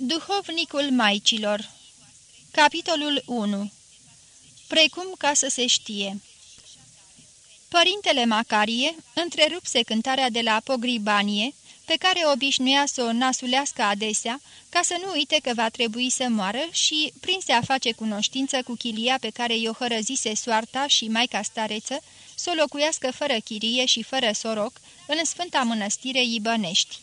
Duhovnicul Maicilor. Capitolul 1 Precum ca să se știe. Părintele Macarie întrerupse cântarea de la Pogribanie, pe care obișnuia să o nasulească adesea, ca să nu uite că va trebui să moară și prinse a face cunoștință cu chilia pe care i-o hărăzise soarta și maica stareță, să o locuiască fără chirie și fără soroc în Sfânta Mănăstire Ibănești.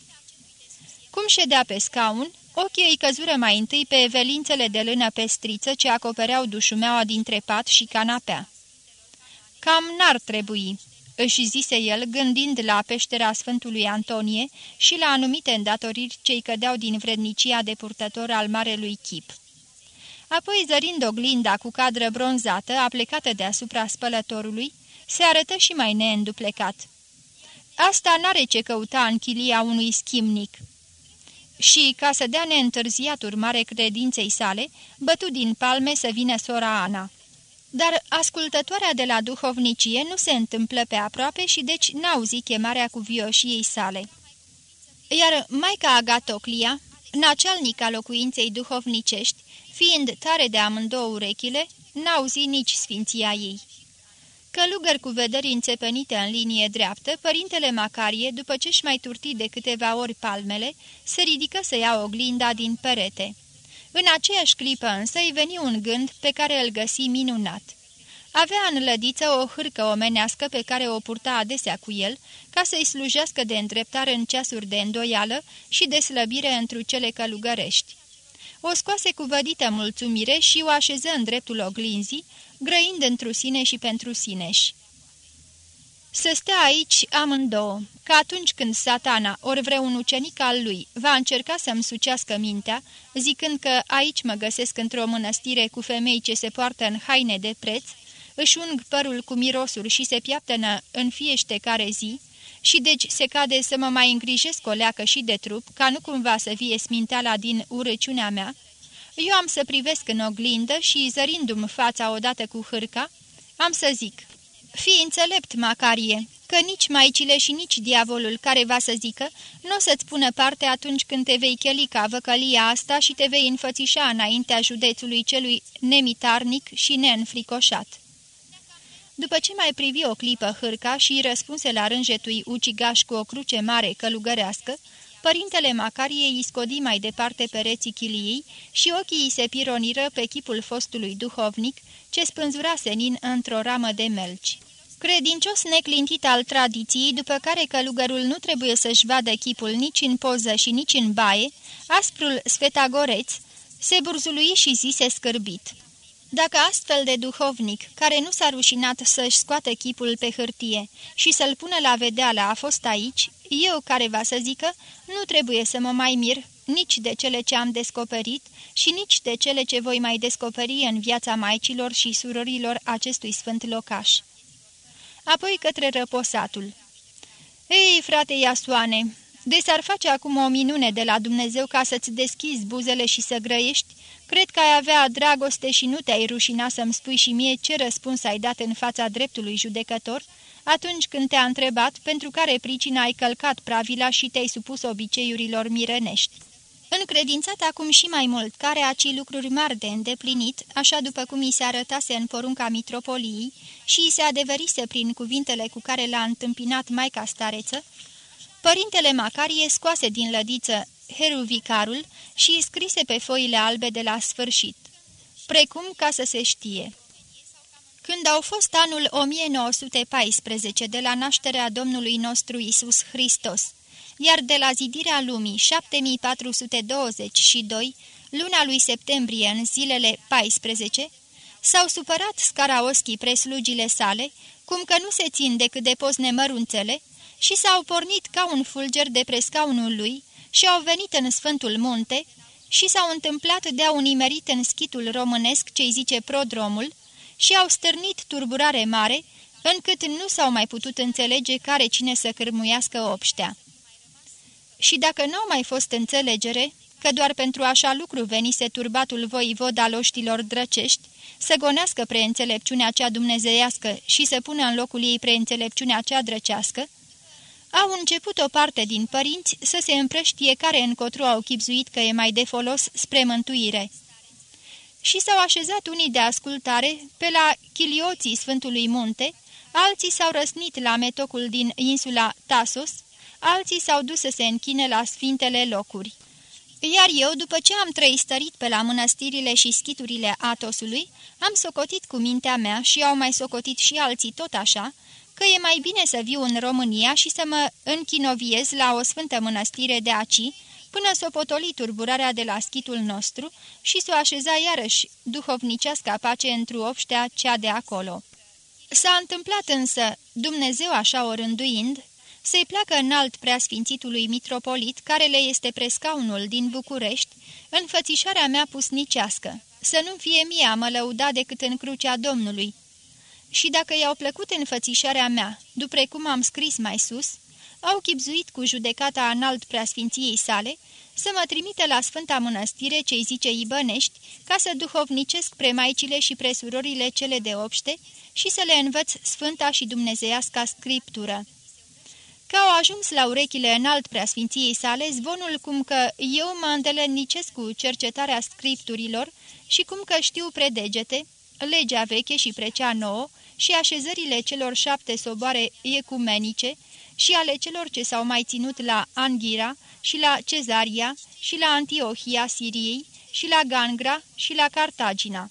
Cum ședea pe scaun, ochii îi căzură mai întâi pe velințele de lână pestriță ce acopereau dușumeaua dintre pat și canapea. Cam n-ar trebui," își zise el, gândind la peștera Sfântului Antonie și la anumite îndatoriri ce-i cădeau din vrednicia de purtător al marelui chip. Apoi, zărind oglinda cu cadră bronzată, aplecată deasupra spălătorului, se arătă și mai neînduplecat. Asta n-are ce căuta în chilia unui schimnic." Și, ca să dea neîntârziat urmare credinței sale, bătu din palme să vină sora Ana. Dar ascultătoarea de la duhovnicie nu se întâmplă pe aproape și deci n-auzi chemarea cu vioșiei sale. Iar maica Agatoclia, nacealnica locuinței duhovnicești, fiind tare de amândouă urechile, n-auzi nici sfinția ei. Călugăr cu vederi înțepenite în linie dreaptă, părintele Macarie, după ce-și mai turti de câteva ori palmele, se ridică să ia oglinda din perete. În aceeași clipă însă îi veni un gând pe care îl găsi minunat. Avea în lădiță o hârcă omenească pe care o purta adesea cu el, ca să-i slujească de îndreptare în ceasuri de îndoială și de slăbire întru cele călugărești. O scoase cu vădită mulțumire și o așeză în dreptul oglinzii, grăind întru sine și pentru sineși. Să stea aici amândouă, că atunci când satana, ori vreun ucenic al lui, va încerca să-mi sucească mintea, zicând că aici mă găsesc într-o mănăstire cu femei ce se poartă în haine de preț, își ung părul cu mirosuri și se piaptănă în fiește care zi, și deci se cade să mă mai îngrijesc o leacă și de trup, ca nu cumva să vie sminteala din urăciunea mea, eu am să privesc în oglindă și, zărindu-mi fața odată cu hârca, am să zic, fii înțelept, Macarie, că nici maicile și nici diavolul care va să zică nu o să-ți pună parte atunci când te vei cheli ca văcălia asta și te vei înfățișa înaintea județului celui nemitarnic și neînfricoșat. După ce mai privi o clipă hârca și răspunse la rânjetui ucigaș cu o cruce mare călugărească, părintele Macarie îi scodi mai departe pereții chiliei și ochii îi se pironiră pe chipul fostului duhovnic, ce spânzura senin într-o ramă de melci. Credincios neclintit al tradiției, după care călugărul nu trebuie să-și vadă chipul nici în poză și nici în baie, asprul sfetagoreț se burzului și zise scârbit. Dacă astfel de duhovnic, care nu s-a rușinat să-și scoată chipul pe hârtie și să-l pună la vedeală a fost aici, eu care va să zică, nu trebuie să mă mai mir nici de cele ce am descoperit și nici de cele ce voi mai descoperi în viața maicilor și surorilor acestui sfânt locaș. Apoi către răposatul. Ei, frate Iasoane, de s-ar face acum o minune de la Dumnezeu ca să-ți deschizi buzele și să grăiești, cred că ai avea dragoste și nu te-ai rușina să-mi spui și mie ce răspuns ai dat în fața dreptului judecător, atunci când te-a întrebat pentru care pricina ai călcat pravila și te-ai supus obiceiurilor mirenești. Încredințat acum și mai mult care aci lucruri mari de îndeplinit, așa după cum i se arătase în porunca mitropoliei și i se adeverise prin cuvintele cu care l-a întâmpinat Maica Stareță, părintele Macarie scoase din lădiță heruvicarul și scrise pe foile albe de la sfârșit, precum ca să se știe. Când au fost anul 1914 de la nașterea Domnului nostru Isus Hristos, iar de la zidirea lumii 7422, luna lui septembrie în zilele 14, s-au supărat Scaraoschi preslugile sale, cum că nu se țin decât de pozne mărunțele, și s-au pornit ca un fulger de prescaunul lui și au venit în Sfântul Munte și s-au întâmplat de-au nimerit în schitul românesc ce-i zice prodromul și au stârnit turburare mare, încât nu s-au mai putut înțelege care cine să cârmuiască obștea. Și dacă nu au mai fost înțelegere, că doar pentru așa lucru venise turbatul voivod al oștilor drăcești, să gonească preînțelepciunea cea dumnezeiască și să pună în locul ei preînțelepciunea cea drăcească, au început o parte din părinți să se împrăștie care încotru au chipzuit că e mai de folos spre mântuire. Și s-au așezat unii de ascultare pe la chilioții Sfântului Munte, alții s-au răsnit la metocul din insula Tasos, alții s-au dus să se închine la sfintele locuri. Iar eu, după ce am trăistărit pe la mănăstirile și schiturile Atosului, am socotit cu mintea mea și au mai socotit și alții tot așa, că e mai bine să viu în România și să mă închinoviez la o sfântă mănăstire de aci, până s-o potoli turburarea de la schitul nostru și s-o așeza iarăși duhovnicească pace într-o obștea cea de acolo. S-a întâmplat însă, Dumnezeu așa o rânduind, să-i placă înalt preasfințitului mitropolit, care le este prescaunul din București, înfățișarea mea pusnicească, să nu fie mie a mă lăuda decât în crucea Domnului. Și dacă i-au plăcut înfățișarea mea, după cum am scris mai sus, au chipzuit cu judecata înalt preasfinției sale, să mă trimite la Sfânta Mănăstire ce-i zice Ibănești, ca să duhovnicesc premaicile și presurorile cele de obște și să le învăț Sfânta și Dumnezeiasca Scriptură. Că au ajuns la urechile înalt preasfinției sale zvonul cum că eu mă îndelennicesc cu cercetarea scripturilor și cum că știu predegete, legea veche și precea nouă și așezările celor șapte soboare ecumenice și ale celor ce s-au mai ținut la Anghira și la Cezaria și la Antiohia Siriei și la Gangra și la Cartagina,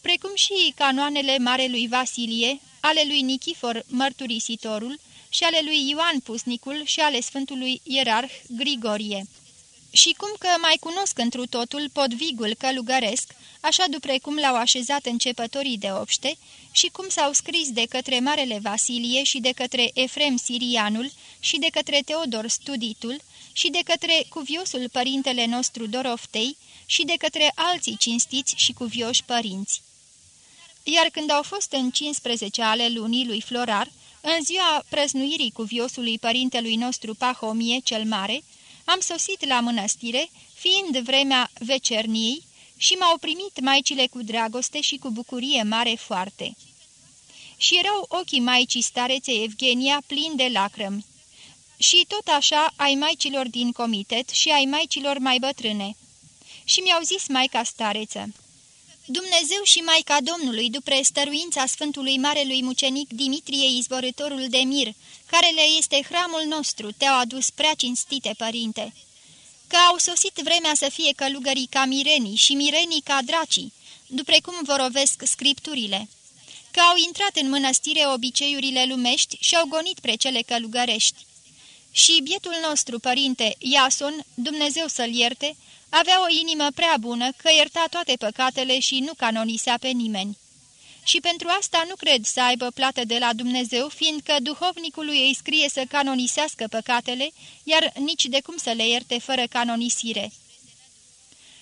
precum și canoanele Marelui Vasilie, ale lui Nichifor Mărturisitorul, și ale lui Ioan Pusnicul și ale Sfântului Ierarh Grigorie. Și cum că mai cunosc întru totul podvigul călugăresc, așa după cum l-au așezat începătorii de obște, și cum s-au scris de către Marele Vasilie și de către Efrem Sirianul și de către Teodor Studitul și de către cuviosul părintele nostru Doroftei și de către alții cinstiți și cuvioși părinți. Iar când au fost în 15 ale lunii lui Florar, în ziua prăznuirii cuviosului părintelui nostru Pahomie cel Mare, am sosit la mănăstire, fiind vremea vecerniei, și m-au primit maicile cu dragoste și cu bucurie mare foarte. Și erau ochii maicii starețe Evgenia plini de lacrămi. Și tot așa ai maicilor din comitet și ai maicilor mai bătrâne. Și mi-au zis maica stareță. Dumnezeu și Maica Domnului, după stăruința Sfântului Marelui Mucenic Dimitrie Izvorătorul de Mir, care le este hramul nostru, te-au adus prea cinstite, părinte. Că au sosit vremea să fie călugării ca mirenii și mirenii ca dracii, după cum vorovesc scripturile. Că au intrat în mănăstire obiceiurile lumești și au gonit pre cele călugărești. Și bietul nostru, părinte Iason, Dumnezeu să-l ierte, avea o inimă prea bună că ierta toate păcatele și nu canonisea pe nimeni. Și pentru asta nu cred să aibă plată de la Dumnezeu, fiindcă duhovnicului îi scrie să canonisească păcatele, iar nici de cum să le ierte fără canonisire.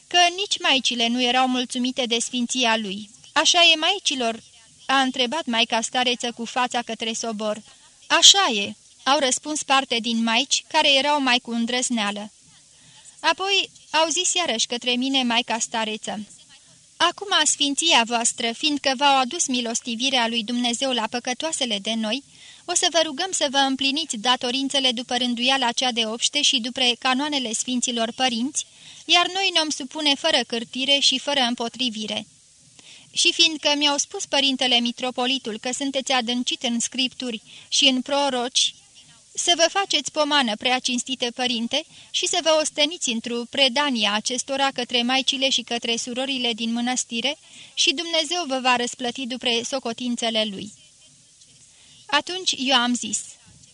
Că nici maicile nu erau mulțumite de sfinția lui. Așa e maicilor?" a întrebat maica stareță cu fața către sobor. Așa e," au răspuns parte din maici, care erau mai cu îndrăzneală. Apoi au zis iarăși către mine Maica Stareță. Acum, sfinția voastră, fiindcă v-au adus milostivirea lui Dumnezeu la păcătoasele de noi, o să vă rugăm să vă împliniți datorințele după rânduiala cea de obște și după canoanele sfinților părinți, iar noi ne-om supune fără cârtire și fără împotrivire. Și fiindcă mi-au spus părintele mitropolitul că sunteți adâncit în scripturi și în proroci, să vă faceți pomană, prea cinstite părinte, și să vă osteniți într-o predania acestora către maicile și către surorile din mănăstire și Dumnezeu vă va răsplăti după socotințele lui. Atunci eu am zis,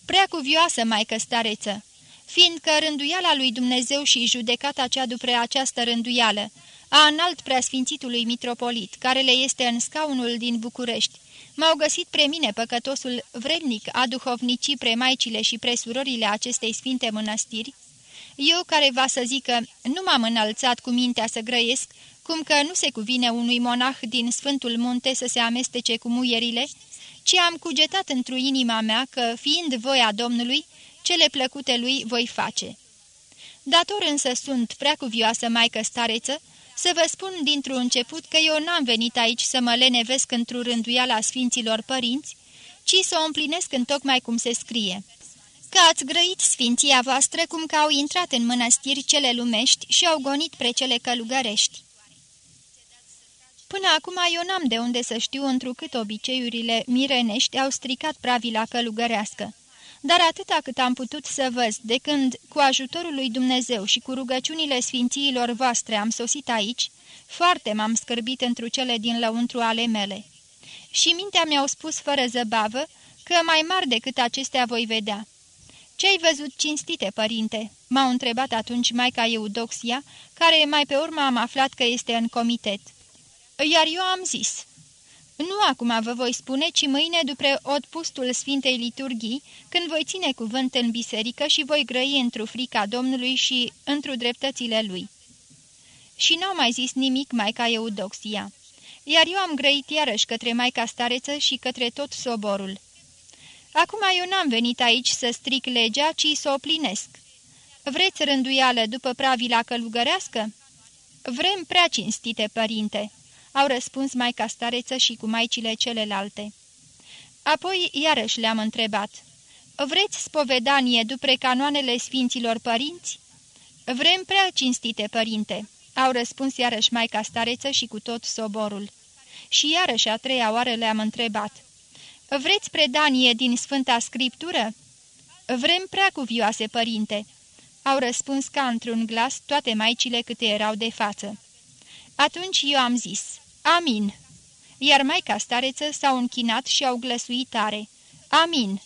prea cuvioasă, maică stareță, fiindcă rânduiala lui Dumnezeu și judecata cea după această rânduială, a înalt preasfințitului mitropolit, care le este în scaunul din București, M-au găsit pre mine păcătosul vrednic a duhovnicii premaicile și presurorile acestei sfinte mănăstiri? Eu care va să zic că nu m-am înălțat cu mintea să grăiesc, cum că nu se cuvine unui monah din Sfântul Munte să se amestece cu muierile, ci am cugetat într-o inima mea că, fiind voia Domnului, cele plăcute lui voi face. Dator însă sunt prea cuvioasă maică stareță, să vă spun dintr-un început că eu n-am venit aici să mă lenevesc într-o rânduială a Sfinților Părinți, ci să o împlinesc în tocmai cum se scrie. că ați grăit sfinția voastră cum că au intrat în mănăstiri cele lumești și au gonit pre cele călugărești. Până acum eu n-am de unde să știu întrucât obiceiurile mirenești au stricat pravila călugărească. Dar atâta cât am putut să văz, de când, cu ajutorul lui Dumnezeu și cu rugăciunile sfințiilor voastre am sosit aici, foarte m-am scârbit întru cele din lăuntru ale mele. Și mintea mi-au spus fără zăbavă că mai mari decât acestea voi vedea. Ce-ai văzut, cinstite, părinte?" m-au întrebat atunci Maica Eudoxia, care mai pe urmă am aflat că este în comitet. Iar eu am zis, nu acum vă voi spune, ci mâine după odpustul Sfintei Liturghii, când voi ține cuvânt în biserică și voi grăi într-o frica Domnului și într-o dreptățile Lui. Și n-au mai zis nimic Maica Eudoxia. Iar eu am grăit iarăși către Maica Stareță și către tot soborul. Acum eu n-am venit aici să stric legea, ci să o plinesc. Vreți rânduială după pravila călugărească? Vrem prea cinstite, părinte." Au răspuns Maica Stareță și cu maicile celelalte. Apoi iarăși le-am întrebat. Vreți spovedanie după canoanele Sfinților Părinți?" Vrem prea cinstite, părinte," au răspuns iarăși Maica Stareță și cu tot soborul. Și iarăși a treia oară le-am întrebat. Vreți predanie din Sfânta Scriptură?" Vrem prea cuvioase, părinte," au răspuns ca într-un glas toate maicile câte erau de față. Atunci eu am zis, Amin. Iar Maica Stareță s-au închinat și au glăsuit tare. Amin.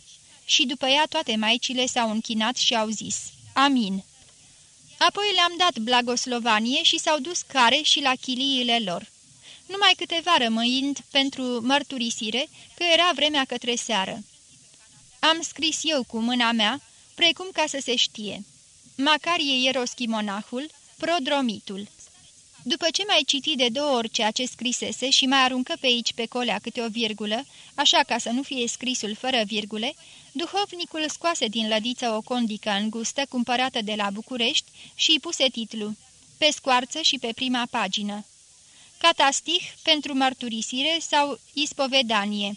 Și după ea toate maicile s-au închinat și au zis, Amin. Apoi le-am dat blagoslovanie și s-au dus care și la chiliile lor. Numai câteva rămâind pentru mărturisire că era vremea către seară. Am scris eu cu mâna mea, precum ca să se știe. Macarie Ieroschimonahul, Prodromitul. După ce mai citi de două ori ceea ce scrisese și mai aruncă pe aici pe colea câte o virgulă, așa ca să nu fie scrisul fără virgule, duhovnicul scoase din lădiță o condică îngustă cumpărată de la București și îi puse titlu, pe scoarță și pe prima pagină. Catastih pentru mărturisire sau ispovedanie.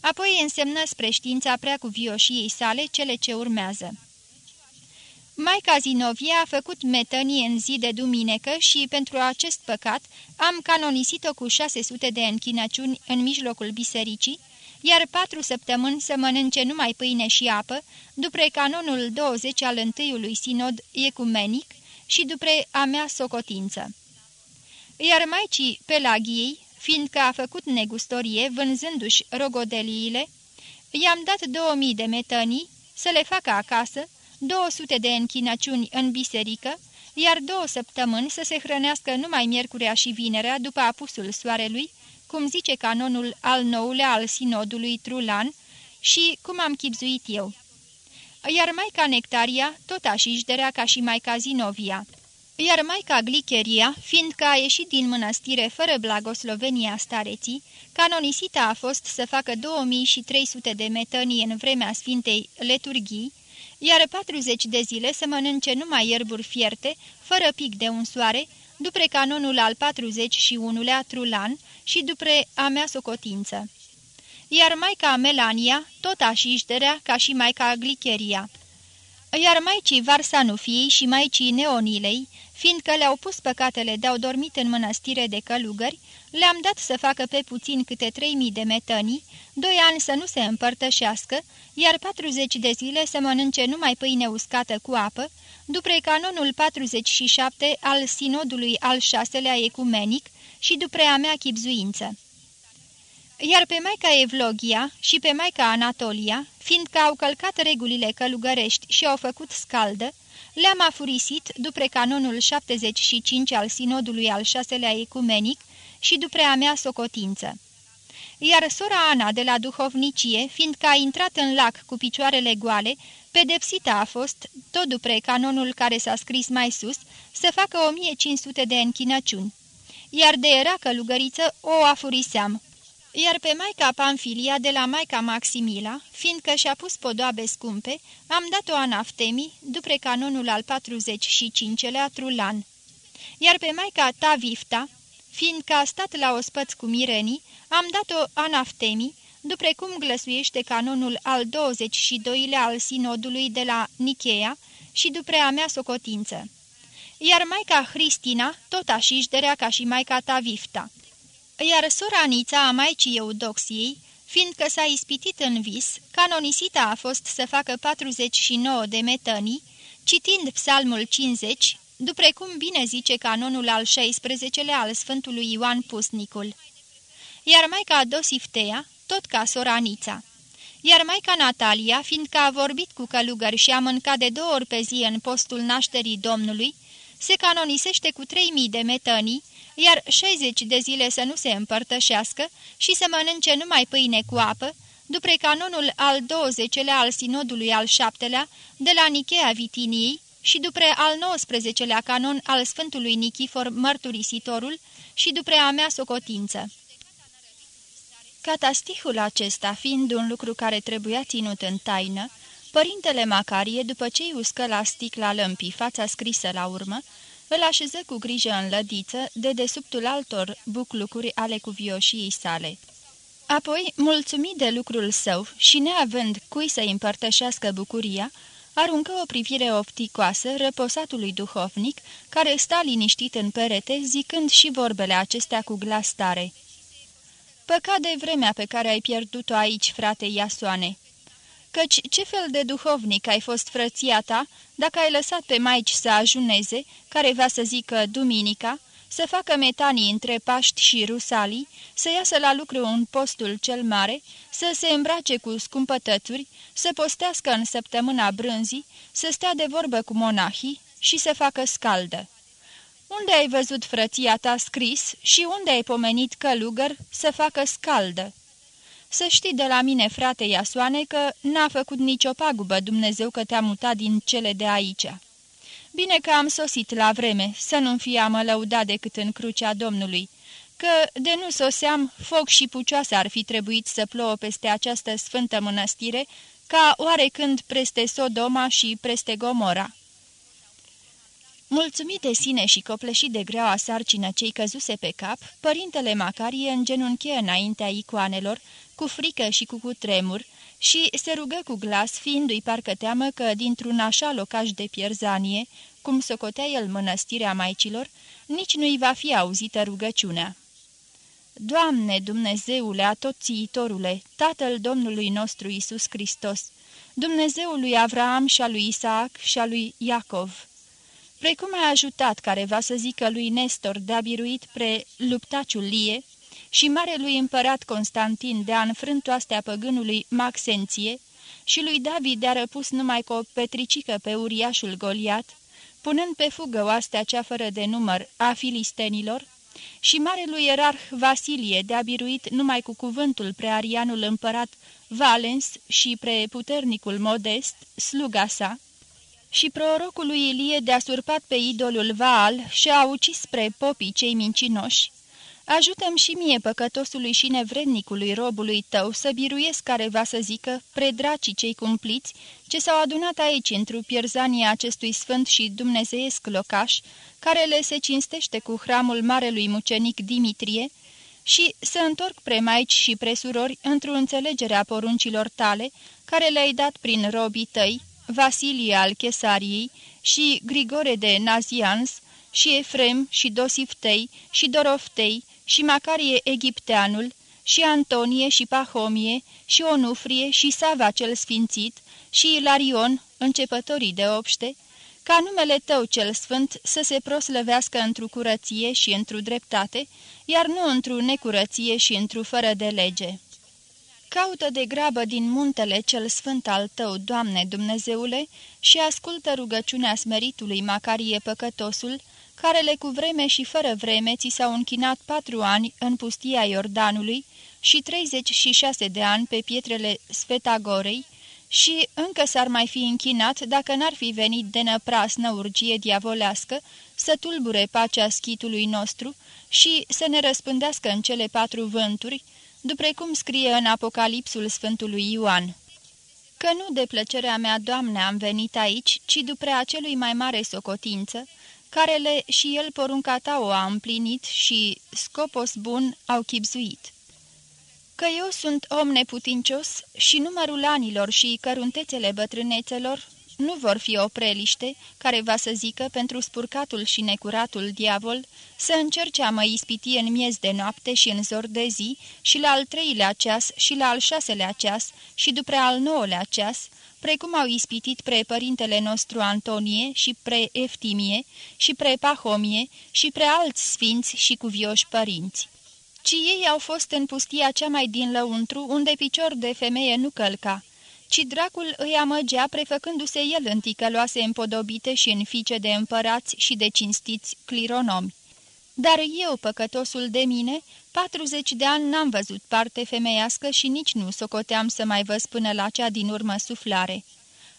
Apoi însemnă spre știința prea cu vioșiei sale cele ce urmează. Maica Zinovia a făcut metănie în zi de duminică și, pentru acest păcat, am canonisit-o cu 600 de închinăciuni în mijlocul bisericii, iar patru săptămâni să mănânce numai pâine și apă, după canonul 20 al întâiului sinod ecumenic și după a mea socotință. Iar maicii Pelagiei, fiindcă a făcut negustorie vânzându-și rogodeliile, i-am dat 2000 de metănii să le facă acasă, 200 de închinăciuni în biserică, iar două săptămâni să se hrănească numai miercurea și vinerea după apusul soarelui, cum zice canonul al noulea al sinodului Trulan și cum am chipzuit eu. Iar Maica Nectaria tot așișderea ca și Maica Zinovia. Iar Maica Glicheria, fiindcă a ieșit din mănăstire fără blagoslovenia stareții, canonisita a fost să facă 2300 de metănii în vremea Sfintei Leturghii, iar 40 de zile să mănânce numai ierburi fierte, fără pic de un soare, dupre canonul al 41-lea Trulan și dupre a mea socotință. Iar maica Melania tot așișterea ca și maica Glicheria. Iar maicii Varsanufiei și maicii Neonilei, fiindcă le-au pus păcatele de-au dormit în mănăstire de călugări, le-am dat să facă pe puțin câte trei mii de metănii, doi ani să nu se împărtășească, iar 40 de zile să mănânce numai pâine uscată cu apă, după canonul 47 al sinodului al șaselea ecumenic și după a mea chipzuință. Iar pe Maica Evlogia și pe Maica Anatolia, fiindcă au călcat regulile călugărești și au făcut scaldă, le-am afurisit după canonul 75 al sinodului al șaselea ecumenic și după a mea socotință iar sora Ana de la duhovnicie, fiindcă a intrat în lac cu picioarele goale, pedepsită a fost, tot după canonul care s-a scris mai sus, să facă 1500 de închinăciuni. Iar de era călugăriță o afuriseam. Iar pe Maica Pamfilia de la Maica Maximila, fiindcă și-a pus podoabe scumpe, am dat-o anaftemii, după canonul al 45-lea Trulan. Iar pe Maica Tavifta, fiindcă a stat la ospăț cu mirenii, am dat-o anaftemi, după cum glăsuiește canonul al 22-lea al sinodului de la Nicheea și după a mea socotință. Iar maica Hristina tot așa derea ca și maica ta Vifta. Iar sora Anița a maicii Eudoxiei, fiindcă s-a ispitit în vis, canonisita a fost să facă 49 de metănii, citind psalmul 50, după cum bine zice canonul al 16-lea al Sfântului Ioan Pusnicul. Iar maica Dosiftea, tot ca soranița. Iar maica Natalia, fiindcă a vorbit cu călugări și a mâncat de două ori pe zi în postul nașterii Domnului, se canonisește cu 3000 de metănii, iar 60 de zile să nu se împărtășească și să mănânce numai pâine cu apă, după canonul al 20-lea al sinodului al șaptelea de la Nichea Vitiniei și după al 19-lea canon al Sfântului Nichifor Mărturisitorul și după a mea socotință. Catastihul acesta fiind un lucru care trebuia ținut în taină, părintele Macarie, după ce îi uscă la sticla lămpii fața scrisă la urmă, îl așeză cu grijă în lădiță, de desubtul altor buclucuri ale cuvioșiei sale. Apoi, mulțumit de lucrul său și neavând cui să împărtășească bucuria, aruncă o privire opticoasă răposatului duhovnic, care sta liniștit în perete, zicând și vorbele acestea cu glas tare. Păcat de vremea pe care ai pierdut-o aici, frate Iasoane. Căci ce fel de duhovnic ai fost frăția ta, dacă ai lăsat pe maici să ajuneze, care va să zică duminica, să facă metanii între Paști și Rusalii, să iasă la lucru în postul cel mare, să se îmbrace cu scumpătături, să postească în săptămâna brânzii, să stea de vorbă cu monahii și să facă scaldă. Unde ai văzut frăția ta scris și unde ai pomenit călugăr să facă scaldă? Să știi de la mine, frate Iasoane, că n-a făcut nicio pagubă Dumnezeu că te-a mutat din cele de aici. Bine că am sosit la vreme, să nu-mi fie amă lăudat decât în crucea Domnului, că de nu soseam, foc și pucioasă ar fi trebuit să plouă peste această sfântă mănăstire, ca oarecând preste Sodoma și preste Gomora. Mulțumit de sine și copleșit de greaua sarcină cei căzuse pe cap, părintele Macarie îngenunche înaintea icoanelor, cu frică și cu cutremur, și se rugă cu glas, fiindu-i parcă teamă că, dintr-un așa locaș de pierzanie, cum socotea el mănăstirea maicilor, nici nu-i va fi auzită rugăciunea. Doamne, Dumnezeule, atotțiitorule, Tatăl Domnului nostru Isus Hristos, Dumnezeul lui Avraam și a lui Isaac și a lui Iacov, precum ai ajutat careva să zică lui Nestor de-a biruit pre luptaciul Lie și marelui împărat Constantin de a înfrânt astea păgânului Maxenție și lui David de-a răpus numai cu o petricică pe uriașul Goliat, punând pe fugă oastea cea fără de număr a filistenilor, și marelui ierarh Vasilie de-a biruit numai cu cuvântul prearianul împărat Valens și preputernicul Modest, sluga sa, și prorocul lui Ilie de-a surpat pe idolul Vaal și a ucis spre popii cei mincinoși, Ajutăm și mie, păcătosului și nevrednicului robului tău, să biruiesc care va să zică, predracii cei cumpliți, ce s-au adunat aici într-o pierzanie acestui sfânt și dumnezeiesc locaș, care le se cinstește cu hramul marelui mucenic Dimitrie, și să întorc premaici și presurori într-o înțelegere a poruncilor tale, care le-ai dat prin robii tăi, Vasilie al Chesariei și Grigore de Nazians, și Efrem și Dosiftei și Doroftei și Macarie Egipteanul, și Antonie și Pahomie, și Onufrie și Sava cel Sfințit, și Ilarion, începătorii de obște, ca numele tău cel sfânt să se proslăvească într-o curăție și într-o dreptate, iar nu într-o necurăție și într-o fără de lege. Caută de grabă din muntele cel sfânt al tău, Doamne Dumnezeule, și ascultă rugăciunea smeritului Macarie Păcătosul, carele cu vreme și fără vreme ți s-au închinat patru ani în pustia Iordanului și 36 de ani pe pietrele Sfetagorei și încă s-ar mai fi închinat dacă n-ar fi venit de năprasnă urgie diavolească să tulbure pacea schitului nostru și să ne răspândească în cele patru vânturi, după cum scrie în Apocalipsul Sfântului Ioan. Că nu de plăcerea mea, Doamne, am venit aici, ci după acelui mai mare socotință, care le și el porunca ta o a împlinit și scopos bun au chipzuit. că eu sunt om neputincios și numărul anilor și căruntețele bătrânețelor nu vor fi o preliște care va să zică pentru spurcatul și necuratul diavol să încerce a mă ispiti în miez de noapte și în zor de zi și la al treilea ceas și la al șaselea ceas și după al nouălea ceas, precum au ispitit pre părintele nostru Antonie și pre Eftimie și pre Pahomie și pre alți sfinți și cuvioși părinți ci ei au fost în pustia cea mai din lăuntru, unde picior de femeie nu călca, ci dracul îi amăgea prefăcându-se el în ticăloase împodobite și în fice de împărați și de cinstiți clironomi. Dar eu, păcătosul de mine, patruzeci de ani n-am văzut parte femeiască și nici nu socoteam să mai văz până la cea din urmă suflare.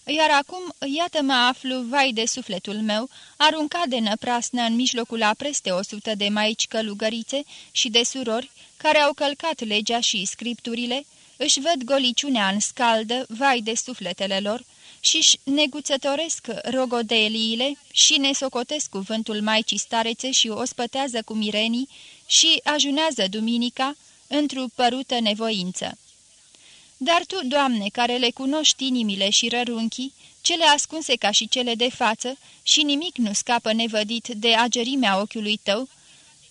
Iar acum, iată mă aflu, vai de sufletul meu, aruncat de năprasnă în mijlocul a preste o sută de maici călugărițe și de surori, care au călcat legea și scripturile, își văd goliciunea în scaldă, vai de sufletele lor, și-și neguțătoresc rogodeliile și ne socotesc cuvântul Maicii Starețe și o spătează cu mirenii și ajunează duminica într-o părută nevoință. Dar Tu, Doamne, care le cunoști inimile și rărunchii, cele ascunse ca și cele de față, și nimic nu scapă nevădit de agerimea ochiului Tău,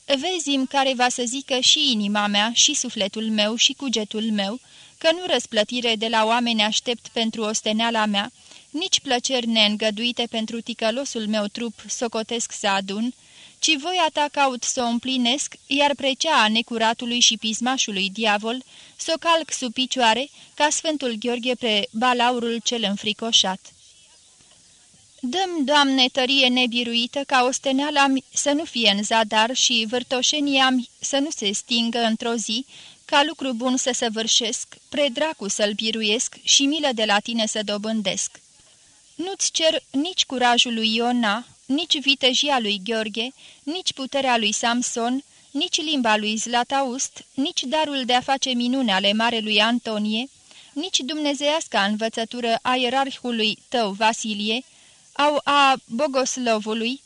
vezi care va să zică și inima mea, și sufletul meu, și cugetul meu, că nu răsplătire de la oameni aștept pentru osteneala mea, nici plăceri neîngăduite pentru ticălosul meu trup socotesc să adun, ci voia ta caut să o împlinesc, iar precea a necuratului și pismașului diavol, să o calc sub picioare, ca Sfântul Gheorghe pre balaurul cel înfricoșat. Dăm, Doamne, tărie nebiruită ca osteneala să nu fie în zadar și vârtoșenia să nu se stingă într-o zi, ca lucru bun să săvârșesc, predracu să-l biruiesc și milă de la tine să dobândesc. Nu-ți cer nici curajul lui Iona, nici vitejia lui Gheorghe, nici puterea lui Samson, nici limba lui Zlataust, nici darul de a face minune ale marelui Antonie, nici dumnezeiasca învățătură a ierarhului tău, Vasilie, au a Bogoslovului,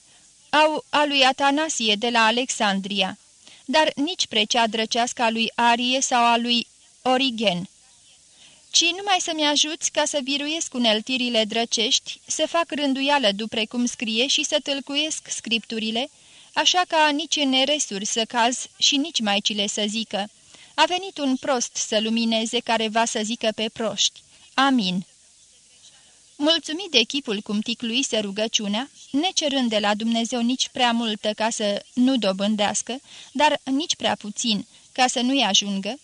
au a lui Atanasie de la Alexandria, dar nici precea drăcească a lui Arie sau a lui Origen, ci numai să-mi ajuți ca să biruiesc uneltirile drăcești, să fac rânduială dupre cum scrie și să tâlcuiesc scripturile, așa ca nici în neresuri să caz și nici maicile să zică. A venit un prost să lumineze care va să zică pe proști. Amin. Mulțumit de chipul cum ticluise rugăciunea, necerând de la Dumnezeu nici prea multă ca să nu dobândească, dar nici prea puțin ca să nu-i ajungă,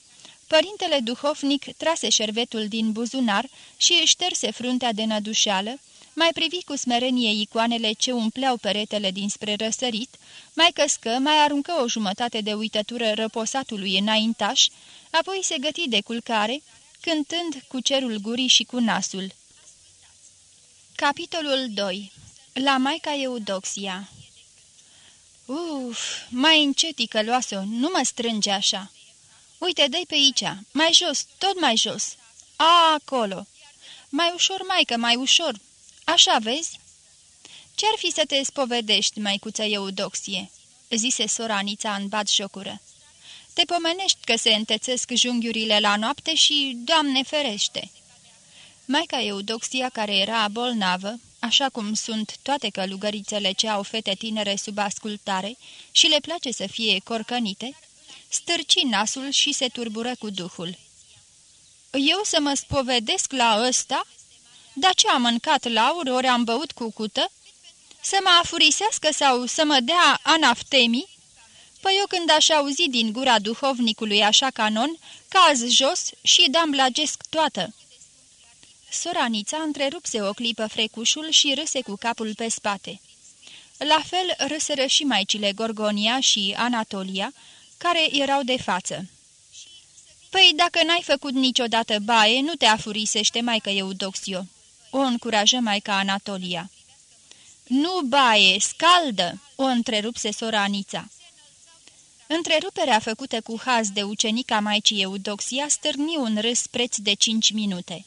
Părintele duhovnic trase șervetul din buzunar și își șterse fruntea de nădușeală, mai privi cu smerenie icoanele ce umpleau peretele dinspre răsărit, mai căscă, mai aruncă o jumătate de uitătură răposatului înaintaș, apoi se găti de culcare, cântând cu cerul gurii și cu nasul. Capitolul 2 La Maica Eudoxia Uf, mai încetică luasă, nu mă strânge așa. Uite, dă pe aici, mai jos, tot mai jos. A, acolo. Mai ușor, maică, mai ușor. Așa, vezi?" Ce-ar fi să te spovedești, maicuță Eudoxie?" zise soranița în bat jocură. Te pomenești că se întețesc junghiurile la noapte și, Doamne ferește!" Maica Eudoxia, care era bolnavă, așa cum sunt toate călugărițele ce au fete tinere sub ascultare și le place să fie corcănite, stârci nasul și se turbură cu duhul. Eu să mă spovedesc la ăsta? Dar ce am mâncat laur, ori am băut cu cută? Să mă afurisească sau să mă dea anaftemii? Păi eu când aș auzi din gura duhovnicului așa canon, caz jos și dam blagesc toată. Soranița întrerupse o clipă frecușul și râse cu capul pe spate. La fel râsără și maicile Gorgonia și Anatolia, care erau de față. Păi dacă n-ai făcut niciodată baie, nu te afurisește, maică Eudoxio," o încurajă maica Anatolia. Nu baie, scaldă!" o întrerupse sora Anița. Întreruperea făcută cu haz de ucenica maicii Eudoxia stârni un râs preț de cinci minute.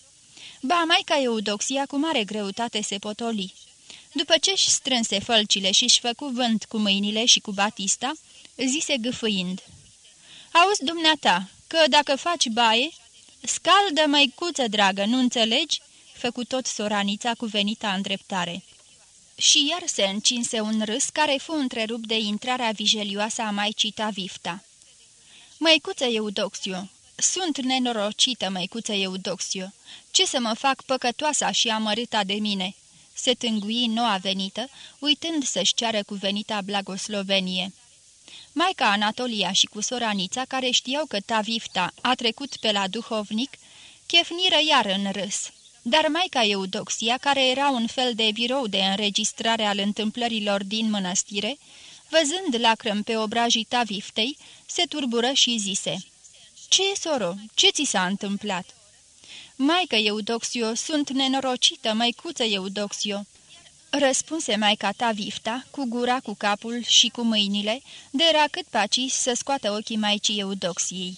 Ba, maica Eudoxia cu mare greutate se potoli. După ce-și strânse fălcile și-și făcu vânt cu mâinile și cu Batista, zise gâfâind. Auzi, dumneata, că dacă faci baie, scaldă măicuță dragă, nu înțelegi?" făcut tot soranița cu venita îndreptare. Și iar se încinse un râs care fu întrerupt de intrarea vijelioasă a maicii Tavifta. Măicuță Eudoxiu, sunt nenorocită, măicuță Eudoxiu, ce să mă fac păcătoasa și amărâta de mine?" se tângui noua venită, uitând să-și ceară cu venita blagoslovenie. Maica Anatolia și cu soranița, care știau că Tavifta a trecut pe la duhovnic, chefniră iar în râs. Dar Maica Eudoxia, care era un fel de birou de înregistrare al întâmplărilor din mănăstire, văzând lacrăm pe obrajii Taviftei, se turbură și zise, Ce, soro, ce ți s-a întâmplat?" Maică Eudoxio, sunt nenorocită, măicuță Eudoxio." Răspunse maica ta Vifta, cu gura, cu capul și cu mâinile, de era cât paci să scoată ochii maicii Eudoxiei.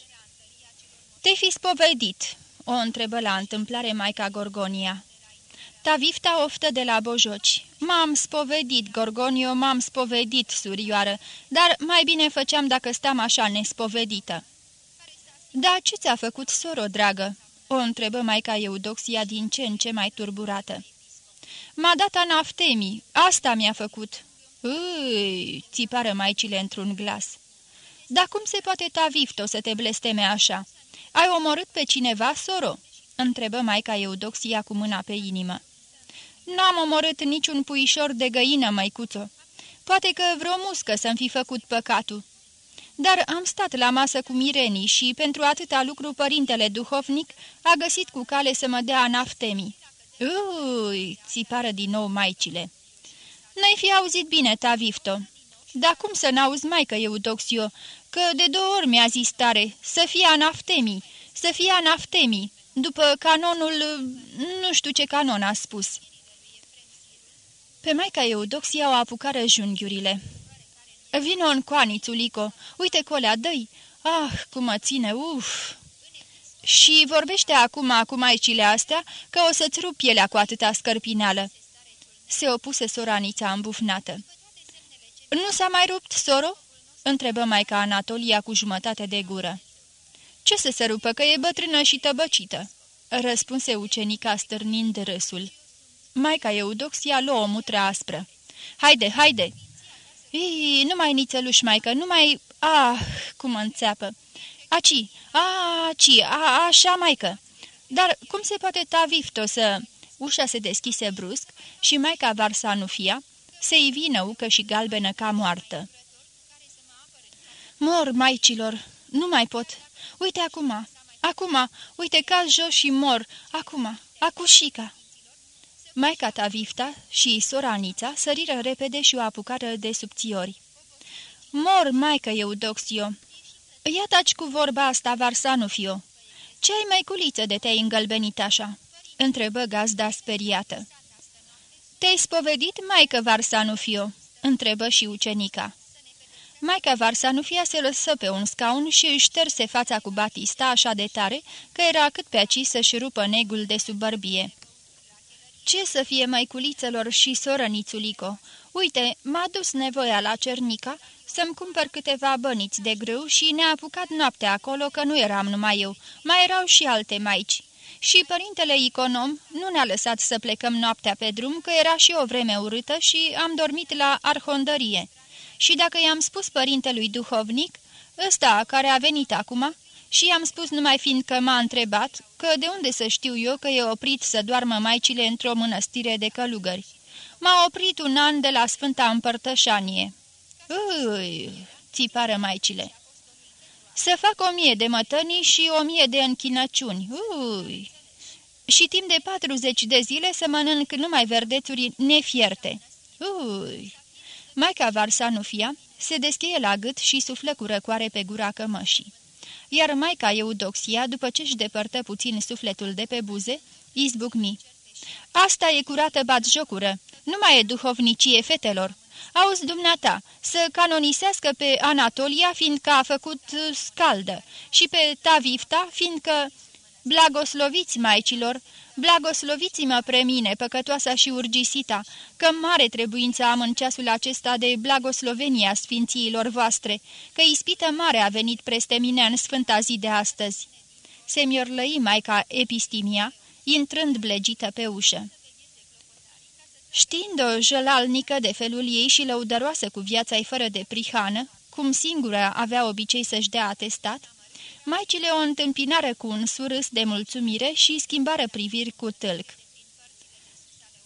Te-ai fi spovedit?" o întrebă la întâmplare maica Gorgonia. Tavifta oftă de la bojoci. M-am spovedit, Gorgonio, m-am spovedit, surioară, dar mai bine făceam dacă stam așa nespovedită." Da, ce ți-a făcut, soro, dragă?" o întrebă maica Eudoxia din ce în ce mai turburată. M-a dat anaftemii, asta mi-a făcut." Ui, țipară maicile într-un glas. Dar cum se poate ta vifto să te blesteme așa? Ai omorât pe cineva, soro?" întrebă maica Eudoxia cu mâna pe inimă. N-am omorât niciun puișor de găină, măicuțo. Poate că vreo muscă să-mi fi făcut păcatul. Dar am stat la masă cu mirenii și, pentru atâta lucru, părintele duhovnic a găsit cu cale să mă dea anaftemii. Ui, țipară din nou maicile. N-ai fi auzit bine, Tavifto. Dar cum să n-auzi, maică Eudoxio, că de două ori mi-a zis tare, să fie anaftemii, să fie anaftemii, după canonul... nu știu ce canon a spus. Pe maica Eudoxia o apucară junghiurile. Vino în coanițulico, uite colea, dă Ah, cum mă ține, uf! Și vorbește acum cu maicile astea că o să-ți rup pielea cu atâta scărpineală." Se opuse soranița îmbufnată. Nu s-a mai rupt, soro?" întrebă maica Anatolia cu jumătate de gură. Ce să se rupă, că e bătrână și tăbăcită?" răspunse ucenica stârnind râsul. Maica Eudoxia luă o mutră aspră. Haide, haide!" Ei, nu mai nițeluș, maică, nu mai... Ah, cum mă înțeapă! Aci, aci, a, așa, maică! Dar cum se poate ta vifto să... Ușa se deschise brusc și maica Varsanufia se ivi năucă și galbenă ca moartă. Mor, maicilor, nu mai pot. Uite acum, acum, uite ca jos și mor, acum, acușica. Maica ta Vifta și sora Anița săriră repede și o apucară de subțiori. Mor, maică Eudoxio! Ia taci cu vorba asta, Varsanu, fio. Ce ai, maiculiță, de te-ai îngălbenit așa?" întrebă gazda speriată. Te-ai spovedit, maică Varsanu, fio?" întrebă și ucenica. Maica Varsanufia se lăsă pe un scaun și își șterse fața cu Batista așa de tare că era cât pe aci să-și rupă negul de sub bărbie. Ce să fie maiculițelor și sorănițulico? Uite, m-a dus nevoia la Cernica să-mi cumpăr câteva băniți de grâu și ne-a apucat noaptea acolo că nu eram numai eu, mai erau și alte maici. Și părintele econom nu ne-a lăsat să plecăm noaptea pe drum, că era și o vreme urâtă și am dormit la arhondărie. Și dacă i-am spus părintelui duhovnic, ăsta care a venit acum, și i-am spus numai fiindcă m-a întrebat că de unde să știu eu că e oprit să doarmă maicile într-o mănăstire de călugări. M-a oprit un an de la Sfânta Împărtășanie. Ui, țipară maicile. Să fac o mie de mătănii și o mie de închinăciuni. Ui! Și timp de 40 de zile să mănânc numai verdețuri nefierte. Ui! Maica Varsanufia se descheie la gât și suflă cu răcoare pe gura cămășii iar maica Eudoxia, după ce își depărtă puțin sufletul de pe buze, izbucni. Asta e curată batjocură, nu mai e duhovnicie fetelor. Auzi, dumneata, să canonisească pe Anatolia, fiindcă a făcut uh, scaldă, și pe Tavifta, fiindcă... Blagosloviți, maicilor, blagosloviți-mă pre mine, păcătoasa și urgisita, că mare trebuință am în ceasul acesta de blagoslovenia sfințiilor voastre, că ispită mare a venit preste mine în sfânta zi de astăzi. Se miorlăi maica Epistimia, intrând blegită pe ușă. Știind-o jălalnică de felul ei și lăudăroasă cu viața-i fără de prihană, cum singură avea obicei să-și dea atestat, Maicile o întâmpinară cu un surâs de mulțumire și schimbară priviri cu tâlc.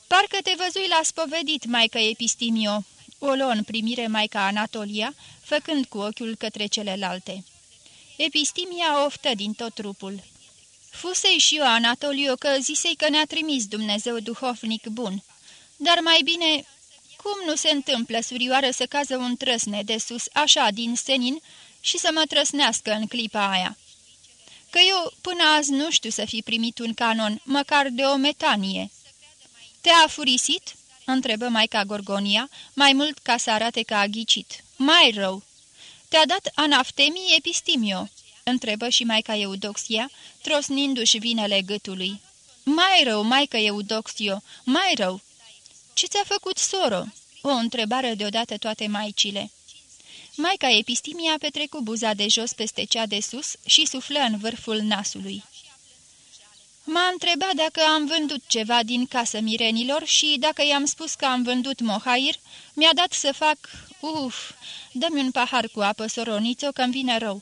Parcă te văzui la spovedit, maică Epistimio," o luă în primire maica Anatolia, făcând cu ochiul către celelalte. Epistimia oftă din tot trupul. Fusei și eu, Anatolio, că zisei că ne-a trimis Dumnezeu duhovnic bun. Dar mai bine, cum nu se întâmplă, surioară, să cază un trăsne de sus, așa, din senin, și să mă trăsnească în clipa aia. Că eu până azi nu știu să fi primit un canon, măcar de o metanie. Te-a furisit?" întrebă Maica Gorgonia, mai mult ca să arate că a ghicit. Mai rău. Te-a dat anaftemii epistimio?" întrebă și Maica Eudoxia, trosnindu-și vinele gâtului. Mai rău, Maica Eudoxio, mai rău." Ce ți-a făcut soro?" o întrebare deodată toate maicile. Maica Epistimia petrecu buza de jos peste cea de sus și suflă în vârful nasului. M-a întrebat dacă am vândut ceva din casă mirenilor și dacă i-am spus că am vândut mohair, mi-a dat să fac... Uf, dă-mi un pahar cu apă, soronițo, că-mi vine rău.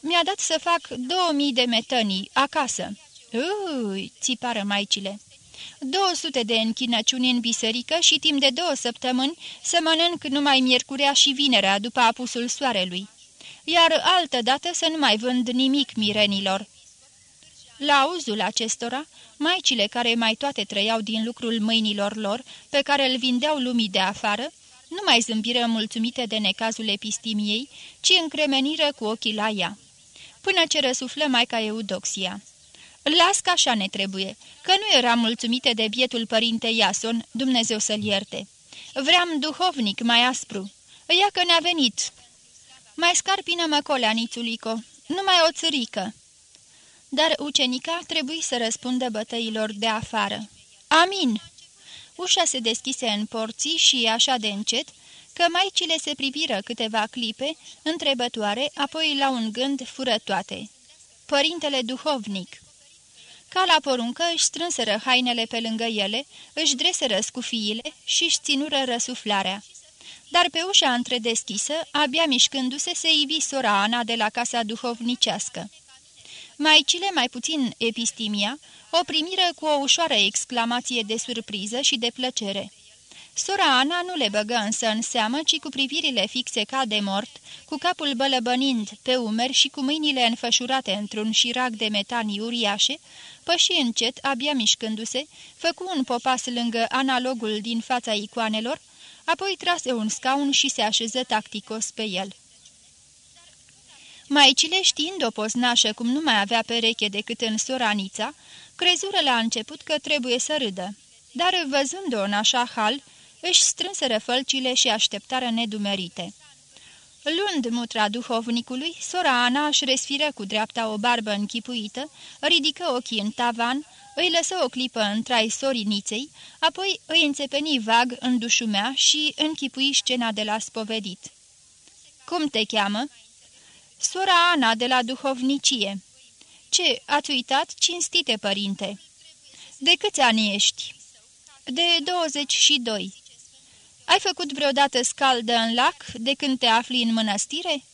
Mi-a dat să fac două mii de metănii, acasă. Ui, țipară maicile. 200 de închinăciuni în biserică și timp de două săptămâni să mănânc numai miercurea și vinerea după apusul soarelui, iar altă dată să nu mai vând nimic mirenilor. La auzul acestora, maicile care mai toate trăiau din lucrul mâinilor lor, pe care îl vindeau lumii de afară, nu mai zâmbiră mulțumite de necazul epistimiei, ci încremeniră cu ochii la ea. Până ce răsuflă Maica Eudoxia. Las că așa ne trebuie, că nu eram mulțumite de bietul părinte Iason, Dumnezeu să-l ierte. Vream duhovnic mai aspru. Ia că ne-a venit. Mai scarpină-mă coleanițulico, numai o țărică. Dar ucenica trebuie să răspundă bătăilor de afară. Amin! Ușa se deschise în porții și așa de încet, că maicile se priviră câteva clipe, întrebătoare, apoi la un gând fură toate. Părintele duhovnic ca la poruncă își strânseră hainele pe lângă ele, își dreseră scufiile și își ținură răsuflarea. Dar pe ușa întredeschisă, abia mișcându-se, se ivi sora Ana de la casa duhovnicească. Maicile, mai puțin epistimia, o primiră cu o ușoară exclamație de surpriză și de plăcere. Sora Ana nu le băgă însă în seamă, ci cu privirile fixe ca de mort, cu capul bălăbănind pe umeri și cu mâinile înfășurate într-un șirac de metanii uriașe, păși încet, abia mișcându-se, făcu un popas lângă analogul din fața icoanelor, apoi trase un scaun și se așeză tacticos pe el. Maicile, știind o poznașă cum nu mai avea pereche decât în soranița, crezură la început că trebuie să râdă, dar văzând-o în așa hal, își strânseră fălcile și așteptară nedumerite. Luând mutra duhovnicului, sora Ana își resfiră cu dreapta o barbă închipuită, ridică ochii în tavan, îi lăsă o clipă în trai soriniței, apoi îi înțepeni vag în dușumea și închipui scena de la spovedit. Cum te cheamă?" Sora Ana de la duhovnicie." Ce, ați uitat, cinstite părinte?" De câți ani ești?" De 22." Ai făcut vreodată scaldă în lac de când te afli în mănăstire?"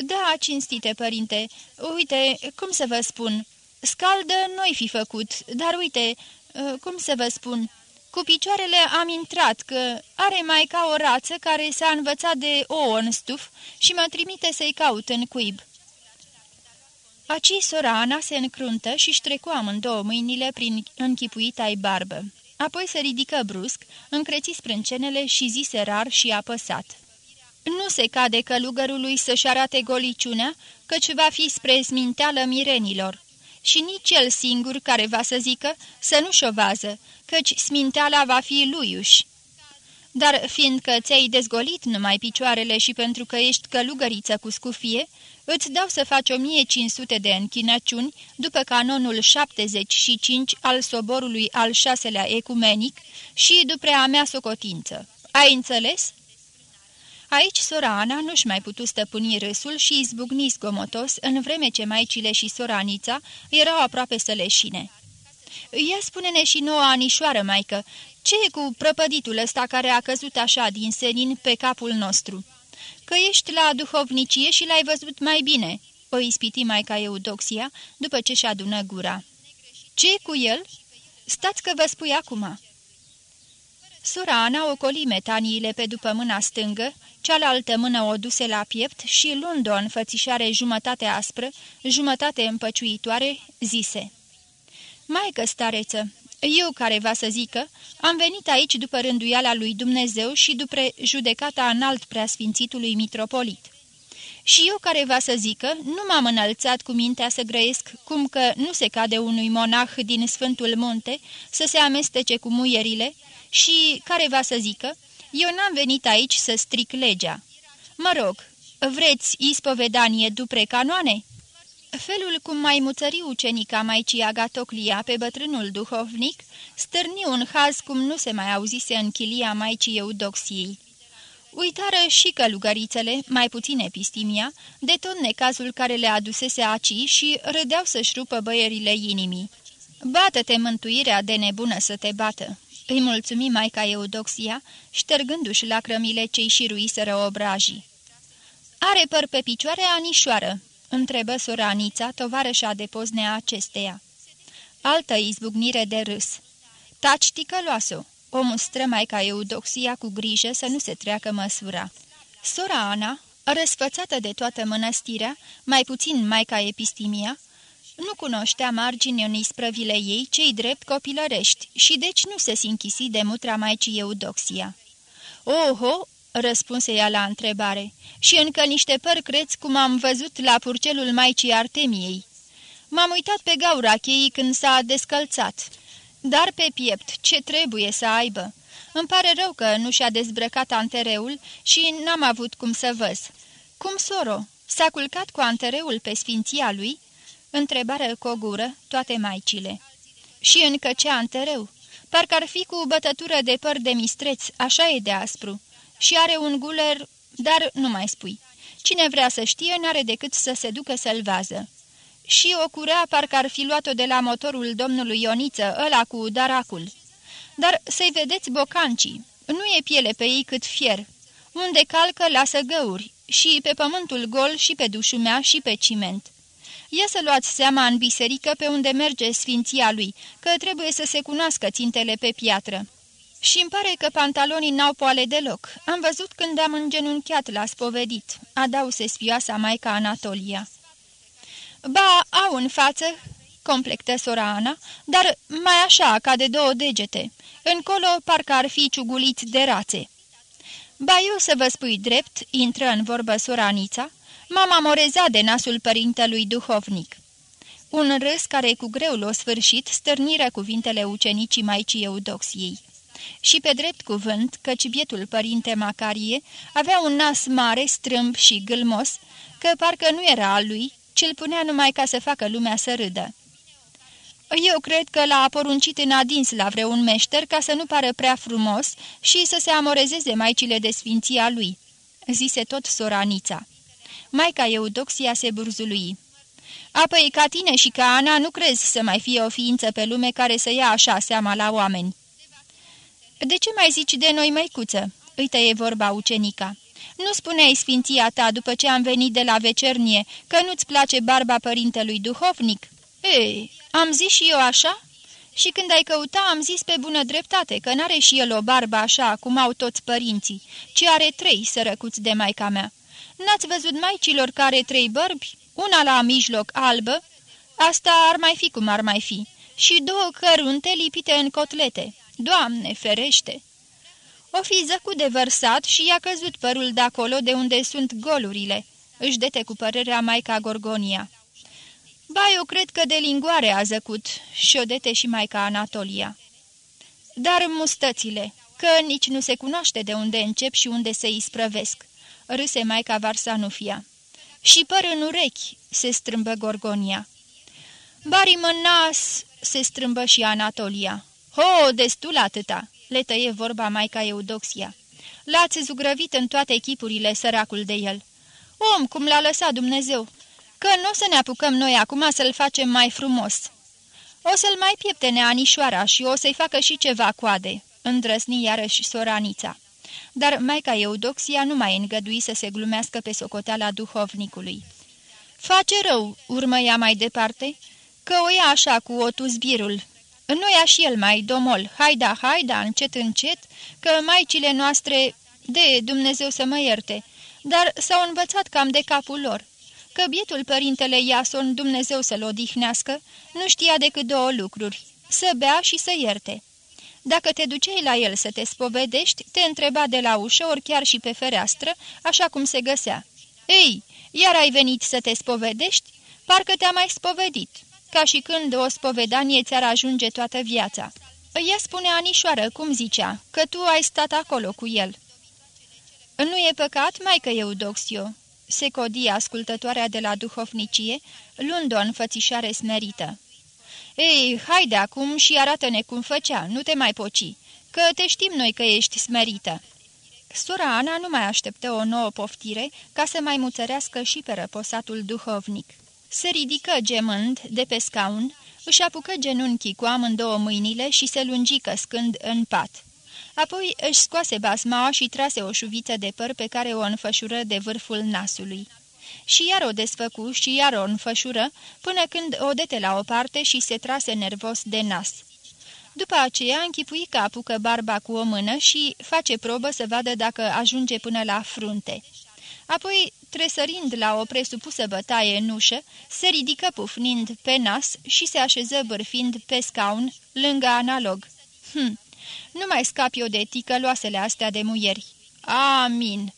Da, cinstite, părinte. Uite, cum să vă spun, scaldă nu-i fi făcut, dar uite, ă, cum să vă spun, cu picioarele am intrat, că are mai ca o rață care s-a învățat de ouă în stuf și mă trimite să-i caut în cuib." Aci sora Ana se încruntă și-și trecu amândouă mâinile prin închipuita-i barbă. Apoi se ridică brusc, încreți sprâncenele și zise rar și apăsat. Nu se cade călugărului să-și arate goliciunea, căci va fi spre sminteală mirenilor. Și nici el singur care va să zică să nu șovază, căci sminteala va fi luiuși. dar fiindcă ți-ai dezgolit numai picioarele și pentru că ești călugăriță cu scufie, îți dau să faci 1500 de închinăciuni după canonul 75 al soborului al șaselea ecumenic și după a mea socotință. Ai înțeles?" Aici sora Ana nu-și mai putu stăpâni râsul și izbucni zgomotos, în vreme ce maicile și sora Anița erau aproape să leșine. Ia spune-ne și nouă anișoară, maică, ce e cu prăpăditul ăsta care a căzut așa din senin pe capul nostru? Că ești la duhovnicie și l-ai văzut mai bine," o ispiti maica Eudoxia, după ce și adună gura. ce cu el?" Stați că vă spui acum." Sora Ana ocoli metaniile pe după mâna stângă, cealaltă mână o duse la piept și, luând-o în fățișare jumătate aspră, jumătate împăciuitoare, zise Maică stareță, eu care va să zică, am venit aici după rânduiala lui Dumnezeu și după judecata înalt preasfințitului mitropolit. Și eu care va să zică, nu m-am înălțat cu mintea să grăiesc, cum că nu se cade unui monah din Sfântul Munte să se amestece cu muierile, și care va să zică, eu n-am venit aici să stric legea. Mă rog, vreți ispovedanie dupre canoane?" Felul cum mai muțări ucenica Maicii Agatoclia pe bătrânul duhovnic stârni un haz cum nu se mai auzise în chilia Maicii Eudoxiei. Uitară și călugărițele, mai puțin epistimia, de tot necazul care le adusese aci și râdeau să-și rupă băierile inimii. Bată-te mântuirea de nebună să te bată!" Îi mulțumi Maica Eudoxia, ștergându-și lacrămile cei șiruiseră obrajii. Are păr pe picioare anișoară?" Întrebă sora Anița, tovarășa de poznea acesteia. Altă izbucnire de râs. Taci ticăloasă, o mustră Maica Eudoxia cu grijă să nu se treacă măsura. Sora Ana, răsfățată de toată mănăstirea, mai puțin Maica Epistimia, nu cunoștea margini în isprăvile ei, cei drept copilărești, și deci nu se sinchisi de mutra Maicii Eudoxia. Oho!" Răspunse ea la întrebare. Și încă niște păr creți cum am văzut la purcelul Maicii Artemiei. M-am uitat pe gaura cheii când s-a descălțat. Dar pe piept, ce trebuie să aibă? Îmi pare rău că nu și-a dezbrăcat antereul și n-am avut cum să văz. Cum, soro? S-a culcat cu antereul pe sfinția lui?" Întrebară cu o gură toate maicile. Și încă ce antereu? Parcă ar fi cu bătătură de păr de mistreț, așa e de aspru. Și are un guler, dar nu mai spui. Cine vrea să știe, n-are decât să se ducă să-l vază. Și o curea parcă ar fi luat-o de la motorul domnului Ioniță, ăla cu daracul. Dar să-i vedeți bocancii, nu e piele pe ei cât fier. Unde calcă, lasă găuri, și pe pământul gol, și pe dușumea, și pe ciment. Ia să luați seama în biserică pe unde merge sfinția lui, că trebuie să se cunoască țintele pe piatră. Și îmi pare că pantalonii n-au poale deloc. Am văzut când am îngenunchiat la spovedit, adause spioasa maica Anatolia. Ba, au în față, complectă sora Ana, dar mai așa, ca de două degete. Încolo parcă ar fi ciuguliți de rațe. Ba, eu să vă spui drept, intră în vorbă sora Anița, Mama moreza de nasul părintelui duhovnic. Un râs care cu greu l-o sfârșit stârniră cuvintele ucenicii Maicii Eudoxiei. Și pe drept cuvânt, căci bietul părinte Macarie avea un nas mare, strâmb și gâlmos, că parcă nu era al lui, ci îl punea numai ca să facă lumea să râdă. Eu cred că l-a poruncit în adins la vreun meșter ca să nu pară prea frumos și să se amorezeze maicile de sfinția lui, zise tot soranița. Maica Eudoxia se burzului. Apoi, ca tine și ca Ana, nu crezi să mai fie o ființă pe lume care să ia așa seama la oameni." De ce mai zici de noi, măicuță?" îi tăie vorba ucenica. Nu spuneai sfinția ta după ce am venit de la vecernie că nu-ți place barba părintelui duhovnic?" Ei, am zis și eu așa?" Și când ai căuta, am zis pe bună dreptate că n-are și el o barbă așa, cum au toți părinții, ci are trei sărăcuți de maica mea. N-ați văzut maicilor care trei bărbi? Una la mijloc albă? Asta ar mai fi cum ar mai fi. Și două cărunte lipite în cotlete. Doamne, ferește! O fi zăcut de vărsat și i-a căzut părul de acolo de unde sunt golurile, își dete cu părerea Maica Gorgonia. Ba, eu cred că de lingoare a zăcut, și o dete și Maica Anatolia. Dar mustățile, că nici nu se cunoaște de unde încep și unde se isprăvesc. Râse Maica Varsanufia. Și păr în urechi, se strâmbă Gorgonia. Bari în nas, se strâmbă și Anatolia. Ho, destul atâta, le tăie vorba Maica Eudoxia. L-ați zugrăvit în toate echipurile săracul de el. Om, cum l-a lăsat Dumnezeu, că nu o să ne apucăm noi acum să-l facem mai frumos. O să-l mai pieptene anișoara și o să-i facă și ceva coade, îndrăsni iarăși soranița. Dar Maica Eudoxia nu mai îngădui să se glumească pe socoteala duhovnicului. Face rău, urmă ea mai departe, că o ia așa cu otuzbirul. Nu ia și el mai, domol, haida, haida, încet, încet, că maicile noastre, de Dumnezeu să mă ierte, dar s-au învățat cam de capul lor că bietul părintele Iason, Dumnezeu să-l odihnească, nu știa decât două lucruri, să bea și să ierte. Dacă te duceai la el să te spovedești, te întreba de la ușă, ori chiar și pe fereastră, așa cum se găsea. Ei, iar ai venit să te spovedești? Parcă te-a mai spovedit, ca și când o spovedanie ți-ar ajunge toată viața. Ea spune Anișoară, cum zicea, că tu ai stat acolo cu el. Nu e păcat, maică Eudoxio, se codia ascultătoarea de la duhovnicie, luând o înfățișare smerită. Ei, haide acum și arată-ne cum făcea, nu te mai poci, că te știm noi că ești smerită." Sora Ana nu mai așteptă o nouă poftire ca să mai muțărească și pe răposatul duhovnic. Se ridică gemând de pe scaun, își apucă genunchii cu amândouă mâinile și se lungi căscând în pat. Apoi își scoase basmaua și trase o șuviță de păr pe care o înfășură de vârful nasului. Și iar o desfăcu și iar o înfășură, până când o dete la o parte și se trase nervos de nas. După aceea închipui că apucă barba cu o mână și face probă să vadă dacă ajunge până la frunte. Apoi, tresărind la o presupusă bătaie în ușă, se ridică pufnind pe nas și se așeză bârfind pe scaun, lângă analog. Hm, nu mai scap eu de ticăloasele astea de muieri. Amin.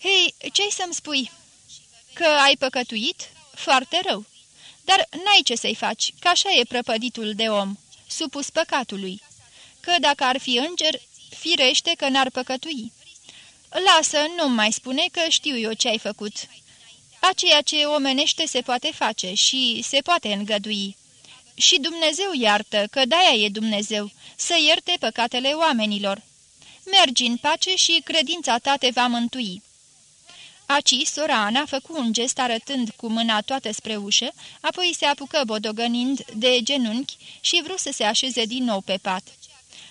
Hei, ce-ai să-mi spui? Că ai păcătuit? Foarte rău. Dar n-ai ce să-i faci, că așa e prăpăditul de om, supus păcatului. Că dacă ar fi înger, firește că n-ar păcătui. Lasă, nu mai spune că știu eu ce ai făcut. A ceea ce omenește se poate face și se poate îngădui. Și Dumnezeu iartă, că de-aia e Dumnezeu, să ierte păcatele oamenilor. Mergi în pace și credința ta te va mântui." Aci, sora Ana făcu un gest arătând cu mâna toată spre ușă, apoi se apucă bodogănind de genunchi și vrut să se așeze din nou pe pat.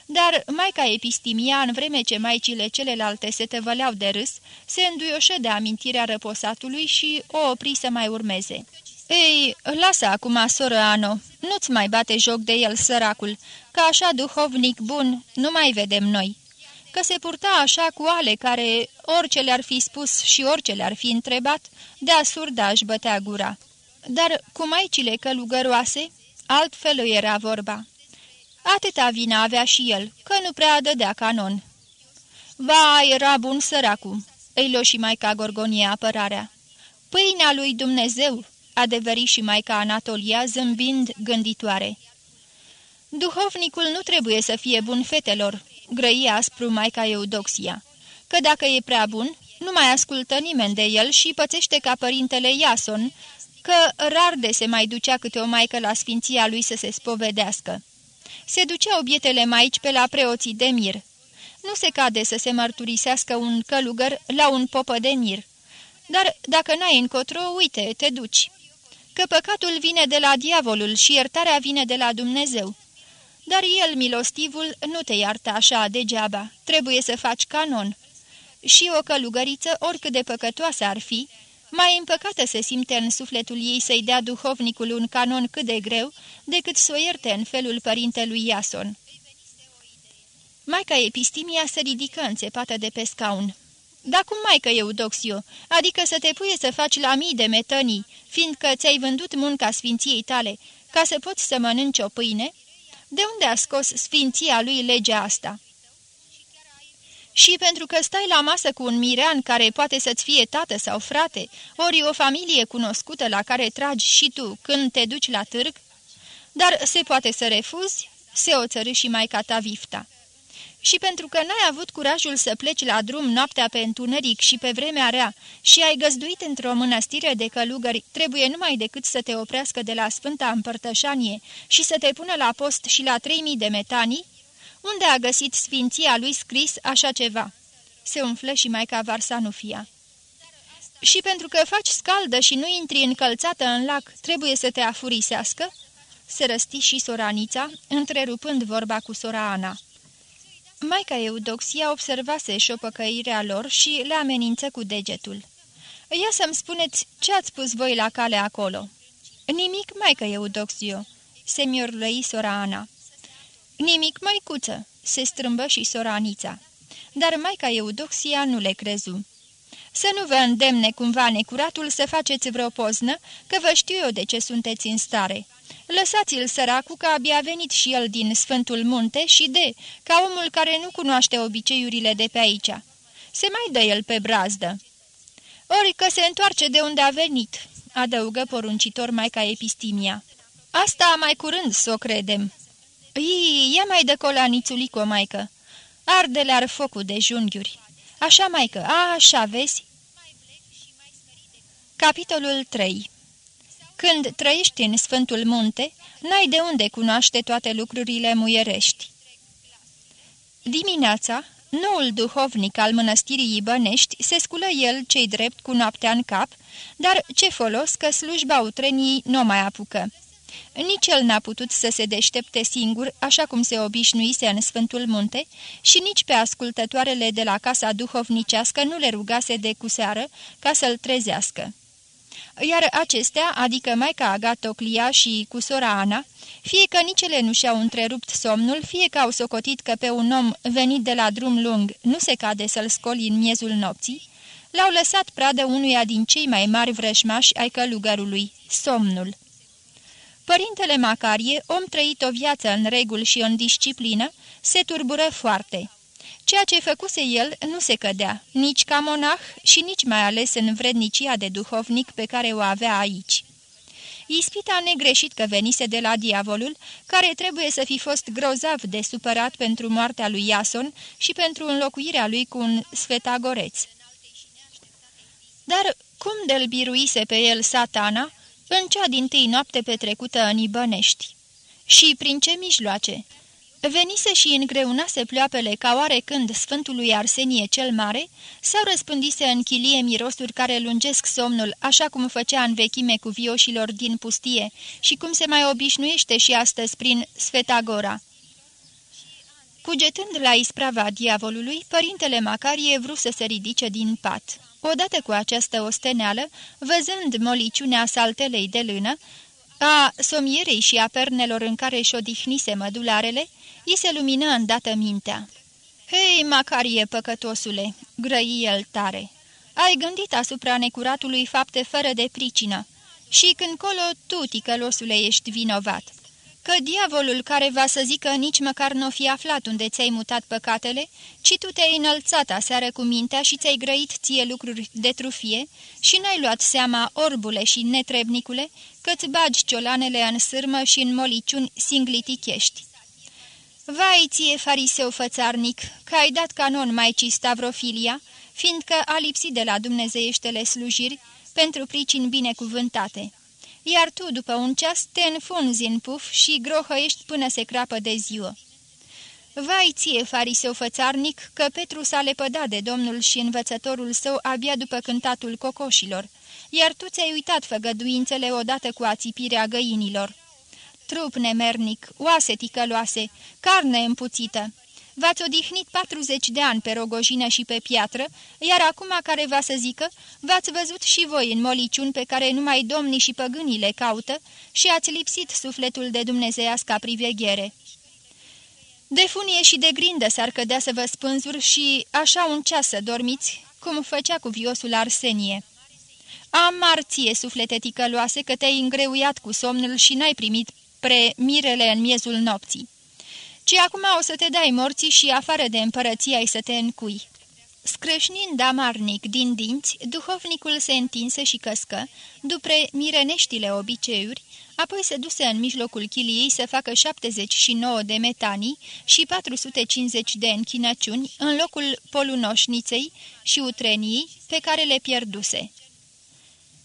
Dar maica Epistimia, în vreme ce maicile celelalte se tăvăleau de râs, se înduioșă de amintirea răposatului și o opri să mai urmeze. Ei, lasă acum, soră Ano, nu-ți mai bate joc de el, săracul, că așa duhovnic bun nu mai vedem noi. Că se purta așa cu ale care, orice le-ar fi spus și orice le-ar fi întrebat, de asurda își bătea gura. Dar cu maicile călugăroase, altfel era vorba. Atâta vină avea și el, că nu prea dădea canon. Vai, era bun săracul, îi lo și maica Gorgonie apărarea. Pâinea lui Dumnezeu, adevări și maica Anatolia zâmbind gânditoare. Duhovnicul nu trebuie să fie bun fetelor, grăi aspru maica Eudoxia, că dacă e prea bun, nu mai ascultă nimeni de el și pățește ca părintele Iason, că rar de se mai ducea câte o maică la sfinția lui să se spovedească. Se duceau bietele maici pe la preoții de mir. Nu se cade să se mărturisească un călugăr la un popă de mir. Dar dacă n-ai încotro, uite, te duci că păcatul vine de la diavolul și iertarea vine de la Dumnezeu. Dar el, milostivul, nu te iartă așa degeaba, trebuie să faci canon. Și o călugăriță, oricât de păcătoasă ar fi, mai împăcată se simte în sufletul ei să-i dea duhovnicul un canon cât de greu, decât să o ierte în felul părintelui Iason. Maica Epistimia se ridică înțepată de pe scaun. Dar cum mai că Eudoxiu? Adică să te puie să faci la mii de metănii, fiindcă ți-ai vândut munca sfinției tale, ca să poți să mănânci o pâine? De unde a scos sfinția lui legea asta?" Și pentru că stai la masă cu un mirean care poate să-ți fie tată sau frate, ori o familie cunoscută la care tragi și tu când te duci la târg? Dar se poate să refuzi?" se oțărâ și maica ta vifta și pentru că n-ai avut curajul să pleci la drum noaptea pe întuneric și pe vremea rea și ai găzduit într-o mănăstire de călugări, trebuie numai decât să te oprească de la Sfânta Împărtășanie și să te pună la post și la 3000 de metanii? Unde a găsit sfinția lui scris așa ceva?" Se umflă și Maica Varsanufia. Și pentru că faci scaldă și nu intri încălțată în lac, trebuie să te afurisească?" Se răsti și soranița, întrerupând vorba cu sora Ana. Maica Eudoxia observase șopăcăirea lor și le amenință cu degetul. Ia să-mi spuneți ce ați spus voi la cale acolo." Nimic, maică Eudoxio," se miorlăi sora Ana. Nimic, măicuță," se strâmbă și sora Anița. Dar maica Eudoxia nu le crezu. Să nu vă îndemne cumva necuratul să faceți vreo poznă, că vă știu eu de ce sunteți în stare. Lăsați-l săracu că abia venit și el din Sfântul Munte și de, ca omul care nu cunoaște obiceiurile de pe aici. Se mai dă el pe brazdă. Ori că se întoarce de unde a venit, adăugă poruncitor Maica Epistimia. Asta mai curând să o credem. Ii, ia mai de colanițulico, maică. Arde-le-ar focul de junghiuri. Așa, maică, a, așa, vezi? Capitolul 3 Când trăiești în Sfântul Munte, n-ai de unde cunoaște toate lucrurile muierești. Dimineața, noul duhovnic al mănăstirii Ibănești se sculă el cei drept cu noaptea în cap, dar ce folos că slujba utrenii nu mai apucă. Nici el n-a putut să se deștepte singur, așa cum se obișnuise în Sfântul Munte, și nici pe ascultătoarele de la casa duhovnicească nu le rugase de cuseară ca să-l trezească. Iar acestea, adică Maica Agatoclia și cu sora Ana, fie că nici ele nu și-au întrerupt somnul, fie că au socotit că pe un om venit de la drum lung nu se cade să-l scoli în miezul nopții, l-au lăsat pradă unuia din cei mai mari vrășmași ai călugărului, somnul. Părintele Macarie, om trăit o viață în regul și în disciplină, se turbură foarte. Ceea ce făcuse el nu se cădea, nici ca monah și nici mai ales în vrednicia de duhovnic pe care o avea aici. Ispita negreșit că venise de la diavolul, care trebuie să fi fost grozav de supărat pentru moartea lui Iason și pentru înlocuirea lui cu un sfetagoreț. Dar cum de-l biruise pe el satana, în cea din tâi noapte petrecută în Ibănești. Și prin ce mijloace? Venise și îngreunase pleoapele ca oare când Sfântului Arsenie cel Mare sau răspândise în chilie mirosuri care lungesc somnul, așa cum făcea în vechime cu vioșilor din pustie și cum se mai obișnuiește și astăzi prin Sfetagora. Cugetând la isprava diavolului, părintele Macarie vrut să se ridice din pat. Odată cu această osteneală, văzând moliciunea saltelei de lână, a somierei și a pernelor în care și odihnise mădularele, i se lumină îndată mintea. Hei, Macarie, păcătosule!" grăi el tare. Ai gândit asupra necuratului fapte fără de pricină și când colo tu, ticălosule, ești vinovat că diavolul care va să zică nici măcar nu fi aflat unde ți-ai mutat păcatele, ci tu te-ai înălțat aseară cu mintea și ți-ai grăit ție lucruri de trufie și n-ai luat seama, orbule și netrebnicule, că-ți bagi ciolanele în sârmă și în moliciuni singlitichești. Vai ție, fariseu fățarnic, că ai dat canon Maicii Stavrofilia, fiindcă a lipsit de la dumnezeieștele slujiri pentru pricini binecuvântate iar tu, după un ceas, te înfunzi în puf și grohăiești până se crapă de ziua. Vai ție, fariseu fățarnic, că Petru s-a lepădat de domnul și învățătorul său abia după cântatul cocoșilor, iar tu ți-ai uitat făgăduințele odată cu ațipirea găinilor. Trup nemernic, oase ticăloase, carne împuțită, V-ați odihnit 40 de ani pe rogojină și pe piatră, iar acum care va să zică, v-ați văzut și voi în moliciuni pe care numai domnii și păgânii le caută și ați lipsit sufletul de dumnezeiasca priveghere. De funie și de grindă s-ar cădea să vă spânzuri și așa un ceas să dormiți, cum făcea cu viosul Arsenie. Amar ție, suflete ticăloase, că te-ai îngreuiat cu somnul și n-ai primit pre mirele în miezul nopții ci acum o să te dai morții și afară de împărăție ai să te încui. Scrâșnind amarnic din dinți, duhovnicul se întinse și căscă, după mireneștile obiceiuri, apoi se duse în mijlocul chiliei să facă 79 de metanii și 450 de închinăciuni în locul polunoșniței și utreniei pe care le pierduse.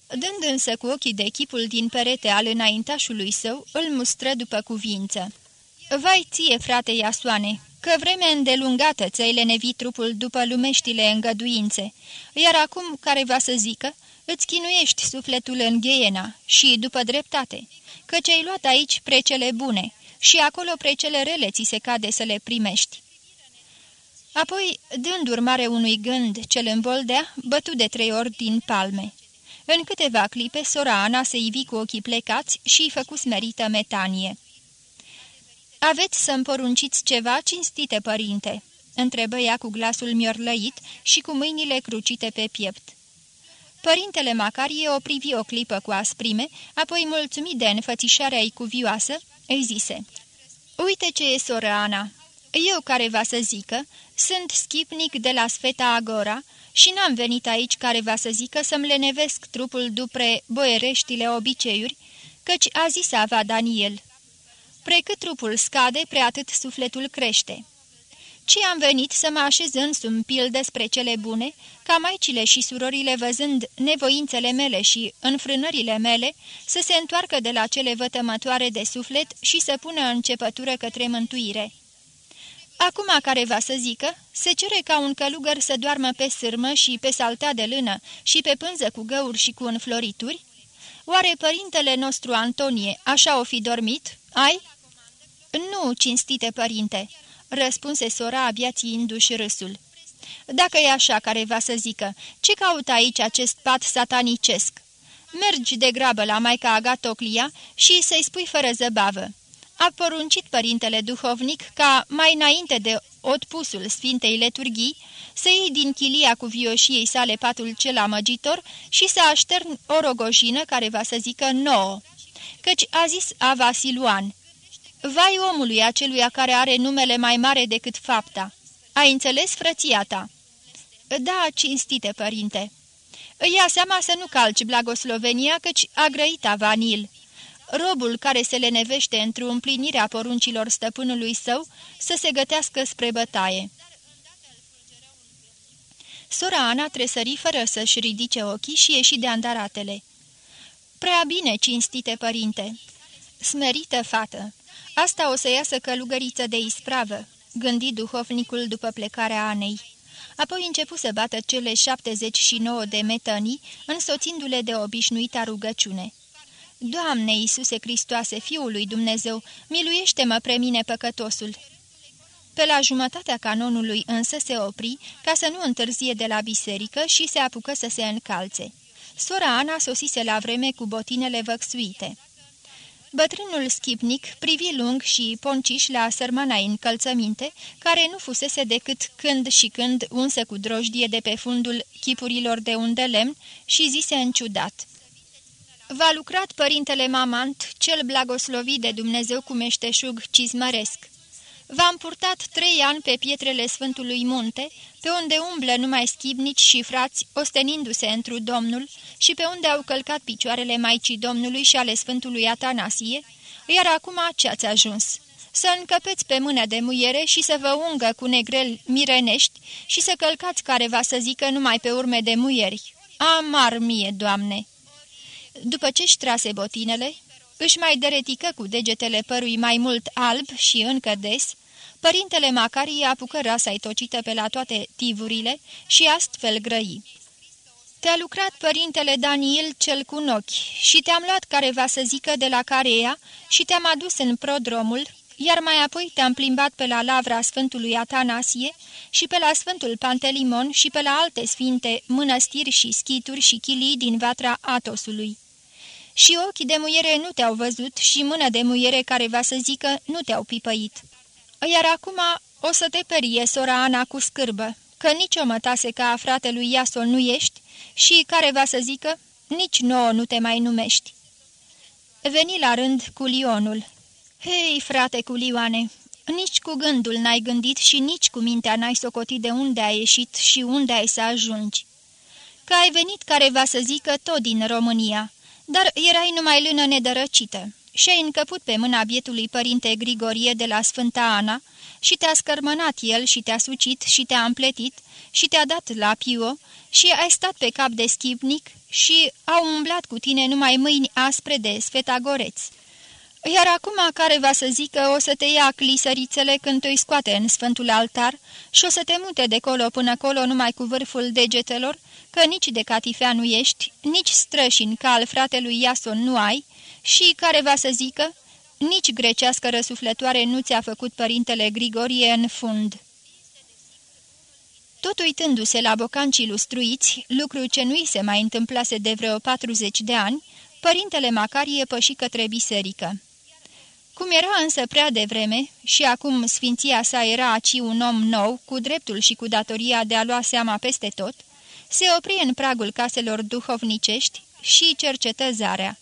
Dând însă cu ochii de echipul din perete al înaintașului său, îl mustră după cuvință. Vai ție, frate Iasoane, că vreme îndelungată ți-ai lenevi trupul după lumeștile îngăduințe, iar acum, care va să zică, îți chinuiești sufletul în gheiena și după dreptate, căci ai luat aici precele bune și acolo precele rele ți se cade să le primești. Apoi, dând urmare unui gând ce îl învoldea, bătu de trei ori din palme. În câteva clipe, sora Ana se ivi cu ochii plecați și îi făcu smerită metanie. Aveți să-mi porunciți ceva, cinstite părinte?" întrebă ea cu glasul miorlăit și cu mâinile crucite pe piept. Părintele Macarie o privi o clipă cu asprime, apoi mulțumit de înfățișarea-i cuvioasă, îi zise, Uite ce e sora Ana! Eu care va să zică, sunt schipnic de la Sfeta Agora și n-am venit aici care va să zică să-mi lenevesc trupul dupre boiereștile obiceiuri, căci a zis ava Daniel, Precât trupul scade, preatât sufletul crește. Ci am venit să mă așez însumi pil despre cele bune, ca maicile și surorile văzând nevoințele mele și înfrânările mele, să se întoarcă de la cele vătămătoare de suflet și să pună începătură către mântuire. Acum care va să zică, se cere ca un călugăr să doarmă pe sârmă și pe saltea de lână și pe pânză cu găuri și cu înflorituri? Oare părintele nostru Antonie așa o fi dormit? Ai?" Nu, cinstite părinte," răspunse sora abia țiindu-și râsul. Dacă e așa care va să zică, ce caută aici acest pat satanicesc? Mergi de grabă la maica Agatoclia și să-i spui fără zăbavă. A poruncit părintele duhovnic ca, mai înainte de otpusul Sfintei Leturghii, să iei din chilia cu vioșiei sale patul cel amăgitor și să aștern o rogojină care va să zică nouă. Căci a zis a Vasiluan, Vai omului aceluia care are numele mai mare decât fapta! Ai înțeles, frăția ta?" Da, cinstite, părinte." Ia seama să nu calci blagoslovenia, căci a grăit Avanil." Robul care se lenevește într-o împlinire a poruncilor stăpânului său să se gătească spre bătaie. Sora Ana tresări fără să-și ridice ochii și ieși de andaratele. Prea bine, cinstite părinte!" Smerită fată! Asta o să iasă călugăriță de ispravă, gândi duhovnicul după plecarea Anei. Apoi începu să bată cele 79 de metanii, însoțindu-le de obișnuita rugăciune. Doamne Iisuse Hristoase, Fiul lui Dumnezeu, miluiește-mă pre mine păcătosul!" Pe la jumătatea canonului însă se opri ca să nu întârzie de la biserică și se apucă să se încalțe. Sora Ana sosise la vreme cu botinele văxuite. Bătrânul schipnic privi lung și ponciș la sărmana încălțăminte, care nu fusese decât când și când unsă cu drojdie de pe fundul chipurilor de unde lemn și zise înciudat. V-a lucrat părintele Mamant, cel blagoslovit de Dumnezeu cu meșteșug cizmăresc. V-am purtat trei ani pe pietrele Sfântului Munte, pe unde umblă numai schibnici și frați, ostenindu-se întru Domnul, și pe unde au călcat picioarele Maicii Domnului și ale Sfântului Atanasie, iar acum ce ați ajuns? Să încăpeți pe mână de muiere și să vă ungă cu negrel mirenești și să călcați careva să zică numai pe urme de muieri. Amar mie, Doamne! După ce-și trase botinele, își mai deretică cu degetele părui mai mult alb și încă des, Părintele Macarie apucă rasa tocită pe la toate tivurile și astfel grăi. Te-a lucrat părintele Daniel cel cu ochi și te-am luat careva să zică de la Carea și te-am adus în prodromul, iar mai apoi te-am plimbat pe la lavra Sfântului Atanasie și pe la Sfântul Pantelimon și pe la alte sfinte mănăstiri și schituri și chilii din vatra Atosului. Și ochi de muiere nu te-au văzut și mână de muiere care va să zică nu te-au pipăit. Iar acum o să te perie sora Ana cu scârbă, că nici o mătase ca a fratelui Iason nu ești și care va să zică, nici nouă nu te mai numești. Veni la rând cu Lionul. Hei, frate cu Lioane, nici cu gândul n-ai gândit și nici cu mintea n-ai socotit de unde ai ieșit și unde ai să ajungi. Că ai venit careva să zică tot din România, dar erai numai lână nedărăcită și ai încăput pe mâna bietului părinte Grigorie de la Sfânta Ana și te-a scărmănat el și te-a sucit și te-a împletit și te-a dat la pio și ai stat pe cap de schipnic și au umblat cu tine numai mâini aspre de sfetagoreți. Iar acum care va să zică o să te ia clisărițele când te scoate în sfântul altar și o să te mute de colo până colo numai cu vârful degetelor, că nici de catifea nu ești, nici strășin ca al fratelui Iason nu ai, și care va să zică, nici grecească răsuflătoare nu ți-a făcut părintele Grigorie în fund. Tot uitându-se la bocancii lustruiți, lucru ce nu-i se mai întâmplase de vreo 40 de ani, părintele Macarie păși către biserică. Cum era însă prea devreme și acum sfinția sa era aci un om nou, cu dreptul și cu datoria de a lua seama peste tot, se opri în pragul caselor duhovnicești și cercetă zarea.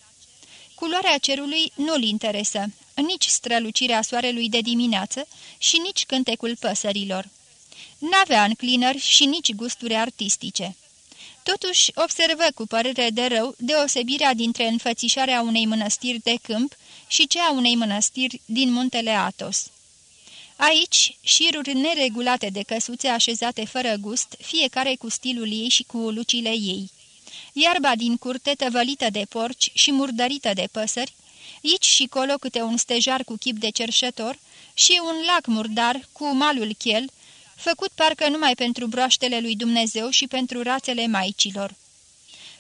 Culoarea cerului nu-l interesă, nici strălucirea soarelui de dimineață și nici cântecul păsărilor. N-avea înclinări și nici gusturi artistice. Totuși observă cu părere de rău deosebirea dintre înfățișarea unei mănăstiri de câmp și cea a unei mănăstiri din muntele Atos. Aici, șiruri neregulate de căsuțe așezate fără gust, fiecare cu stilul ei și cu lucile ei. Iarba din curte tăvălită de porci și murdărită de păsări, aici și colo câte un stejar cu chip de cerșător și un lac murdar cu malul chel, făcut parcă numai pentru broaștele lui Dumnezeu și pentru rațele maicilor.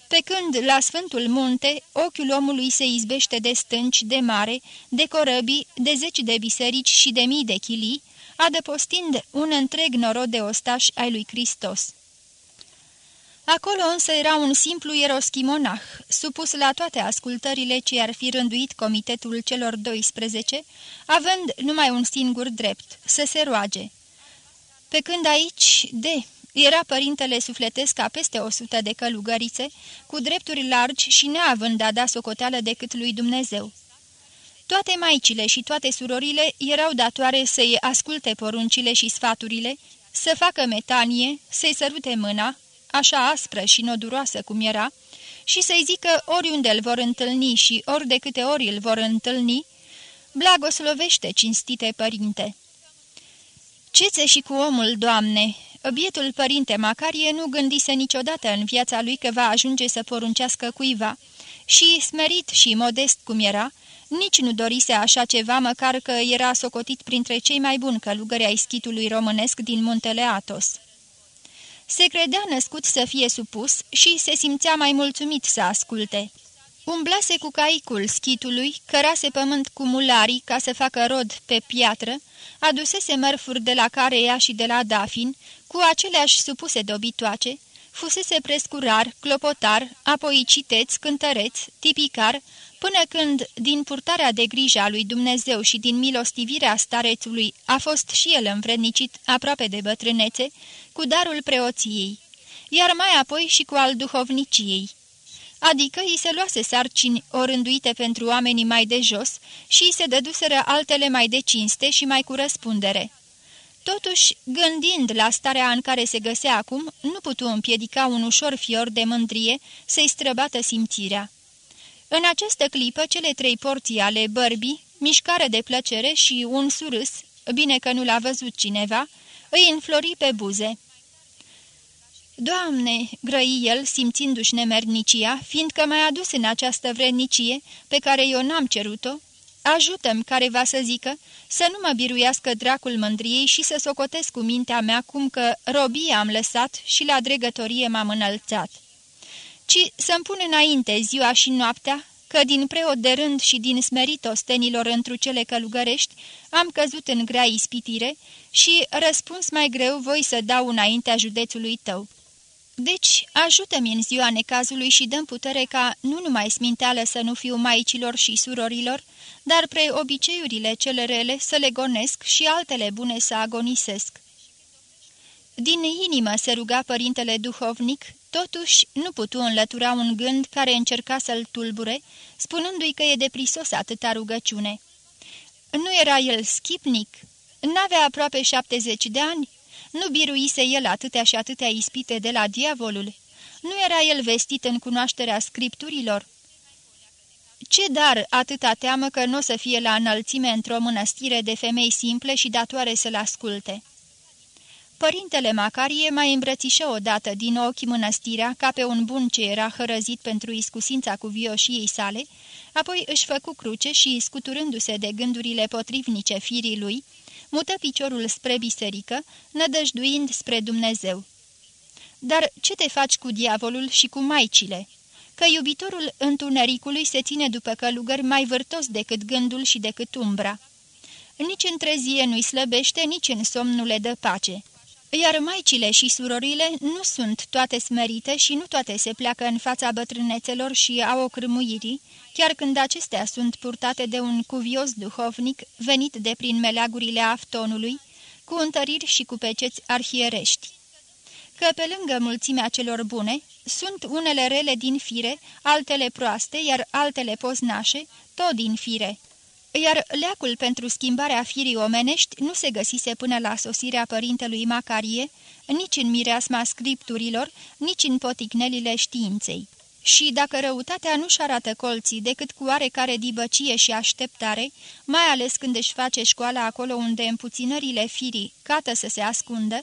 Pe când, la Sfântul Munte, ochiul omului se izbește de stânci, de mare, de corăbii, de zeci de biserici și de mii de chilii, adăpostind un întreg norod de ostași ai lui Hristos. Acolo însă era un simplu ieroschimonah, supus la toate ascultările ce ar fi rânduit comitetul celor 12, având numai un singur drept, să se roage. Pe când aici, de, era părintele sufletesc ca peste o sută de călugărițe, cu drepturi largi și neavând a da socoteală decât lui Dumnezeu. Toate maicile și toate surorile erau datoare să-i asculte poruncile și sfaturile, să facă metanie, să-i sărute mâna, așa aspră și noduroasă cum era, și să-i zică oriunde îl vor întâlni și ori de câte ori îl vor întâlni, blagoslovește, cinstite părinte. Cețe și cu omul, Doamne, Bietul părinte Macarie nu gândise niciodată în viața lui că va ajunge să poruncească cuiva și, smerit și modest cum era, nici nu dorise așa ceva, măcar că era socotit printre cei mai buni călugări ai schitului românesc din muntele Atos. Se credea născut să fie supus și se simțea mai mulțumit să asculte. Umblase cu caicul schitului, cărase pământ cu mularii ca să facă rod pe piatră, adusese mărfuri de la Carea și de la Dafin, cu aceleași supuse dobitoace, fusese prescurar, clopotar, apoi citeț, cântăreț, tipicar, până când, din purtarea de grijă a lui Dumnezeu și din milostivirea starețului, a fost și el învrednicit aproape de bătrânețe, cu darul preoției, iar mai apoi și cu al duhovniciei. Adică îi se luase sarcini orânduite pentru oamenii mai de jos și îi se dăduseră altele mai de cinste și mai cu răspundere. Totuși, gândind la starea în care se găsea acum, nu putu împiedica un ușor fior de mândrie să-i străbată simțirea. În această clipă, cele trei porții ale bărbii, mișcare de plăcere și un surâs, bine că nu l-a văzut cineva, îi înflori pe buze. Doamne!" grăi el, simțindu-și nemernicia, fiindcă m-ai adus în această vrednicie, pe care eu n-am cerut-o, ajută-mi care va să zică, să nu mă biruiască dracul mândriei și să socotesc cu mintea mea cum că robie am lăsat și la dregătorie m-am înălțat. Ci să-mi pun înainte ziua și noaptea, că din preot de rând și din smerit ostenilor întru cele călugărești am căzut în grea ispitire și răspuns mai greu voi să dau înaintea județului tău. Deci, ajută-mi în ziua necazului și dăm putere ca nu numai sminteală să nu fiu maicilor și surorilor, dar pre obiceiurile cele rele să le gonesc și altele bune să agonisesc. Din inimă se ruga părintele duhovnic, totuși nu putu înlătura un gând care încerca să-l tulbure, spunându-i că e deprisos atâta rugăciune. Nu era el schipnic? N-avea aproape șaptezeci de ani? Nu biruise el atâtea și atâtea ispite de la diavolul? Nu era el vestit în cunoașterea scripturilor? Ce dar atâta teamă că nu o să fie la înălțime într-o mănăstire de femei simple și datoare să-l asculte? Părintele Macarie mai îmbrățișă odată din ochi mănăstirea ca pe un bun ce era hărăzit pentru iscusința vioșiei sale, apoi își făcu cruce și, scuturându-se de gândurile potrivnice firii lui, mută piciorul spre biserică, nădăjduind spre Dumnezeu. Dar ce te faci cu diavolul și cu maicile?" Că iubitorul întunericului se ține după călugări mai vârtos decât gândul și decât umbra. Nici în trezie nu-i slăbește, nici în somn nu le dă pace. Iar maicile și surorile nu sunt toate smerite și nu toate se pleacă în fața bătrânețelor și a ocrâmuirii, chiar când acestea sunt purtate de un cuvios duhovnic venit de prin meleagurile aftonului, cu întăriri și cu peceți arhierești. Că pe lângă mulțimea celor bune, sunt unele rele din fire, altele proaste, iar altele poznașe, tot din fire, iar leacul pentru schimbarea firii omenești nu se găsise până la sosirea părintelui Macarie, nici în mireasma scripturilor, nici în poticnelile științei. Și dacă răutatea nu-și arată colții decât cu oarecare dibăcie și așteptare, mai ales când își face școala acolo unde împuținările firii cată să se ascundă,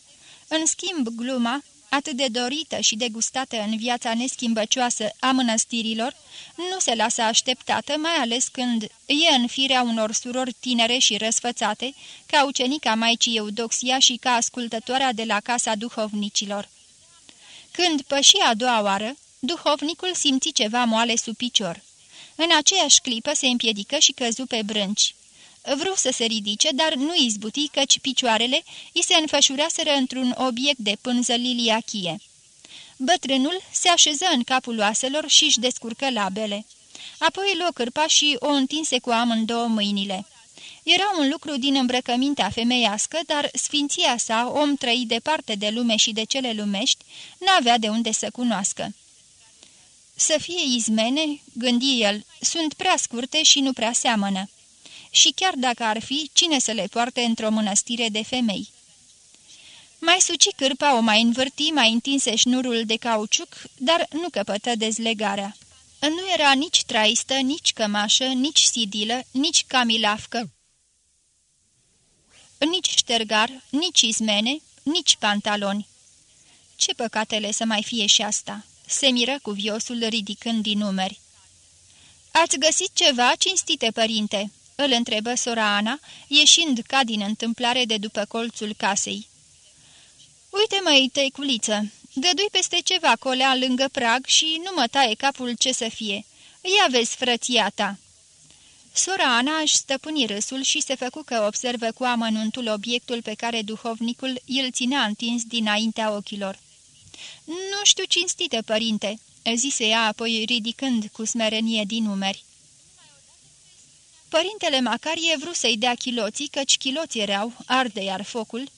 în schimb gluma, atât de dorită și degustată în viața neschimbăcioasă a mănăstirilor, nu se lasă așteptată, mai ales când e în firea unor surori tinere și răsfățate, ca ucenica Maicii Eudoxia și ca ascultătoarea de la casa duhovnicilor. Când păși a doua oară, duhovnicul simți ceva moale sub picior. În aceeași clipă se împiedică și căzu pe brânci. Vreau să se ridice, dar nu izbuti căci picioarele îi se înfășuraseră într-un obiect de pânză liliachie. Bătrânul se așeză în capul oaselor și își descurcă labele. Apoi luă cârpa și o întinse cu amândouă mâinile. Era un lucru din îmbrăcămintea femeiască, dar sfinția sa, om trăit departe de lume și de cele lumești, n-avea de unde să cunoască. Să fie izmene, gândi el, sunt prea scurte și nu prea seamănă și chiar dacă ar fi, cine să le poarte într-o mănăstire de femei? Mai suci cârpa, o mai învârti, mai întinse șnurul de cauciuc, dar nu căpătă dezlegarea. Nu era nici traistă, nici cămașă, nici sidilă, nici camilafcă, nici ștergar, nici izmene, nici pantaloni. Ce păcatele să mai fie și asta?" se miră cu viosul ridicând din numeri. Ați găsit ceva, cinstite părinte?" Îl întrebă sora Ana, ieșind ca din întâmplare de după colțul casei. Uite, măi, tăiculiță, dădui peste ceva colea lângă prag și nu mă taie capul ce să fie. Ia vezi, frăția ta!" Sora Ana își stăpâni râsul și se făcu că observă cu amănuntul obiectul pe care duhovnicul îl ținea întins dinaintea ochilor. Nu știu cinstite, părinte," zise ea apoi ridicând cu smerenie din numeri. Părintele Macarie vrut să-i dea chiloții, căci chiloții erau, arde iar focul,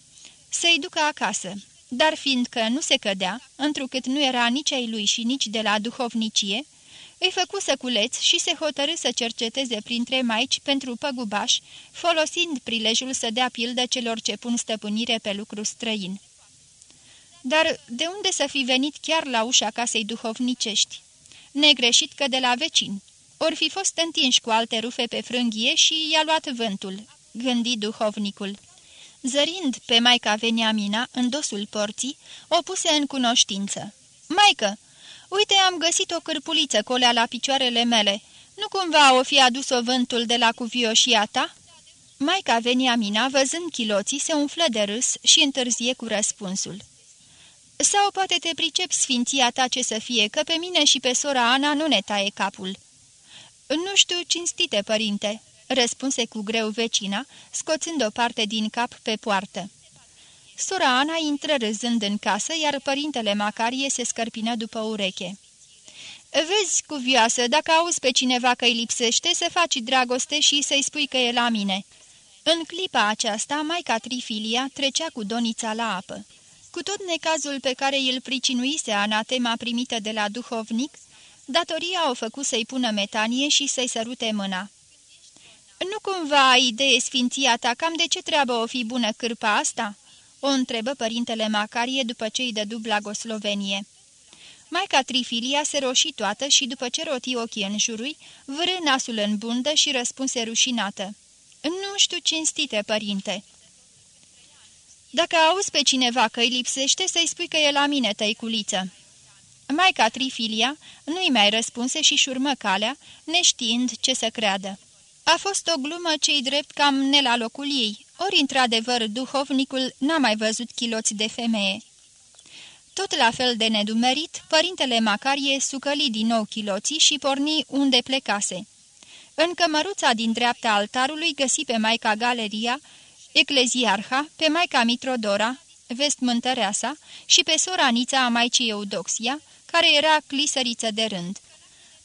să-i ducă acasă, dar fiindcă nu se cădea, întrucât nu era nici ai lui și nici de la duhovnicie, îi făcu să culeți și se hotărâ să cerceteze printre maici pentru păgubaș, folosind prilejul să dea pildă celor ce pun stăpânire pe lucru străin. Dar de unde să fi venit chiar la ușa casei duhovnicești? Negreșit că de la vecini ori fi fost întinși cu alte rufe pe frânghie și i-a luat vântul, gândi duhovnicul. Zărind pe Maica Veniamina în dosul porții, o puse în cunoștință. Maică, uite, am găsit o cârpuliță colea la picioarele mele. Nu cumva o fi adus-o vântul de la cuvioșia ta?" Maica Veniamina, văzând chiloții, se umflă de râs și întârzie cu răspunsul. Sau poate te pricep sfinția ta ce să fie, că pe mine și pe sora Ana nu ne taie capul." Nu știu, cinstite părinte," răspunse cu greu vecina, scoțând o parte din cap pe poartă. Sora Ana intră râzând în casă, iar părintele Macarie se scărpină după ureche. Vezi, cuvioasă, dacă auzi pe cineva că îi lipsește, să faci dragoste și să-i spui că e la mine." În clipa aceasta, Maica Trifilia trecea cu donița la apă. Cu tot necazul pe care îl pricinuise anatema primită de la duhovnic, Datoria o făcut să-i pună metanie și să-i sărute mâna. Nu cumva ai idee, sfinția ta, cam de ce treabă o fi bună cârpa asta?" o întrebă părintele Macarie după ce îi dădu blagoslovenie. Maica Trifilia se roși toată și după ce roti ochii în jurui, vârâ nasul în bundă și răspunse rușinată. Nu știu cinstite, părinte." Dacă auzi pe cineva că îi lipsește, să-i spui că e la mine, tăiculiță." Maica Trifilia nu-i mai răspunse și șurmă calea, neștiind ce să creadă. A fost o glumă cei drept cam ne la locul ei, ori într-adevăr duhovnicul n-a mai văzut chiloți de femeie. Tot la fel de nedumerit, părintele Macarie sucăli din nou chiloții și porni unde plecase. În cămăruța din dreapta altarului găsi pe Maica Galeria, Ecleziarha, pe Maica Mitrodora, vestmântăreasa și pe soranița a Maicii Eudoxia, care era clisăriță de rând.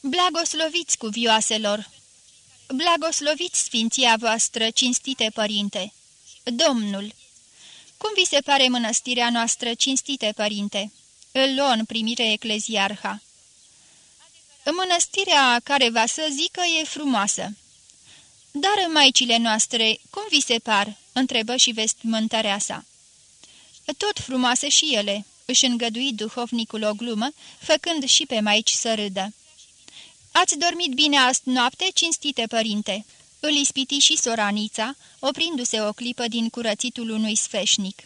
Blagosloviți cu vioaselor! Blagosloviți sfinția voastră, cinstite părinte! Domnul! Cum vi se pare mănăstirea noastră, cinstite părinte?" Îl luă în primire ecleziarha. Mănăstirea care va să zică e frumoasă." Dar maicile noastre, cum vi se par?" întrebă și vestmântarea sa. Tot frumoase și ele," își îngădui duhovnicul o glumă, făcând și pe maici să râdă. Ați dormit bine azi noapte, cinstite părinte?" Îl ispiti și soranița, oprindu-se o clipă din curățitul unui sfeșnic.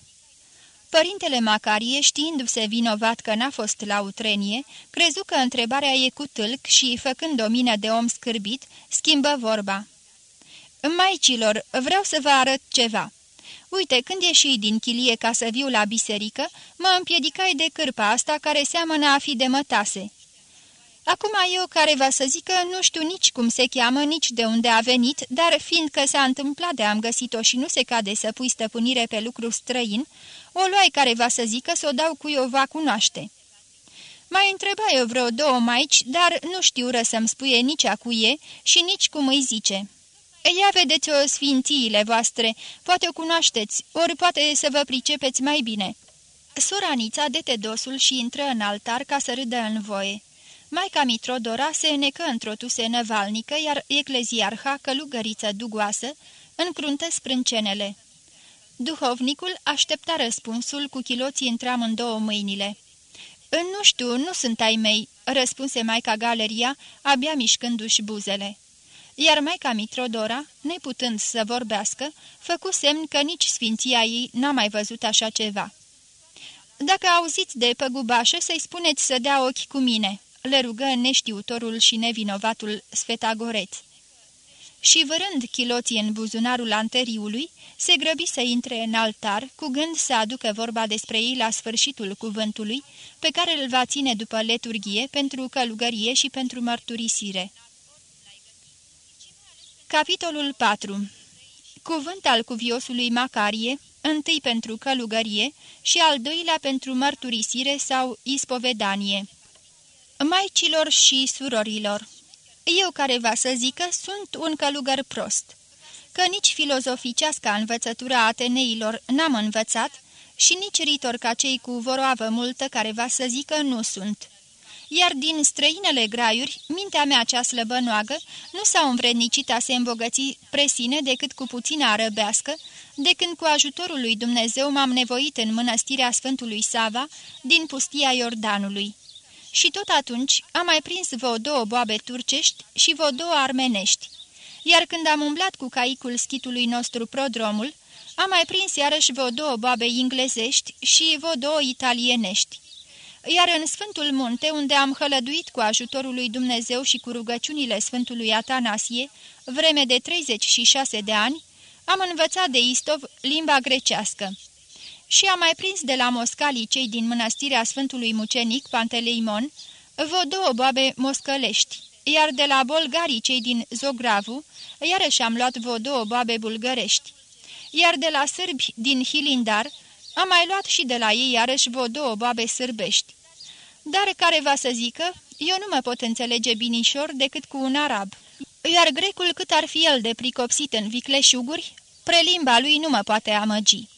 Părintele Macarie, știindu-se vinovat că n-a fost la utrenie, crezu că întrebarea e cu tâlc și, făcând o mină de om scârbit, schimbă vorba. Maicilor, vreau să vă arăt ceva. Uite, când ieși din chilie ca să viu la biserică, mă împiedicai de cârpa asta care seamănă a fi de mătase. Acum eu care va să zică nu știu nici cum se cheamă, nici de unde a venit, dar fiindcă s-a întâmplat de am găsit-o și nu se cade să pui stăpânire pe lucru străin, o luai care va să zică să o dau cu o va cunoaște. Mai întreba eu vreo două maici, dar nu știu ră să-mi spuie nici a cuie și nici cum îi zice. Ia vedeți-o sfințiile voastre, poate o cunoașteți, ori poate să vă pricepeți mai bine." Soranița dete dosul și intră în altar ca să râdă în voie. Maica Mitrodora se înecă într-o tuse năvalnică, iar ecleziarha, călugăriță dugoasă, încruntă sprâncenele. Duhovnicul aștepta răspunsul cu chiloții întram în două mâinile. Nu știu, nu sunt ai mei," răspunse Maica Galeria, abia mișcându-și buzele. Iar Maica Mitrodora, neputând să vorbească, făcu semn că nici sfinția ei n-a mai văzut așa ceva. Dacă auziți de păgubașă, să-i spuneți să dea ochi cu mine," le rugă neștiutorul și nevinovatul Sfetagoreț. Și vărând chiloții în buzunarul anteriului, se grăbi să intre în altar, cu gând să aducă vorba despre ei la sfârșitul cuvântului, pe care îl va ține după leturghie pentru călugărie și pentru mărturisire. Capitolul 4 Cuvânt al cuviosului Macarie, întâi pentru călugărie și al doilea pentru mărturisire sau ispovedanie. Maicilor și surorilor, eu care va să zică sunt un călugăr prost, că nici filozoficeasca învățătura Ateneilor n-am învățat și nici ritor ca cei cu voroavă multă care va să zică nu sunt. Iar din străinele graiuri, mintea mea cea slăbănoagă nu s-a învrednicit a se îmbogăți presine decât cu puțină arăbească, de când cu ajutorul lui Dumnezeu m-am nevoit în mănăstirea Sfântului Sava din pustia Iordanului și tot atunci am mai prins vă două boabe turcești și vă două armenești. Iar când am umblat cu caicul schitului nostru prodromul, am mai prins iarăși vă două boabe englezești și vă două italienești. Iar în Sfântul Munte, unde am hălăduit cu ajutorul lui Dumnezeu și cu rugăciunile Sfântului Atanasie, vreme de 36 de ani, am învățat de Istov limba grecească. Și am mai prins de la moscalii cei din mănăstirea Sfântului Mucenic Panteleimon vă două boabe moscălești, iar de la bolgarii cei din Zogravu iarăși am luat vă două boabe bulgărești, iar de la sârbi din Hilindar am mai luat și de la ei iarăși vă două boabe sârbești. Dar care va să zică, eu nu mă pot înțelege binișor decât cu un arab, iar grecul cât ar fi el de pricopsit în vicleșuguri, prelimba lui nu mă poate amăgi.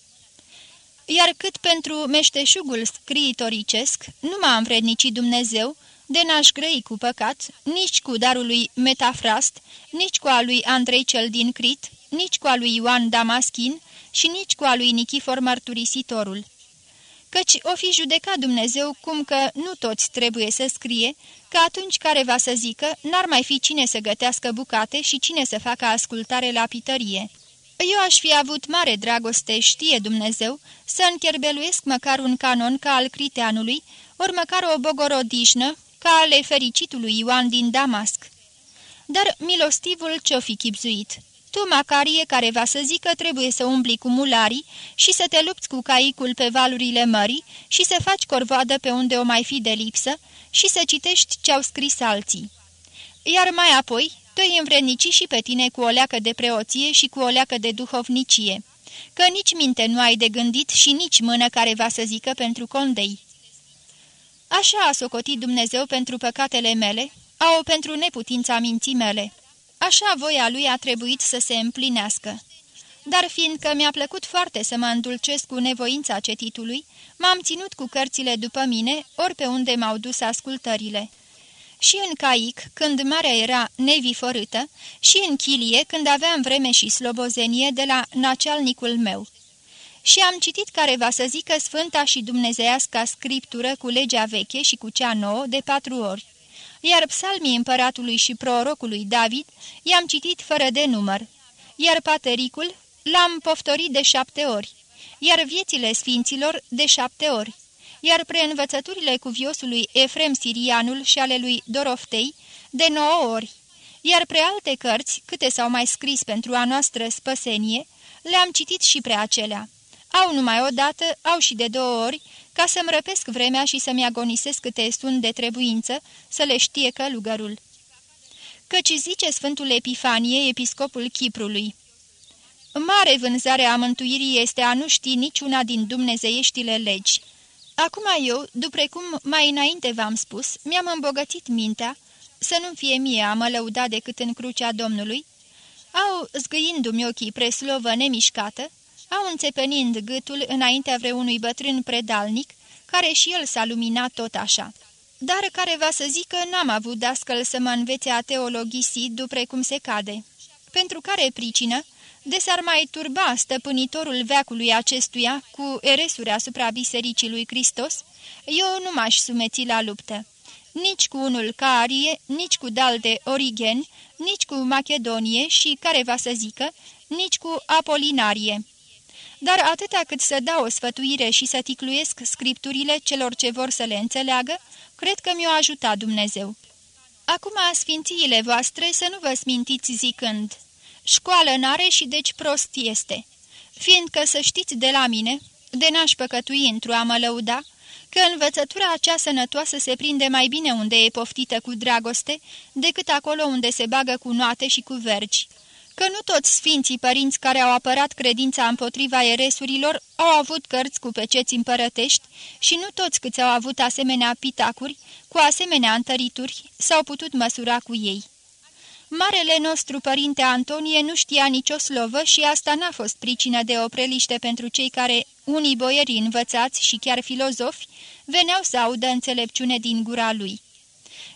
Iar cât pentru meșteșugul scriitoricesc, nu m-a învrednicit Dumnezeu, de n-aș grăi cu păcat, nici cu darul lui Metafrast, nici cu al lui Andrei cel din Crit, nici cu al lui Ioan Damaschin și nici cu al lui Nichifor Mărturisitorul. Căci o fi judecat Dumnezeu cum că nu toți trebuie să scrie, că atunci care va să zică, n-ar mai fi cine să gătească bucate și cine să facă ascultare la pitărie. Eu aș fi avut mare dragoste, știe Dumnezeu, să încherbeluiesc măcar un canon ca al Criteanului, ori măcar o bogorodișnă ca ale fericitului Ioan din Damasc. Dar milostivul ce-o fi chipzuit? Tu, Macarie, care va să zică trebuie să umbli cu mularii și să te lupți cu caicul pe valurile mării și să faci corvoadă pe unde o mai fi de lipsă și să citești ce-au scris alții. Iar mai apoi, tu îi învrednici și pe tine cu o leacă de preoție și cu o leacă de duhovnicie, că nici minte nu ai de gândit și nici mână care va să zică pentru condei. Așa a socotit Dumnezeu pentru păcatele mele, au pentru neputința minții mele. Așa voia lui a trebuit să se împlinească. Dar fiindcă mi-a plăcut foarte să mă îndulcesc cu nevoința cetitului, m-am ținut cu cărțile după mine, ori pe unde m-au dus ascultările. Și în caic, când marea era neviforâtă, și în chilie, când aveam vreme și slobozenie de la nacealnicul meu. Și am citit care va să zică sfânta și dumnezeiasca scriptură cu legea veche și cu cea nouă de patru ori iar psalmii împăratului și prorocului David i-am citit fără de număr, iar patericul l-am poftorit de șapte ori, iar viețile sfinților de șapte ori, iar preînvățăturile cuviosului Efrem Sirianul și ale lui Doroftei de nouă ori, iar pre alte cărți, câte s-au mai scris pentru a noastră spăsenie, le-am citit și pre acelea. Au numai o dată, au și de două ori, ca să-mi răpesc vremea și să-mi agonisesc câte sunt de trebuință, să le știe călugărul. Căci zice Sfântul Epifanie, episcopul Chiprului, Mare vânzare a mântuirii este a nu ști niciuna din dumnezeieștile legi. Acum eu, după cum mai înainte v-am spus, mi-am îmbogățit mintea, să nu fie mie a mă lăuda decât în crucea Domnului, au, zgâindu-mi ochii preslovă nemișcată, au înțepenind gâtul înaintea vreunui bătrân predalnic, care și el s-a luminat tot așa. Dar care va să zică n-am avut dascăl să mă învețe a teologisi după cum se cade. Pentru care pricină, de s-ar mai turba stăpânitorul veacului acestuia cu eresuri asupra Bisericii lui Hristos, eu nu m-aș sumeți la luptă. Nici cu unul ca Arie, nici cu dal de Origen, nici cu Macedonie și, care va să zică, nici cu Apolinarie dar atâta cât să dau o sfătuire și să ticluiesc scripturile celor ce vor să le înțeleagă, cred că mi-o ajutat Dumnezeu. Acum, sfințiile voastre, să nu vă smintiți zicând, școală n-are și deci prost este, fiindcă să știți de la mine, de n-aș păcătui într-o a mă lăuda, că învățătura acea sănătoasă se prinde mai bine unde e poftită cu dragoste, decât acolo unde se bagă cu noate și cu vergi că nu toți sfinții părinți care au apărat credința împotriva eresurilor au avut cărți cu peceți împărătești și nu toți câți au avut asemenea pitacuri, cu asemenea întărituri, s-au putut măsura cu ei. Marele nostru părinte Antonie nu știa nicio slovă și asta n-a fost pricină de opreliște pentru cei care, unii boieri învățați și chiar filozofi, veneau să audă înțelepciune din gura lui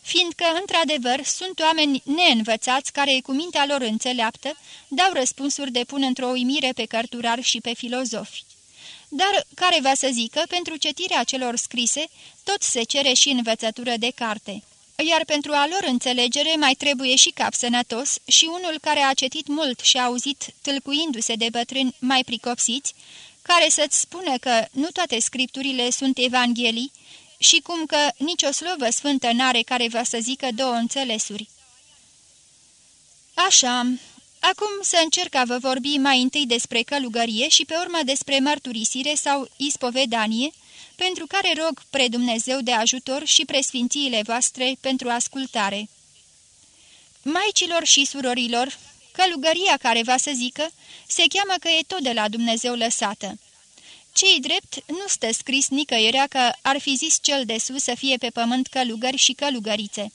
fiindcă, într-adevăr, sunt oameni neînvățați care, cu mintea lor înțeleaptă, dau răspunsuri de pun într-o uimire pe cărturari și pe filozofi. Dar, care va să zică, pentru citirea celor scrise, tot se cere și învățătură de carte. Iar pentru a lor înțelegere mai trebuie și cap sănătos și unul care a citit mult și a auzit tâlcuindu-se de bătrâni mai pricopsiți, care să-ți spună că nu toate scripturile sunt evanghelii, și cum că nicio slovă sfântă n-are care va să zică două înțelesuri. Așa, acum să încerc a vă vorbi mai întâi despre călugărie și pe urmă despre mărturisire sau ispovedanie, pentru care rog pre Dumnezeu de ajutor și presfințiile voastre pentru ascultare. Maicilor și surorilor, călugăria care va să zică, se cheamă că e tot de la Dumnezeu lăsată. Cei drept nu stă scris nicăierea că ar fi zis cel de sus să fie pe pământ călugări și călugărițe.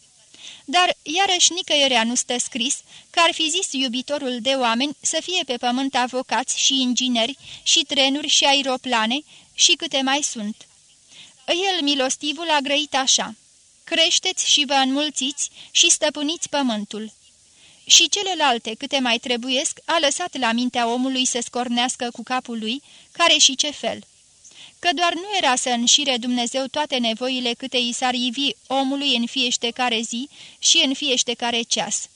Dar iarăși nicăierea nu stă scris că ar fi zis iubitorul de oameni să fie pe pământ avocați și ingineri și trenuri și aeroplane și câte mai sunt. El, milostivul, a grăit așa. creșteți și vă înmulțiți și stăpâniți pământul. Și celelalte câte mai trebuiesc a lăsat la mintea omului să scornească cu capul lui, care și ce fel. Că doar nu era să înșire Dumnezeu toate nevoile câte i s-ar ivi omului în fiește care zi și în fiește care ceas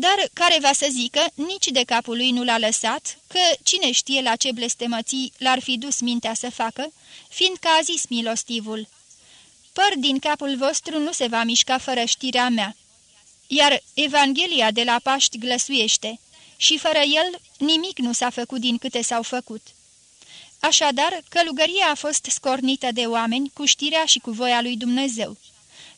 dar care va să zică, nici de capul lui nu l-a lăsat, că cine știe la ce blestemății l-ar fi dus mintea să facă, fiindcă a zis milostivul. Păr din capul vostru nu se va mișca fără știrea mea. Iar Evanghelia de la Paști glăsuiește, și fără el nimic nu s-a făcut din câte s-au făcut. Așadar, călugăria a fost scornită de oameni cu știrea și cu voia lui Dumnezeu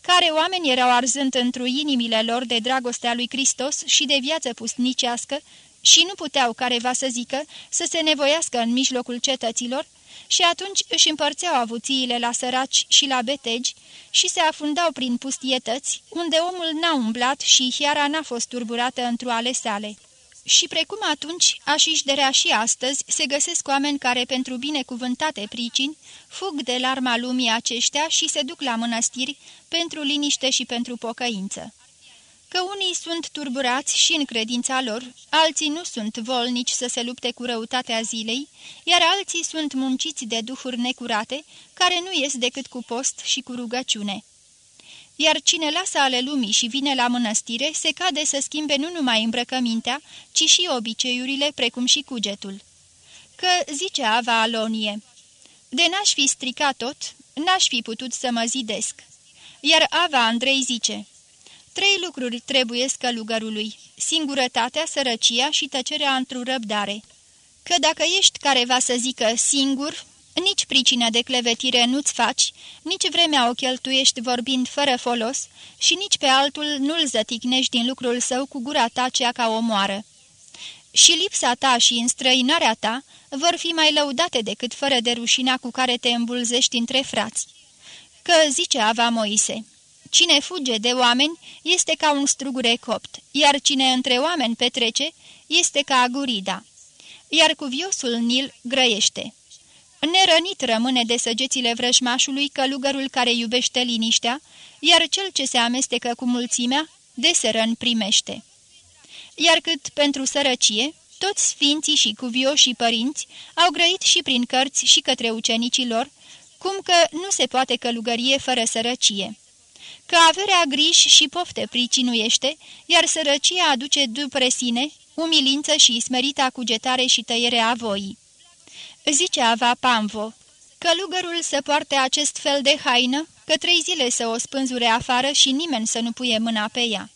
care oameni erau arzând într inimile lor de dragostea lui Hristos și de viață pusnicească și nu puteau, careva să zică, să se nevoiască în mijlocul cetăților, și atunci își împărțeau avuțiile la săraci și la betegi și se afundau prin pustietăți, unde omul n-a umblat și hiara n-a fost turburată într-o ale sale. Și precum atunci, așișderea și astăzi, se găsesc oameni care, pentru binecuvântate pricini, fug de larma lumii aceștia și se duc la mănăstiri pentru liniște și pentru pocăință. Că unii sunt turburați și în credința lor, alții nu sunt volnici să se lupte cu răutatea zilei, iar alții sunt munciți de duhuri necurate, care nu ies decât cu post și cu rugăciune iar cine lasă ale lumii și vine la mănăstire, se cade să schimbe nu numai îmbrăcămintea, ci și obiceiurile, precum și cugetul. Că, zice Ava Alonie, de n-aș fi stricat tot, n-aș fi putut să mă zidesc. Iar Ava Andrei zice, trei lucruri trebuie călugărului, singurătatea, sărăcia și tăcerea într-o răbdare. Că dacă ești care va să zică singur, nici pricină de clevetire nu-ți faci, nici vremea o cheltuiești vorbind fără folos și nici pe altul nu-l zăticnești din lucrul său cu gura ta cea ca o moară. Și lipsa ta și înstrăinarea ta vor fi mai lăudate decât fără de rușina cu care te îmbulzești între frați. Că, zice Ava Moise, cine fuge de oameni este ca un strugure copt, iar cine între oameni petrece este ca agurida, iar cuviosul Nil grăiește. Nerănit rămâne de săgețile vrăjmașului călugărul care iubește liniștea, iar cel ce se amestecă cu mulțimea, de serăn primește. Iar cât pentru sărăcie, toți sfinții și cuvioșii părinți au grăit și prin cărți și către ucenicii lor, cum că nu se poate călugărie fără sărăcie. Că averea griji și pofte pricinuiește, iar sărăcia aduce după sine umilință și smerita cugetare și tăiere a voii. Zice Ava Pamvo, călugărul să poarte acest fel de haină, că trei zile să o spânzure afară și nimeni să nu puie mâna pe ea.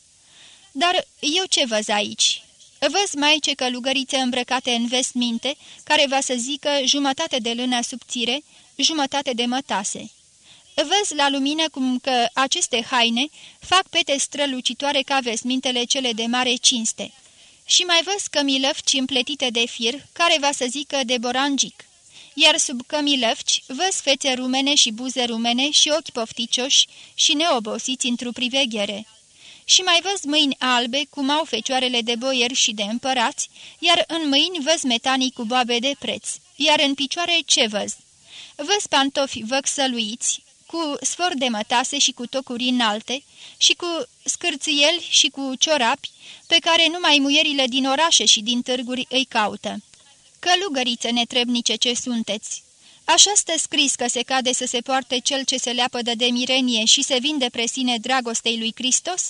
Dar eu ce văz aici? Văz mai ce călugărițe îmbrăcate în vestminte, care va să zică jumătate de lână subțire, jumătate de mătase. Văz la lumină cum că aceste haine fac pete strălucitoare ca vestmintele cele de mare cinste și mai văz cămilăfci împletite de fir, care va să zică de borangic. Iar sub cămilăfci văz fețe rumene și buze rumene și ochi pofticioși și neobosiți într-o priveghere. Și mai văz mâini albe, cum au fecioarele de boieri și de împărați, iar în mâini văz metanii cu boabe de preț, iar în picioare ce văz? Văz pantofi văxăluiți, cu sfor de mătase și cu tocuri înalte, și cu scârțieli și cu ciorapi, pe care numai muierile din orașe și din târguri îi caută. Călugărițe netrebnice ce sunteți! Așa stă scris că se cade să se poarte cel ce se leapădă de mirenie și se vinde pre sine dragostei lui Hristos?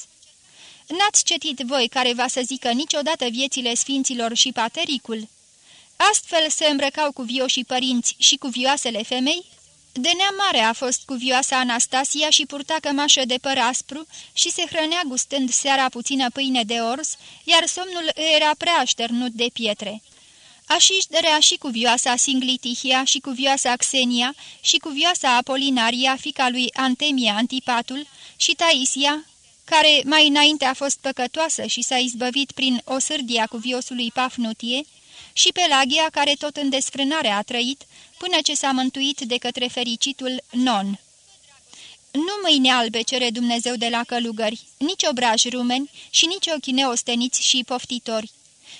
N-ați cetit voi care va să zică niciodată viețile sfinților și patericul? Astfel se îmbrăcau cu vioșii părinți și cu vioasele femei? De neamare a fost cuvioasa Anastasia și purta cămașă de păr aspru și se hrănea gustând seara puțină pâine de ors, iar somnul era prea așternut de pietre. Așa-și dărea și cuvioasa Singlitihia și cuvioasa Xenia și cuvioasa Apolinaria, fica lui Antemia Antipatul, și Taisia, care mai înainte a fost păcătoasă și s-a izbăvit prin o sârdia cuviosului Pafnutie, și Pelagia, care tot în desfrânare a trăit, până ce s-a mântuit de către fericitul Non. Nu mâine albe cere Dumnezeu de la călugări, nici obraji rumeni și nici ochi neosteniți și poftitori,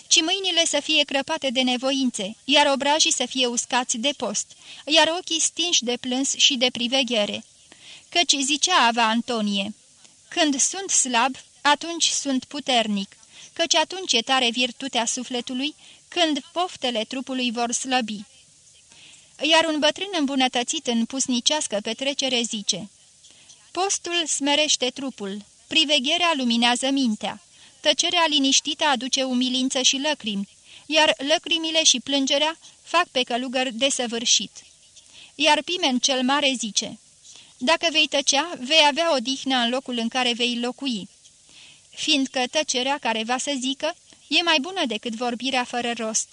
ci mâinile să fie crăpate de nevoințe, iar obrajii să fie uscați de post, iar ochii stinși de plâns și de priveghere căci zicea Ava Antonie, Când sunt slab, atunci sunt puternic, căci atunci e tare virtutea sufletului, când poftele trupului vor slăbi. Iar un bătrân îmbunătățit în pusnicească petrecere zice, Postul smerește trupul, privegherea luminează mintea, tăcerea liniștită aduce umilință și lăcrimi, iar lăcrimile și plângerea fac pe călugăr desăvârșit. Iar Pimen cel mare zice, Dacă vei tăcea, vei avea o dihnă în locul în care vei locui. Fiindcă tăcerea care va să zică e mai bună decât vorbirea fără rost,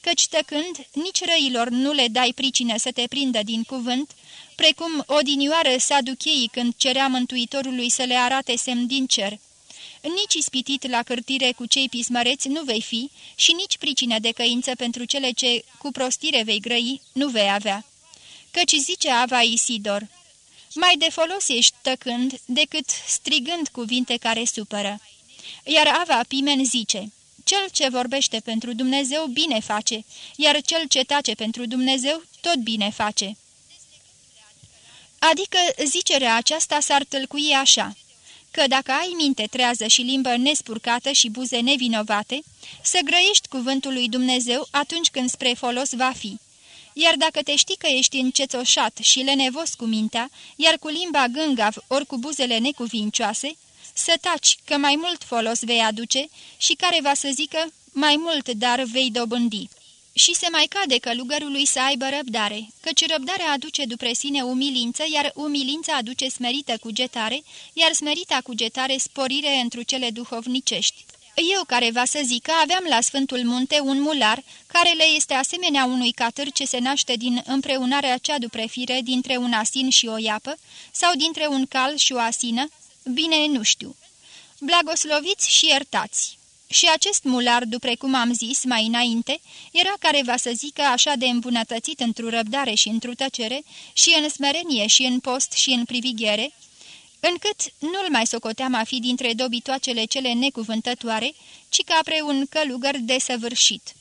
căci tăcând, nici răilor nu le dai pricină să te prindă din cuvânt, precum odinioară saducheii când cerea Mântuitorului să le arate semn din cer. Nici ispitit la cârtire cu cei pismăreți nu vei fi și nici pricină de căință pentru cele ce cu prostire vei grăi nu vei avea. Căci zice Ava Isidor, mai de folos ești tăcând decât strigând cuvinte care supără. Iar Ava Pimen zice, cel ce vorbește pentru Dumnezeu bine face, iar cel ce tace pentru Dumnezeu tot bine face. Adică zicerea aceasta s-ar tâlcui așa, că dacă ai minte trează și limbă nespurcată și buze nevinovate, să grăiești cuvântul lui Dumnezeu atunci când spre folos va fi. Iar dacă te știi că ești încețoșat și lenevos cu mintea, iar cu limba gângav ori cu buzele necuvincioase, să taci că mai mult folos vei aduce și care va să zică mai mult dar vei dobândi. Și se mai cade călugărului să aibă răbdare, căci răbdarea aduce după sine umilință, iar umilința aduce smerită cugetare, iar smerita cugetare sporire întru cele duhovnicești. Eu care va să zică, aveam la Sfântul Munte un mular, care le este asemenea unui catâr ce se naște din împreunarea cea după fire dintre un asin și o iapă, sau dintre un cal și o asină, bine nu știu. Blagosloviți și iertați! Și acest mular, după cum am zis mai înainte, era care va să zică așa de îmbunătățit într-o răbdare și într-o tăcere, și în smerenie, și în post, și în privighere, încât nu-l mai socoteam a fi dintre dobitoacele cele necuvântătoare, ci ca pre un călugăr desăvârșit.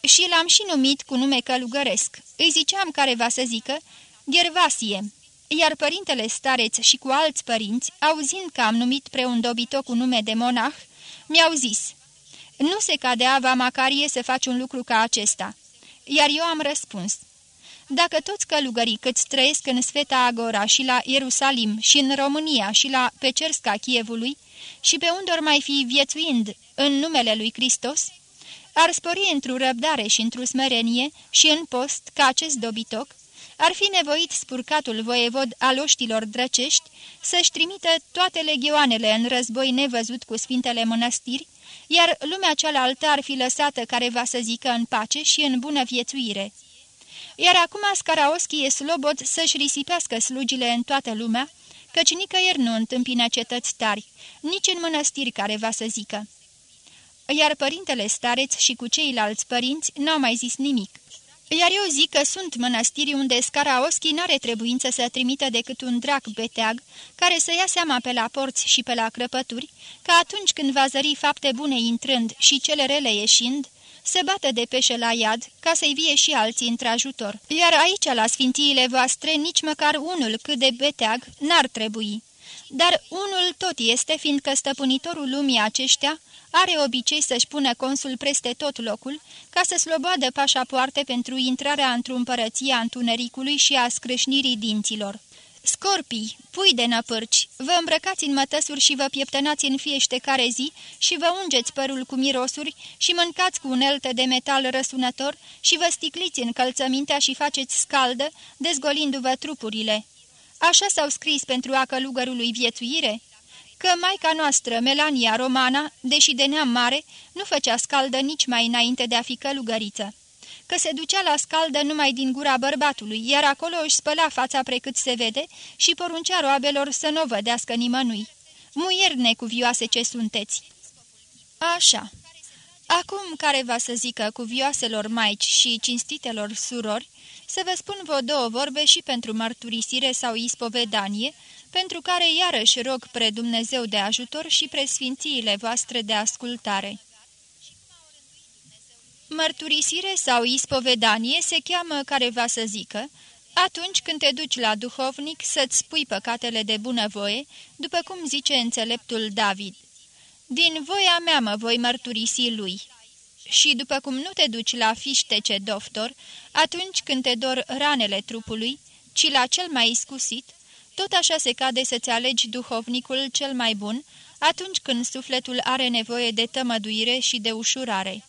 Și l-am și numit cu nume călugăresc. Îi ziceam care va să zică, Ghervasie, iar părintele stareț și cu alți părinți, auzind că am numit pre un dobitoc cu nume de monah, mi-au zis, nu se cade Ava Macarie să faci un lucru ca acesta. Iar eu am răspuns, dacă toți călugării câți trăiesc în Sveta Agora și la Ierusalim și în România și la Pecersca Chievului și pe unde ori mai fi viețuind în numele lui Hristos, ar spori într-o răbdare și într-o smerenie și în post ca acest dobitoc, ar fi nevoit spurcatul voievod al oștilor drăcești să-și trimită toate legioanele în război nevăzut cu sfintele mănăstiri, iar lumea cealaltă ar fi lăsată care va să zică în pace și în bună viețuire. Iar acum Scaraoschi e slobod să-și risipească slugile în toată lumea, căci nicăieri nu întâmpină cetăți tari, nici în mănăstiri care va să zică. Iar părintele stareț și cu ceilalți părinți n-au mai zis nimic. Iar eu zic că sunt mănăstiri unde Scaraoschi n-are trebuință să trimită decât un drac beteag, care să ia seama pe la porți și pe la crăpături, că atunci când va zări fapte bune intrând și cele rele ieșind, se bată de peșe la iad, ca să-i vie și alții într-ajutor. Iar aici, la sfintiile voastre, nici măcar unul cât de beteag n-ar trebui. Dar unul tot este, fiindcă stăpânitorul lumii aceștia are obicei să-și pună consul preste tot locul, ca să sloboadă pașapoarte pentru intrarea într-o împărăție a întunericului și a scrâșnirii dinților. Scorpii, pui de năpârci, vă îmbrăcați în mătăsuri și vă pieptănați în fiește care zi și vă ungeți părul cu mirosuri și mâncați cu unelte de metal răsunător și vă sticliți în călțămintea și faceți scaldă, dezgolindu-vă trupurile. Așa s-au scris pentru a călugărului viețuire? Că maica noastră, Melania Romana, deși de neam mare, nu făcea scaldă nici mai înainte de a fi călugăriță că se ducea la scaldă numai din gura bărbatului, iar acolo își spăla fața precât se vede și poruncea roabelor să nu o vădească nimănui. Muieri necuvioase ce sunteți! Așa. Acum care va să zică cuvioaselor maici și cinstitelor surori, să vă spun vă două vorbe și pentru mărturisire sau ispovedanie, pentru care iarăși rog pre Dumnezeu de ajutor și pre sfințiile voastre de ascultare. Mărturisire sau ispovedanie se cheamă care va să zică, Atunci când te duci la duhovnic să-ți spui păcatele de bunăvoie, după cum zice înțeleptul David. Din voia mea mă voi mărturisi lui. Și după cum nu te duci la fiștece doctor, atunci când te dor ranele trupului, ci la cel mai iscusit, tot așa se cade să-ți alegi duhovnicul cel mai bun, atunci când sufletul are nevoie de tămăduire și de ușurare.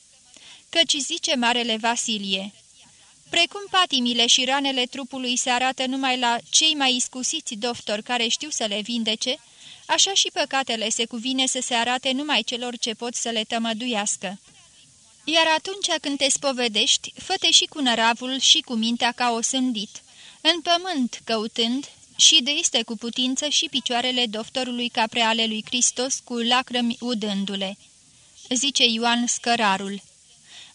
Căci zice Marele Vasilie, Precum patimile și ranele trupului se arată numai la cei mai iscusiți doctori care știu să le vindece, așa și păcatele se cuvine să se arate numai celor ce pot să le tămăduiască. Iar atunci când te spovedești, fă și cu năravul și cu mintea ca o sândit, în pământ căutând, și de este cu putință și picioarele doctorului capre ale lui Hristos cu lacrămi udându-le. Zice Ioan Scărarul.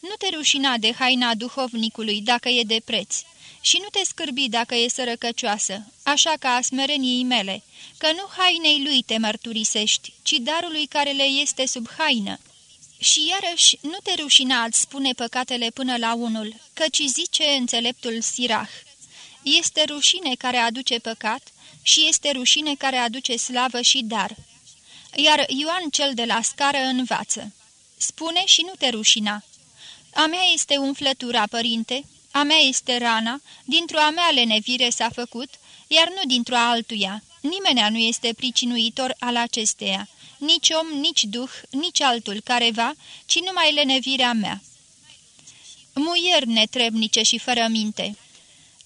Nu te rușina de haina duhovnicului dacă e de preț și nu te scârbi dacă e sărăcăcioasă, așa ca a smereniei mele, că nu hainei lui te mărturisești, ci darului care le este sub haină. Și iarăși nu te rușina ați spune păcatele până la unul, căci zice înțeleptul Sirah. Este rușine care aduce păcat și este rușine care aduce slavă și dar. Iar Ioan cel de la scară învață. Spune și nu te rușina. A mea este umflătura, părinte, a mea este rana, dintr-o a mea lenevire s-a făcut, iar nu dintr-o altuia. Nimenea nu este pricinuitor al acesteia, nici om, nici duh, nici altul careva, ci numai lenevirea mea. Muier netrebnice și fără minte,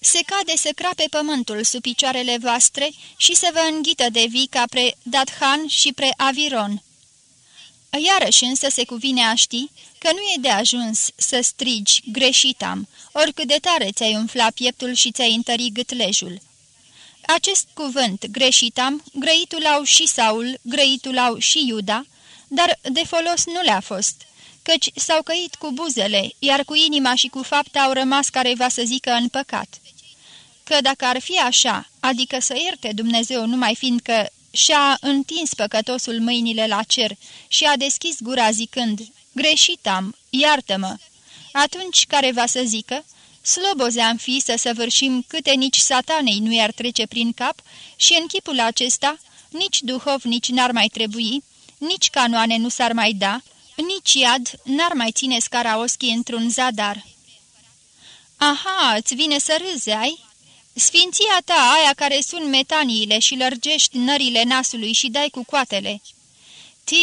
se cade să crape pământul sub picioarele voastre și să vă înghită de vii ca pre Dathan și pre Aviron. Iarăși însă se cuvine a ști că nu e de ajuns să strigi, greșit am, oricât de tare ți-ai umfla pieptul și ți-ai întări gâtlejul. Acest cuvânt, greșit am, grăitul au și Saul, grăitul au și Iuda, dar de folos nu le-a fost, căci s-au căit cu buzele, iar cu inima și cu fapta au rămas careva să zică în păcat că dacă ar fi așa, adică să ierte Dumnezeu numai fiindcă și-a întins păcătosul mâinile la cer și a deschis gura zicând, greșit am, iartă-mă, atunci care va să zică, slobozeam fi să săvârșim câte nici satanei nu i-ar trece prin cap și în chipul acesta nici duhovnici n-ar mai trebui, nici canoane nu s-ar mai da, nici iad n-ar mai ține scaraoschi într-un zadar. Aha, îți vine să râzi, ai?" Sfinția ta, aia care sun metaniile și lărgești nările nasului și dai cu coatele. Ti,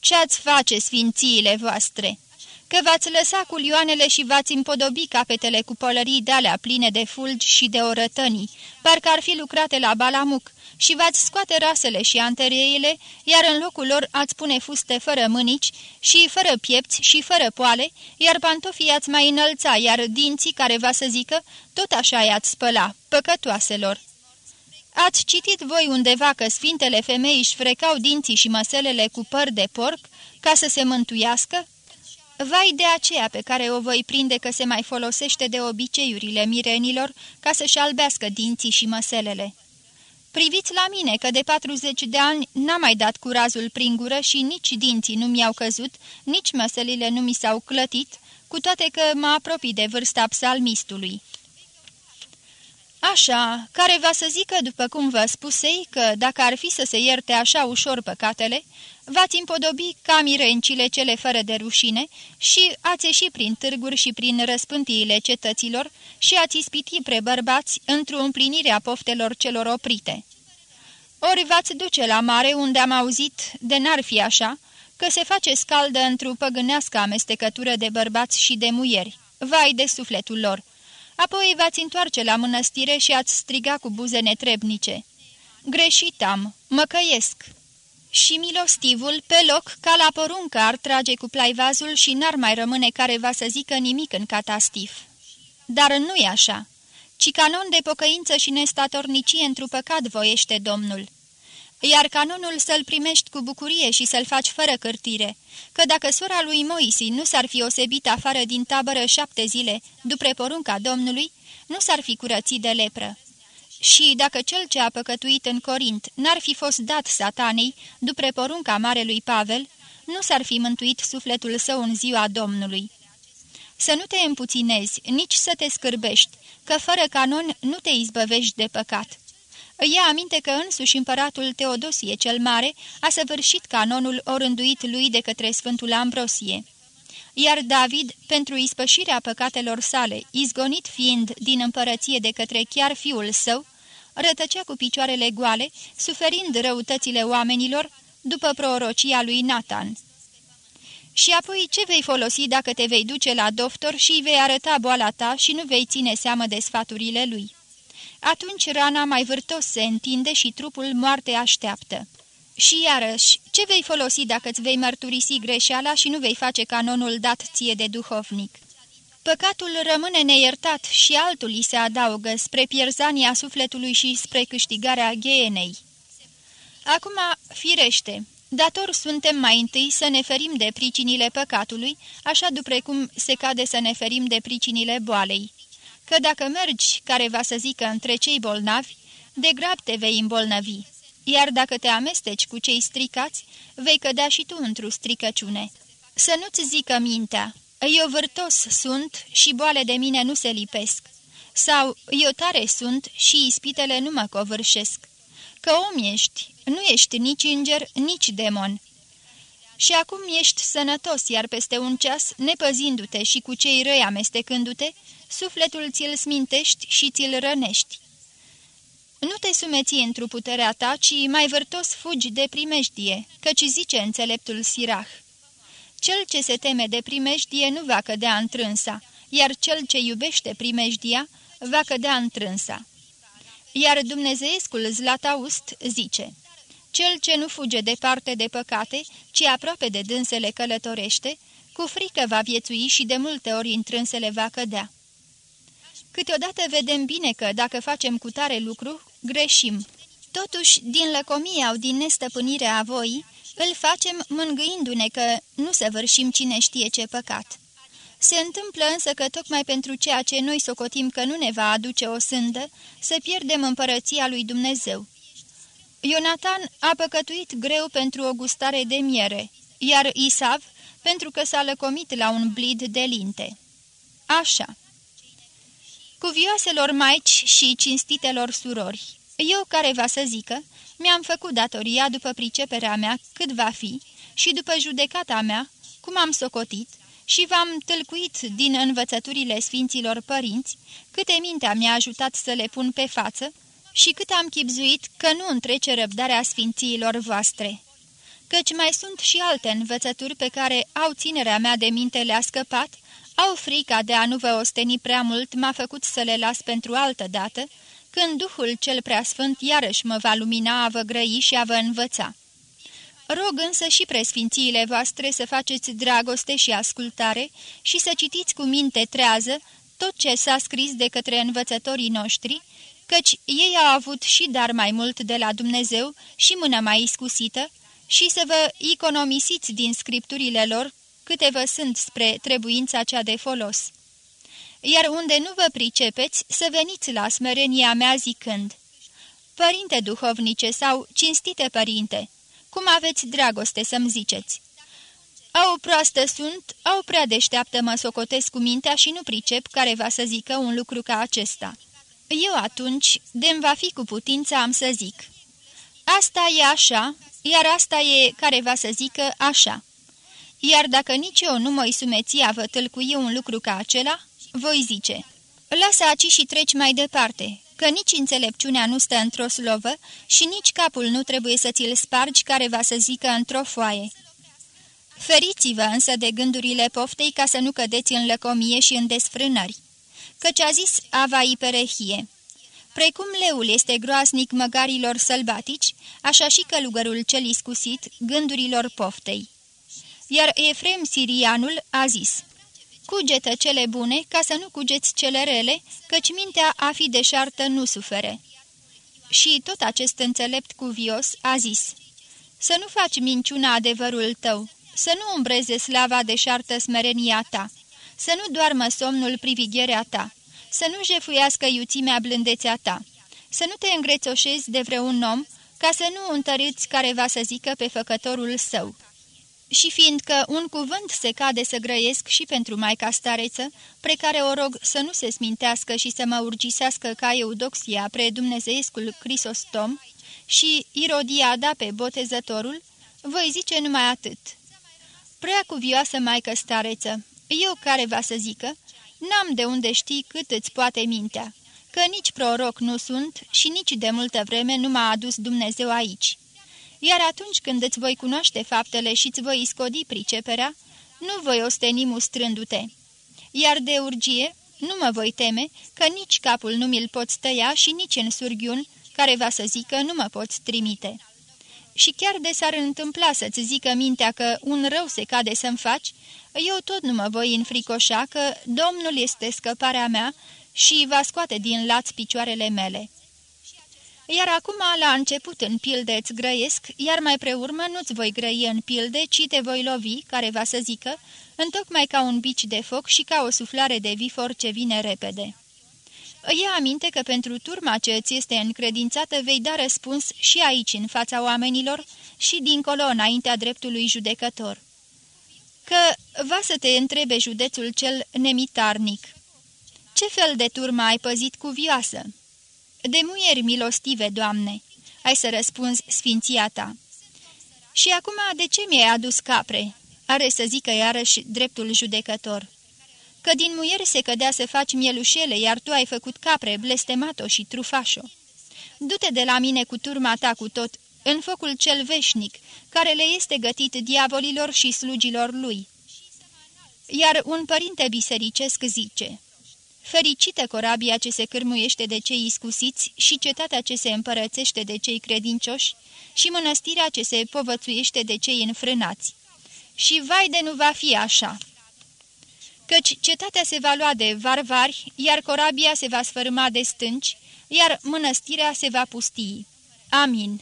ce-ați face sfințiile voastre? Că v-ați lăsa culioanele și v-ați împodobi capetele cu pălării de-alea pline de fulgi și de orătănii, parcă ar fi lucrate la balamuc, și v-ați scoate rasele și antereile, iar în locul lor ați pune fuste fără mânici și fără piepți și fără poale, iar pantofii ați mai înălța, iar dinții care va să zică, tot așa i-ați spăla, păcătoaselor. Ați citit voi undeva că sfintele femei își frecau dinții și măselele cu păr de porc ca să se mântuiască? Vai de aceea pe care o voi prinde că se mai folosește de obiceiurile mirenilor ca să-și albească dinții și măselele. Priviți la mine că de 40 de ani n-am mai dat curazul prin gură și nici dinții nu mi-au căzut, nici măsălile nu mi s-au clătit, cu toate că mă apropii de vârsta psalmistului. Așa, care va să zică, după cum vă spusei, că dacă ar fi să se ierte așa ușor păcatele, v-ați împodobi ca mirencile cele fără de rușine și ați ieși prin târguri și prin răspântiile cetăților și ați ispiti pre bărbați într-o împlinire a poftelor celor oprite. Ori v-ați duce la mare unde am auzit, de n-ar fi așa, că se face scaldă într-o păgânească amestecătură de bărbați și de muieri. Vai de sufletul lor! Apoi v-ați întoarce la mănăstire și ați striga cu buze netrebnice. Greșit am, mă căiesc. Și milostivul, pe loc, ca la poruncă, ar trage cu plaivazul și n-ar mai rămâne care va să zică nimic în catastif. Dar nu-i așa, ci canon de pocăință și nestatornicie într păcat voiește Domnul iar canonul să-l primești cu bucurie și să-l faci fără cârtire, că dacă sora lui Moisi nu s-ar fi osebit afară din tabără șapte zile, după porunca Domnului, nu s-ar fi curățit de lepră. Și dacă cel ce a păcătuit în Corint n-ar fi fost dat satanei, după porunca marelui Pavel, nu s-ar fi mântuit sufletul său în ziua Domnului. să nu te împuținezi, nici să te scârbești, că fără canon nu te izbăvești de păcat. Ia aminte că însuși împăratul Teodosie cel Mare a săvârșit canonul orânduit lui de către Sfântul Ambrosie. Iar David, pentru ispășirea păcatelor sale, izgonit fiind din împărăție de către chiar fiul său, rătăcea cu picioarele goale, suferind răutățile oamenilor, după prorocia lui Nathan. Și apoi ce vei folosi dacă te vei duce la doctor și îi vei arăta boala ta și nu vei ține seamă de sfaturile lui? Atunci rana mai vârtos se întinde și trupul moarte așteaptă. Și iarăși, ce vei folosi dacă îți vei mărturisi greșeala și nu vei face canonul dat ție de duhovnic? Păcatul rămâne neiertat și altul îi se adaugă spre pierzania sufletului și spre câștigarea gheenei. Acum, firește, dator suntem mai întâi să ne ferim de pricinile păcatului, așa după cum se cade să ne ferim de pricinile boalei. Că dacă mergi, care va să zică între cei bolnavi, de grab te vei îmbolnăvi, iar dacă te amesteci cu cei stricați, vei cădea și tu într-o stricăciune. Să nu-ți zică mintea, eu vârtos sunt și boale de mine nu se lipesc, sau eu tare sunt și ispitele nu mă covârșesc, că om ești, nu ești nici înger, nici demon. Și acum ești sănătos, iar peste un ceas, nepăzindu-te și cu cei răi amestecându-te, sufletul ți-l smintești și ți-l rănești. Nu te sumeți într-o puterea ta, ci mai vârtos fugi de primejdie, căci zice înțeleptul Sirah. Cel ce se teme de primejdie nu va cădea întrânsa, iar cel ce iubește primejdia va cădea întrânsa. Iar dumnezeescul Zlataust zice, Cel ce nu fuge departe de păcate, ci aproape de dânsele călătorește, cu frică va viețui și de multe ori întrânsele va cădea. Câteodată vedem bine că, dacă facem cu tare lucru, greșim. Totuși, din lăcomie sau din nestăpânire a voii, îl facem mângâindu-ne că nu săvârșim cine știe ce păcat. Se întâmplă însă că tocmai pentru ceea ce noi socotim că nu ne va aduce o sândă, să pierdem împărăția lui Dumnezeu. Ionatan a păcătuit greu pentru o gustare de miere, iar Isav pentru că s-a lăcomit la un blid de linte. Așa. Cuvioaselor maici și cinstitelor surori, eu care va să zică, mi-am făcut datoria după priceperea mea cât va fi și după judecata mea, cum am socotit, și v-am tâlcuit din învățăturile Sfinților Părinți, câte mintea mi-a ajutat să le pun pe față și cât am chipzuit că nu întrece răbdarea Sfințiilor voastre. Căci mai sunt și alte învățături pe care au ținerea mea de minte le-a scăpat, au frica de a nu vă osteni prea mult m-a făcut să le las pentru altă dată, când Duhul cel Preasfânt iarăși mă va lumina a vă grăi și a vă învăța. Rog însă și presfințiile voastre să faceți dragoste și ascultare și să citiți cu minte trează tot ce s-a scris de către învățătorii noștri, căci ei au avut și dar mai mult de la Dumnezeu și mână mai iscusită, și să vă economisiți din scripturile lor câte vă sunt spre trebuința cea de folos iar unde nu vă pricepeți, să veniți la smerenia mea zicând, Părinte duhovnice sau cinstite părinte, cum aveți dragoste să-mi ziceți? Au proastă sunt, au prea deșteaptă mă socotesc cu mintea și nu pricep care va să zică un lucru ca acesta. Eu atunci, de va fi cu putință, am să zic. Asta e așa, iar asta e care va să zică așa. Iar dacă nici eu nu mă-i sumeția vă tâlcui un lucru ca acela, voi zice, lasă aci și treci mai departe, că nici înțelepciunea nu stă într-o slovă și nici capul nu trebuie să ți-l spargi care va să zică într-o foaie. Feriți-vă însă de gândurile poftei ca să nu cădeți în lăcomie și în desfrânări, căci a zis Ava Iperehie. Precum leul este groasnic măgarilor sălbatici, așa și călugărul cel iscusit gândurilor poftei. Iar Efrem Sirianul a zis, Cugetă cele bune, ca să nu cugeți cele rele, căci mintea a fi deșartă nu sufere. Și tot acest înțelept cuvios a zis, Să nu faci minciuna adevărul tău, să nu umbreze slava deșartă smerenia ta, să nu doarmă somnul privigherea ta, să nu jefuiască iuțimea blândețea ta, să nu te îngrețoșezi de vreun om, ca să nu întărâți care va să zică pe făcătorul său Și fiindcă un cuvânt se cade să grăiesc și pentru maica stareță, pre care o rog să nu se smintească și să mă urgisească ca Eudoxia pre dumnezeescul Crisostom și Irodiada pe botezătorul, voi zice numai atât. Prea cuvioasă maică stareță, eu care va să zică, n-am de unde știi cât îți poate mintea, că nici proroc nu sunt și nici de multă vreme nu m-a adus Dumnezeu aici iar atunci când îți voi cunoaște faptele și îți voi iscodi priceperea, nu voi osteni mustrându-te. Iar de urgie nu mă voi teme că nici capul nu mi-l poți tăia și nici în surghiun, care va să zică nu mă poți trimite. Și chiar de s-ar întâmpla să-ți zică mintea că un rău se cade să-mi faci, eu tot nu mă voi înfricoșa că Domnul este scăparea mea și va scoate din laț picioarele mele. Iar acum, la început în pilde îți grăiesc, iar mai preurmă nu-ți voi grăi în pilde, ci te voi lovi, care va să zică, întocmai ca un bici de foc și ca o suflare de vifor ce vine repede. Ia aminte că pentru turma ce îți este încredințată vei da răspuns și aici, în fața oamenilor, și dincolo, înaintea dreptului judecător. Că va să te întrebe județul cel nemitarnic. Ce fel de turmă ai păzit cu vioasă? De muieri milostive, Doamne!" ai să răspunzi sfinția ta. Și acum de ce mi-ai adus capre?" are să zică iarăși dreptul judecător. Că din muieri se cădea să faci mielușele, iar tu ai făcut capre, blestemato și trufașo. Du-te de la mine cu turma ta cu tot, în focul cel veșnic, care le este gătit diavolilor și slugilor lui." Iar un părinte bisericesc zice... Fericită corabia ce se cârmuiește de cei iscusiți și cetatea ce se împărățește de cei credincioși și mănăstirea ce se povățuiește de cei înfrânați. Și vai de nu va fi așa! Căci cetatea se va lua de varvari, iar corabia se va sfărâma de stânci, iar mănăstirea se va pustii. Amin.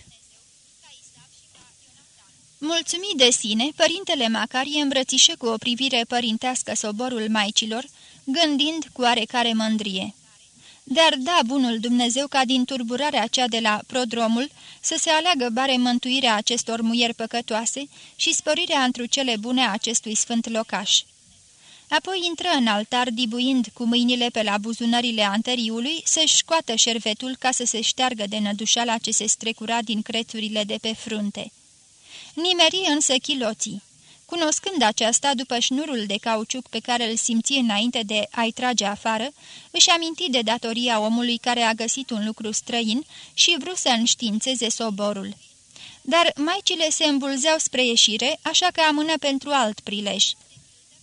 Mulțumit de sine, părintele Macarie îmbrățișă cu o privire părintească soborul maicilor, gândind cu oarecare mândrie. Dar da bunul Dumnezeu ca din turburarea cea de la prodromul să se aleagă bare mântuirea acestor muieri păcătoase și sporirea întru cele bune a acestui sfânt locaș. Apoi intră în altar, dibuind cu mâinile pe la buzunările anteriului, să-și scoată șervetul ca să se șteargă de nădușala ce se strecura din crețurile de pe frunte. Nimeri însă chiloții. Cunoscând aceasta, după șnurul de cauciuc pe care îl simți înainte de a-i trage afară, își aminti de datoria omului care a găsit un lucru străin și vrut să înștiințeze soborul. Dar maicile se îmbulzeau spre ieșire, așa că amână pentru alt prilej.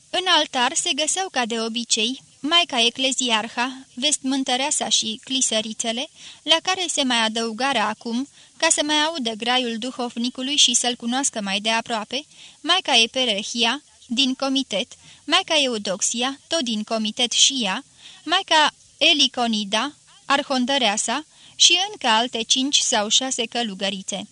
În altar se găseau ca de obicei Maica Ecleziarha, vestmântăreasa și clisărițele, la care se mai adăugarea acum ca să mai audă graiul duhovnicului și să-l cunoască mai de aproape, Maica Eperehia, din comitet, Maica Eudoxia, tot din comitet și ea, Maica Eliconida, Arhondăreasa și încă alte cinci sau șase călugărițe.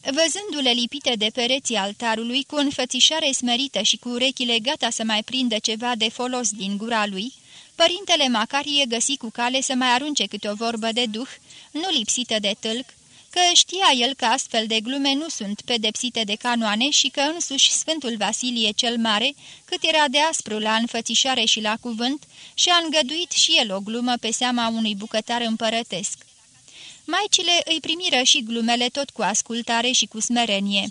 Văzându-le lipite de pereții altarului, cu înfățișare smerită și cu urechile gata să mai prindă ceva de folos din gura lui, părintele Macarie găsi cu cale să mai arunce câte o vorbă de duh, nu lipsită de tâlc, că știa el că astfel de glume nu sunt pedepsite de canoane și că însuși Sfântul Vasilie cel Mare, cât era de aspru la înfățișare și la cuvânt, și-a îngăduit și el o glumă pe seama unui bucătar împărătesc. Maicile îi primiră și glumele tot cu ascultare și cu smerenie.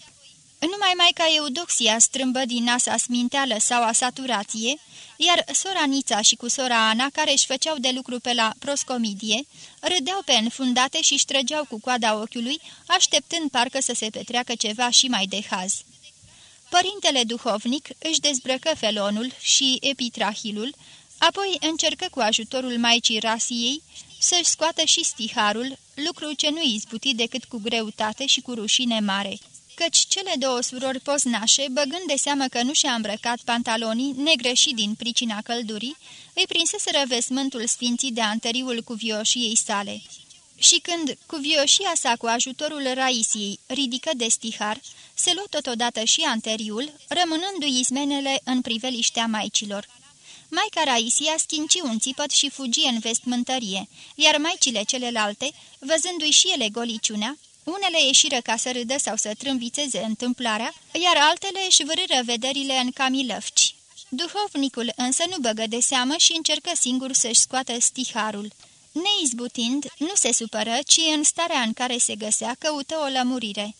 Numai Maica Eudoxia strâmbă din nasa sminteală sau a saturație, iar sora Nița și cu sora Ana, care își făceau de lucru pe la proscomidie, râdeau pe înfundate și străgeau cu coada ochiului, așteptând parcă să se petreacă ceva și mai de haz. Părintele duhovnic își dezbrăcă felonul și epitrahilul, apoi încercă cu ajutorul Maicii Rasiei să-și scoată și stiharul, lucru ce nu izbuti decât cu greutate și cu rușine mare căci cele două surori poznașe, băgând de seamă că nu și-a îmbrăcat pantalonii, negreși din pricina căldurii, îi prinseseră vesmântul sfinții de anteriul cuvioșiei sale. Și când cuvioșia sa cu ajutorul Raisiei ridică de stihar, se luă totodată și anteriul, rămânându-i izmenele în priveliștea maicilor. Maica Raisia schinci un țipăt și fugi în vestmântărie, iar maicile celelalte, văzându-i și ele goliciunea, Unele ieșiră ca să râdă sau să trâmbițeze întâmplarea, iar altele își vârâră vederile în camilăfci. Duhovnicul însă nu băgă de seamă și încercă singur să-și scoată stiharul. Neizbutind, nu se supără, ci în starea în care se găsea căută o lămurire.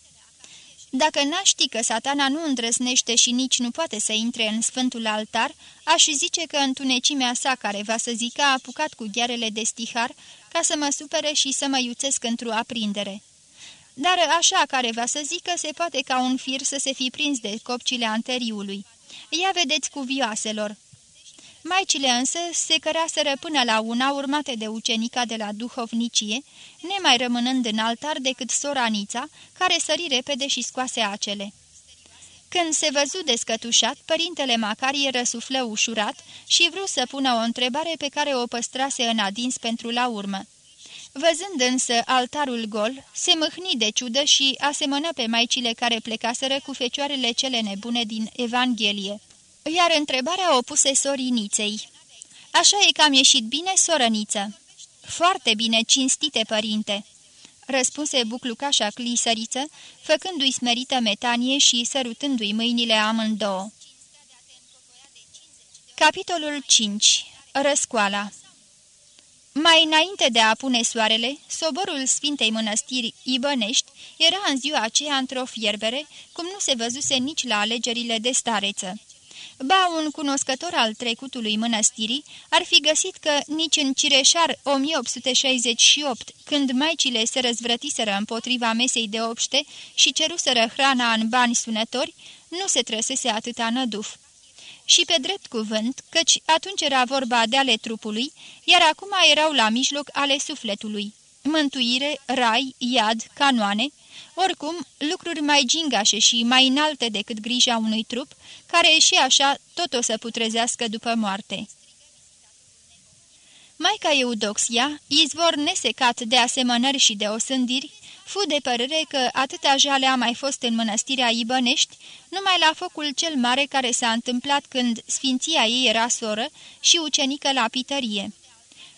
Dacă n-aș ști că satana nu îndrăznește și nici nu poate să intre în sfântul altar, aș zice că întunecimea sa, care va să zică, a apucat cu ghearele de stihar ca să mă supere și să mă iuțesc într-o aprindere. Dar așa care va să zică, se poate ca un fir să se fi prins de copcile anteriului. Ia vedeți cuvioaselor! Maicile însă se căraseră până la una urmate de ucenica de la duhovnicie, nemai rămânând în altar decât soranița, care sări repede și scoase acele. Când se văzu descătușat, părintele Macarie răsuflă ușurat și vrut să pună o întrebare pe care o păstrase în adins pentru la urmă. Văzând însă altarul gol, se mâhni de ciudă și asemănă pe maicile care plecaseră cu fecioarele cele nebune din Evanghelie. Iar întrebarea o puse soriniței. Așa e că am ieșit bine, sorăniță?" Foarte bine, cinstite părinte!" răspunse buclucașa clisăriță, făcându-i smerită metanie și sărutându-i mâinile amândouă. Capitolul 5. Răscoala Mai înainte de a pune soarele, soborul Sfintei Mănăstiri Ibănești era în ziua aceea într-o fierbere, cum nu se văzuse nici la alegerile de stareță. Ba, un cunoscător al trecutului mănăstirii ar fi găsit că nici în Cireșar 1868, când maicile se răzvrătiseră împotriva mesei de obște și ceruseră hrana în bani sunători, nu se trăsese atâta năduf. Și pe drept cuvânt, căci atunci era vorba de ale trupului, iar acum erau la mijloc ale sufletului. Mântuire, rai, iad, canoane, oricum, lucruri mai gingașe și mai înalte decât grija unui trup, care și așa tot o să putrezească după moarte. Maica Eudoxia, izvor nesecat de asemănări și de osândiri, fu de părere că atâta jale a mai fost în mănăstirea Ibănești, numai la focul cel mare care s-a întâmplat când sfinția ei era soră și ucenică la pitărie.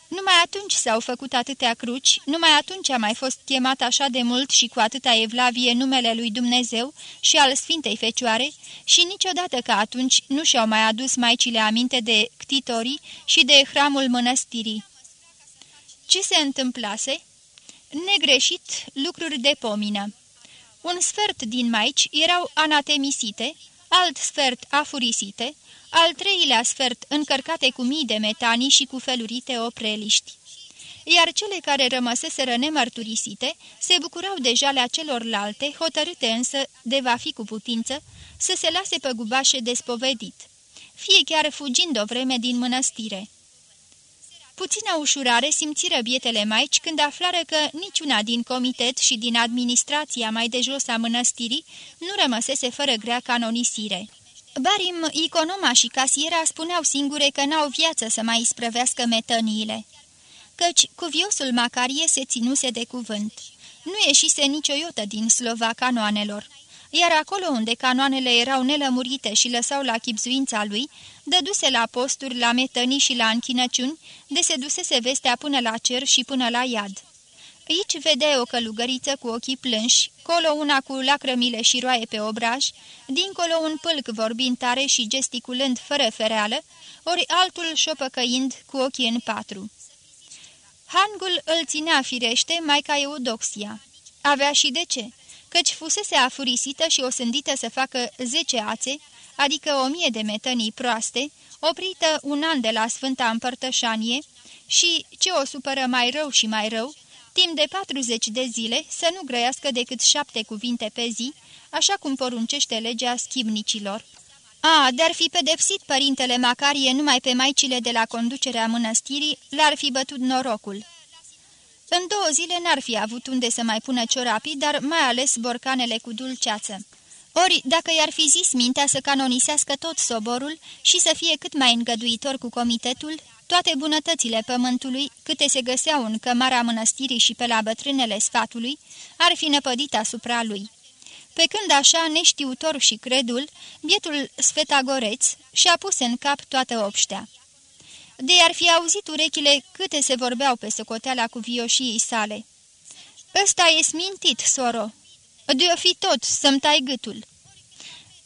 Numai atunci s-au făcut atâtea cruci, numai atunci a mai fost chemat așa de mult și cu atâta evlavie numele lui Dumnezeu și al Sfintei Fecioare și niciodată ca atunci nu și-au mai adus maicile aminte de ctitorii și de hramul mănăstirii. Ce se întâmplase? Negreșit lucruri de pomină. Un sfert din maici erau anatemisite, alt sfert afurisite, al treilea sfert încărcate cu mii de metanii și cu felurite opreliști. Iar cele care rămăseseră nemărturisite se bucurau deja la celorlalte, hotărâte însă, de va fi cu putință, să se lase pe gubașe despovedit, fie chiar fugind o vreme din mănăstire. Puțină ușurare simțiră bietele maici când aflară că niciuna din comitet și din administrația mai de jos a mănăstirii nu rămăsese fără grea canonisire. Barim, iconoma și casiera spuneau singure că n-au viață să mai isprăvească metăniile, căci cuviosul Macarie se ținuse de cuvânt. Nu ieșise nicio iotă din slova canoanelor, iar acolo unde canoanele erau nelămurite și lăsau la chipzuința lui, dăduse la posturi, la metănii și la închinăciuni, de se dusese vestea până la cer și până la iad. Aici vedea o călugăriță cu ochii plânși, colo una cu lacrămile și roaie pe obraj, dincolo un pâlc vorbind tare și gesticulând fără fereală, ori altul șopăcăind cu ochii în patru. Hangul îl ținea firește mai ca Eudoxia. Avea și de ce, căci fusese afurisită și osândită să facă zece ațe, adică o mie de metănii proaste, oprită un an de la Sfânta Împărtășanie și, ce o supără mai rău și mai rău, timp de 40 de zile să nu grăiască decât șapte cuvinte pe zi, așa cum poruncește legea schimnicilor. A, de-ar fi pedepsit părintele Macarie numai pe maicile de la conducerea mănăstirii, l-ar fi bătut norocul. În două zile n-ar fi avut unde să mai pună ciorapii, dar mai ales borcanele cu dulceață. Ori, dacă i-ar fi zis mintea să canonisească tot soborul și să fie cât mai îngăduitor cu comitetul, toate bunătățile pământului, câte se găseau în cămara mănăstirii și pe la bătrânele sfatului, ar fi năpădit asupra lui. Pe când așa, neștiutor și credul, bietul sfetagoreț și-a pus în cap toată obștea. De ar fi auzit urechile câte se vorbeau pe socoteala cu vioșii sale. Ăsta e smintit, soro. De-o fi tot, să-mi tai gâtul."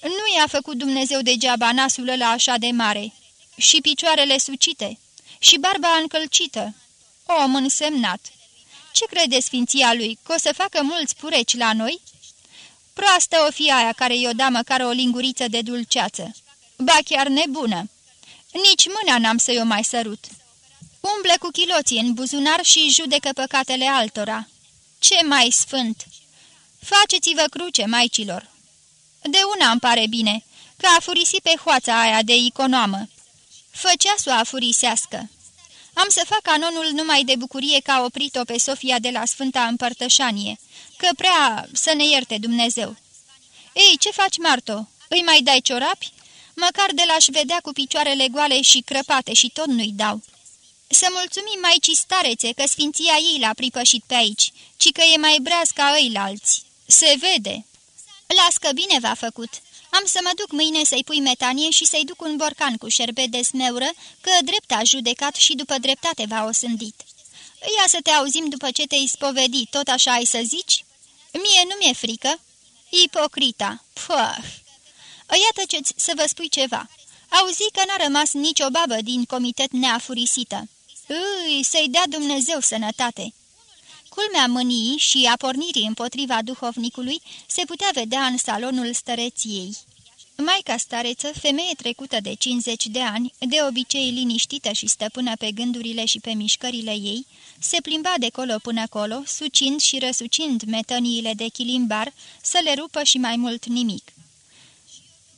Nu i-a făcut Dumnezeu degeaba nasul ăla așa de mare, și picioarele sucite, și barba încălcită. Om însemnat. Ce crede sfinția lui, că o să facă mulți pureci la noi?" Proastă o fi aia care i-o da măcar o linguriță de dulceață. Ba chiar nebună. Nici mâna n-am să-i o mai sărut. Umble cu chiloții în buzunar și judecă păcatele altora. Ce mai sfânt! Faceți-vă cruce, maicilor! De una îmi pare bine, că a furisit pe hoața aia de iconoamă. Făcea să o afurisească. Am să fac canonul numai de bucurie că a oprit-o pe Sofia de la Sfânta Împărtășanie, că prea să ne ierte Dumnezeu. Ei, ce faci, Marto? Îi mai dai ciorapi? Măcar de l-aș vedea cu picioarele goale și crăpate și tot nu-i dau. Să mulțumim mai starețe că sfinția ei l-a pripășit pe aici, ci că e mai breaz ca ăilalți. Se vede. Las că bine v-a făcut. Am să mă duc mâine să-i pui metanie și să-i duc un borcan cu șerbet de smeură, că drept a judecat și după dreptate v-a osândit. Ia să te auzim după ce te-ai spovedi, tot așa ai să zici? Mie nu mi-e frică. Ipocrita. Puh! Iată ce să vă spui ceva. Auzi că n-a rămas nicio babă din comitet neafurisită. Îi, să-i dea Dumnezeu sănătate! Culmea mâniei și a pornirii împotriva duhovnicului se putea vedea în salonul stăreției. Maica stareță, femeie trecută de 50 de ani, de obicei liniștită și stăpână pe gândurile și pe mișcările ei, se plimba de colo până colo, sucind și răsucind metăniile de chilimbar să le rupă și mai mult nimic.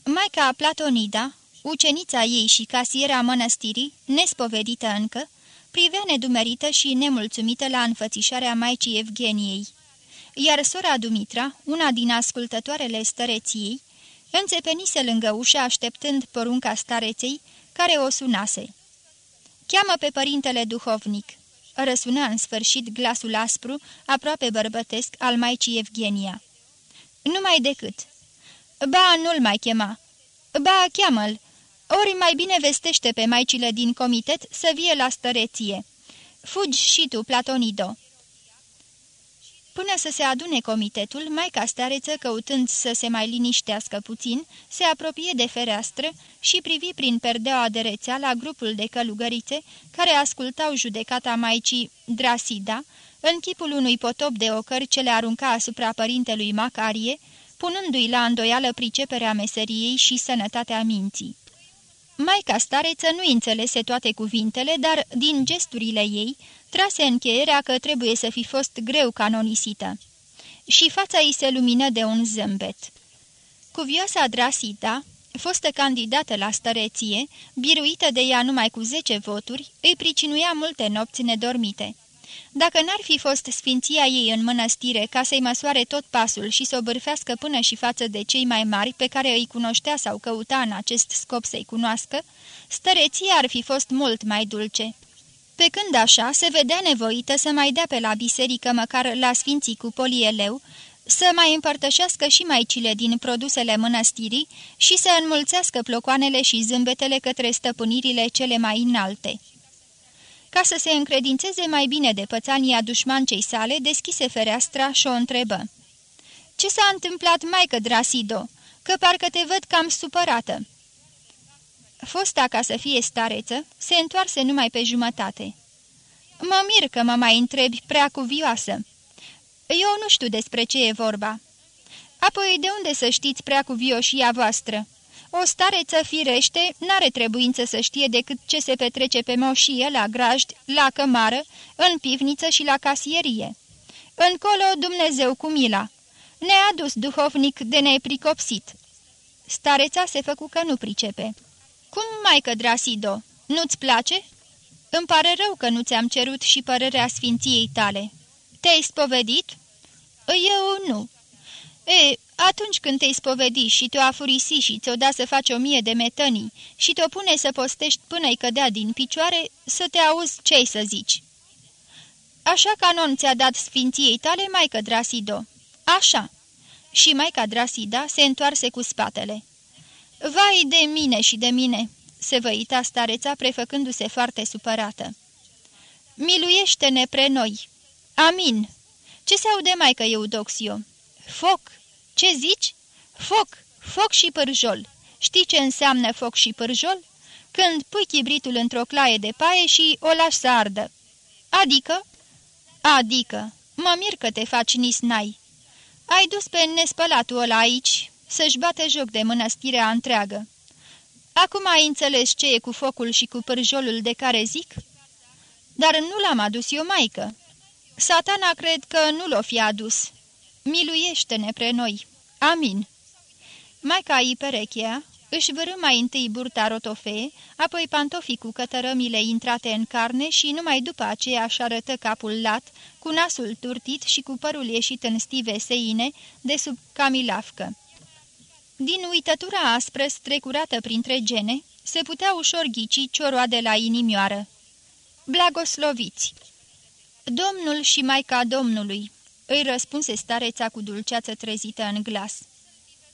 Maica Platonida, ucenița ei și casiera mănăstirii, nespovedită încă, privea nedumerită și nemulțumită la înfățișarea Maicii Evgeniei. Iar sora Dumitra, una din ascultătoarele stăreției, înțepenise lângă ușă așteptând porunca stareței, care o sunase. Cheamă pe părintele duhovnic. Răsună în sfârșit glasul aspru, aproape bărbătesc, al Maicii Evgenia. Numai decât. Ba, nu-l mai chema. Ba, cheamă-l. Ori mai bine vestește pe maicile din comitet să vie la stăreție. Fugi și tu, Platonido. Până să se adune comitetul, maica stareță, căutând să se mai liniștească puțin, se apropie de fereastră și privi prin perdeaua de rețea la grupul de călugărițe care ascultau judecata maicii Drasida, în chipul unui potop de ocări ce le arunca asupra părintelui Macarie, punându-i la îndoială priceperea meseriei și sănătatea minții. Maica stareță nu înțelese toate cuvintele, dar din gesturile ei trase încheierea că trebuie să fi fost greu canonisită. Și fața ei se lumină de un zâmbet. Cuvioasa Drasita, fostă candidată la stăreție, biruită de ea numai cu zece voturi, îi pricinuia multe nopți nedormite. Dacă n-ar fi fost sfinția ei în mănăstire ca să-i măsoare tot pasul și să o bârfească până și față de cei mai mari pe care îi cunoștea sau căuta în acest scop să-i cunoască, stăreția ar fi fost mult mai dulce. Pe când așa, se vedea nevoită să mai dea pe la biserică măcar la sfinții cu polieleu, să mai împărtășească și maicile din produsele mănăstirii și să înmulțească plocoanele și zâmbetele către stăpânirile cele mai înalte. Ca să se încredințeze mai bine de pățania dușmancei sale, deschise fereastra și o întrebă. Ce s-a întâmplat, maică Drasido? Că parcă te văd cam supărată." Fosta, ca să fie stareță, se întoarse numai pe jumătate. Mă mir că mă mai întrebi prea cuvioasă. Eu nu știu despre ce e vorba." Apoi, de unde să știți prea cuvioșia voastră?" O stareță firește n-are trebuință să știe decât ce se petrece pe moșie, la grajd, la cămară, în pivniță și la casierie. Încolo Dumnezeu cu mila. Ne-a dus duhovnic de nepricopsit. Stareța se făcu că nu pricepe. Cum, maică Drasido, nu-ți place?" Îmi pare rău că nu ți-am cerut și părerea sfinției tale." Te-ai spovedit?" Eu nu." E, atunci când te-ai spovedi și te-o afurisi și ți-o da să faci o mie de metănii și te-o pune să postești până-i cădea din picioare, să te auzi ce-ai să zici." Așa canon ți-a dat sfinției tale, maică Drasido." Așa." Și maica Drasida se întoarse cu spatele. Vai de mine și de mine!" se văita stareța, prefăcându-se foarte supărată. Miluiește-ne pre noi! Amin!" Ce se aude, maică Eudoxio?" Foc! Ce zici?" Foc! Foc și pârjol! Știi ce înseamnă foc și pârjol?" Când pui chibritul într-o claie de paie și o lași să ardă." Adică?" Adică, mă mir că te faci nisnai. Ai dus pe nespălatul ăla aici să-și bată joc de mănăstirea întreagă. Acum ai înțeles ce e cu focul și cu pârjolul de care zic?" Dar nu l-am adus eu, maică." Satana cred că nu l-o fi adus. Miluiește-ne pre noi. Amin." Maica Iperechea își vârâ mai întâi burta rotofee, apoi pantofii cu cătărămile intrate în carne și numai după aceea își arătă capul lat, cu nasul turtit și cu părul ieșit în stive seine de sub camilafcă. Din uitătura aspră strecurată printre gene, se putea ușor ghici cioroa de la inimioară. Blagosloviți! Domnul și Maica Domnului, îi răspunse stareța cu dulceață trezită în glas.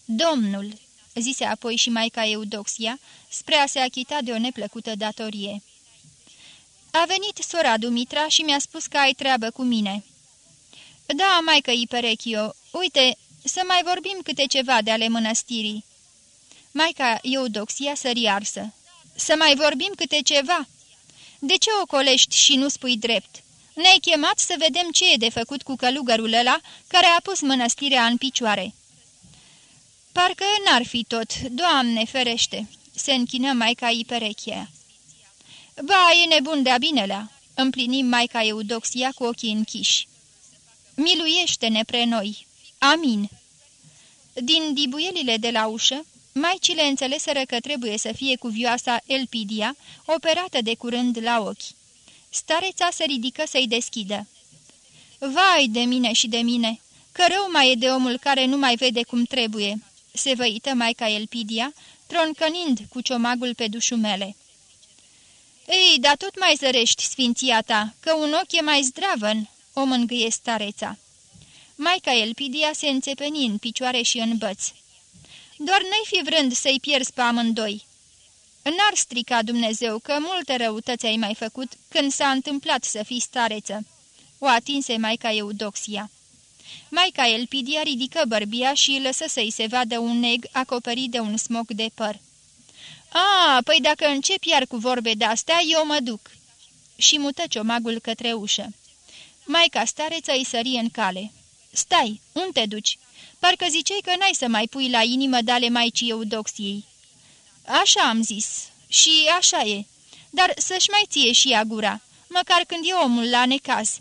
Domnul, zise apoi și Maica Eudoxia, spre a se achita de o neplăcută datorie. A venit sora Dumitra și mi-a spus că ai treabă cu mine." Da, Maica Iperechio, uite, să mai vorbim câte ceva de ale mănăstirii." Maica Eudoxia sări arsă. Să mai vorbim câte ceva?" De ce o colești și nu spui drept?" Ne-ai chemat să vedem ce e de făcut cu călugărul ăla care a pus mănăstirea în picioare." Parcă n-ar fi tot, Doamne ferește!" se închină Maica Iperechea. Ba, e nebun de-a binelea!" împlinim Maica Eudoxia cu ochii închiși. Miluiește-ne pre noi! Amin!" Din dibuielile de la ușă, maicile înțeleseră că trebuie să fie cu vioasa Elpidia, operată de curând la ochi. Stareța se ridică să-i deschidă. Vai de mine și de mine, că rău mai e de omul care nu mai vede cum trebuie!" se văită Maica Elpidia, troncănind cu ciomagul pe dușumele. Ei, dar tot mai zărești, sfinția ta, că un ochi e mai zdravăn," o mângâie stareța. Maica Elpidia se înțepeni în picioare și în băț. Doar n-ai fi vrând să-i pierzi pe amândoi." N-ar strica Dumnezeu că multe răutăți ai mai făcut când s-a întâmplat să fii stareță." O atinse Maica Eudoxia. Maica Elpidia ridică bărbia și îi lăsă să-i se vadă un neg acoperit de un smoc de păr. A, păi dacă încep iar cu vorbe de-astea, eu mă duc." Și mută ciomagul către ușă. Maica stareță îi sări în cale. Stai, unde te duci? Parcă ziceai că n-ai să mai pui la inimă dale Maicii Eudoxiei." Așa am zis. Și așa e. Dar să-și mai ție și ea gura, măcar când e omul la necaz."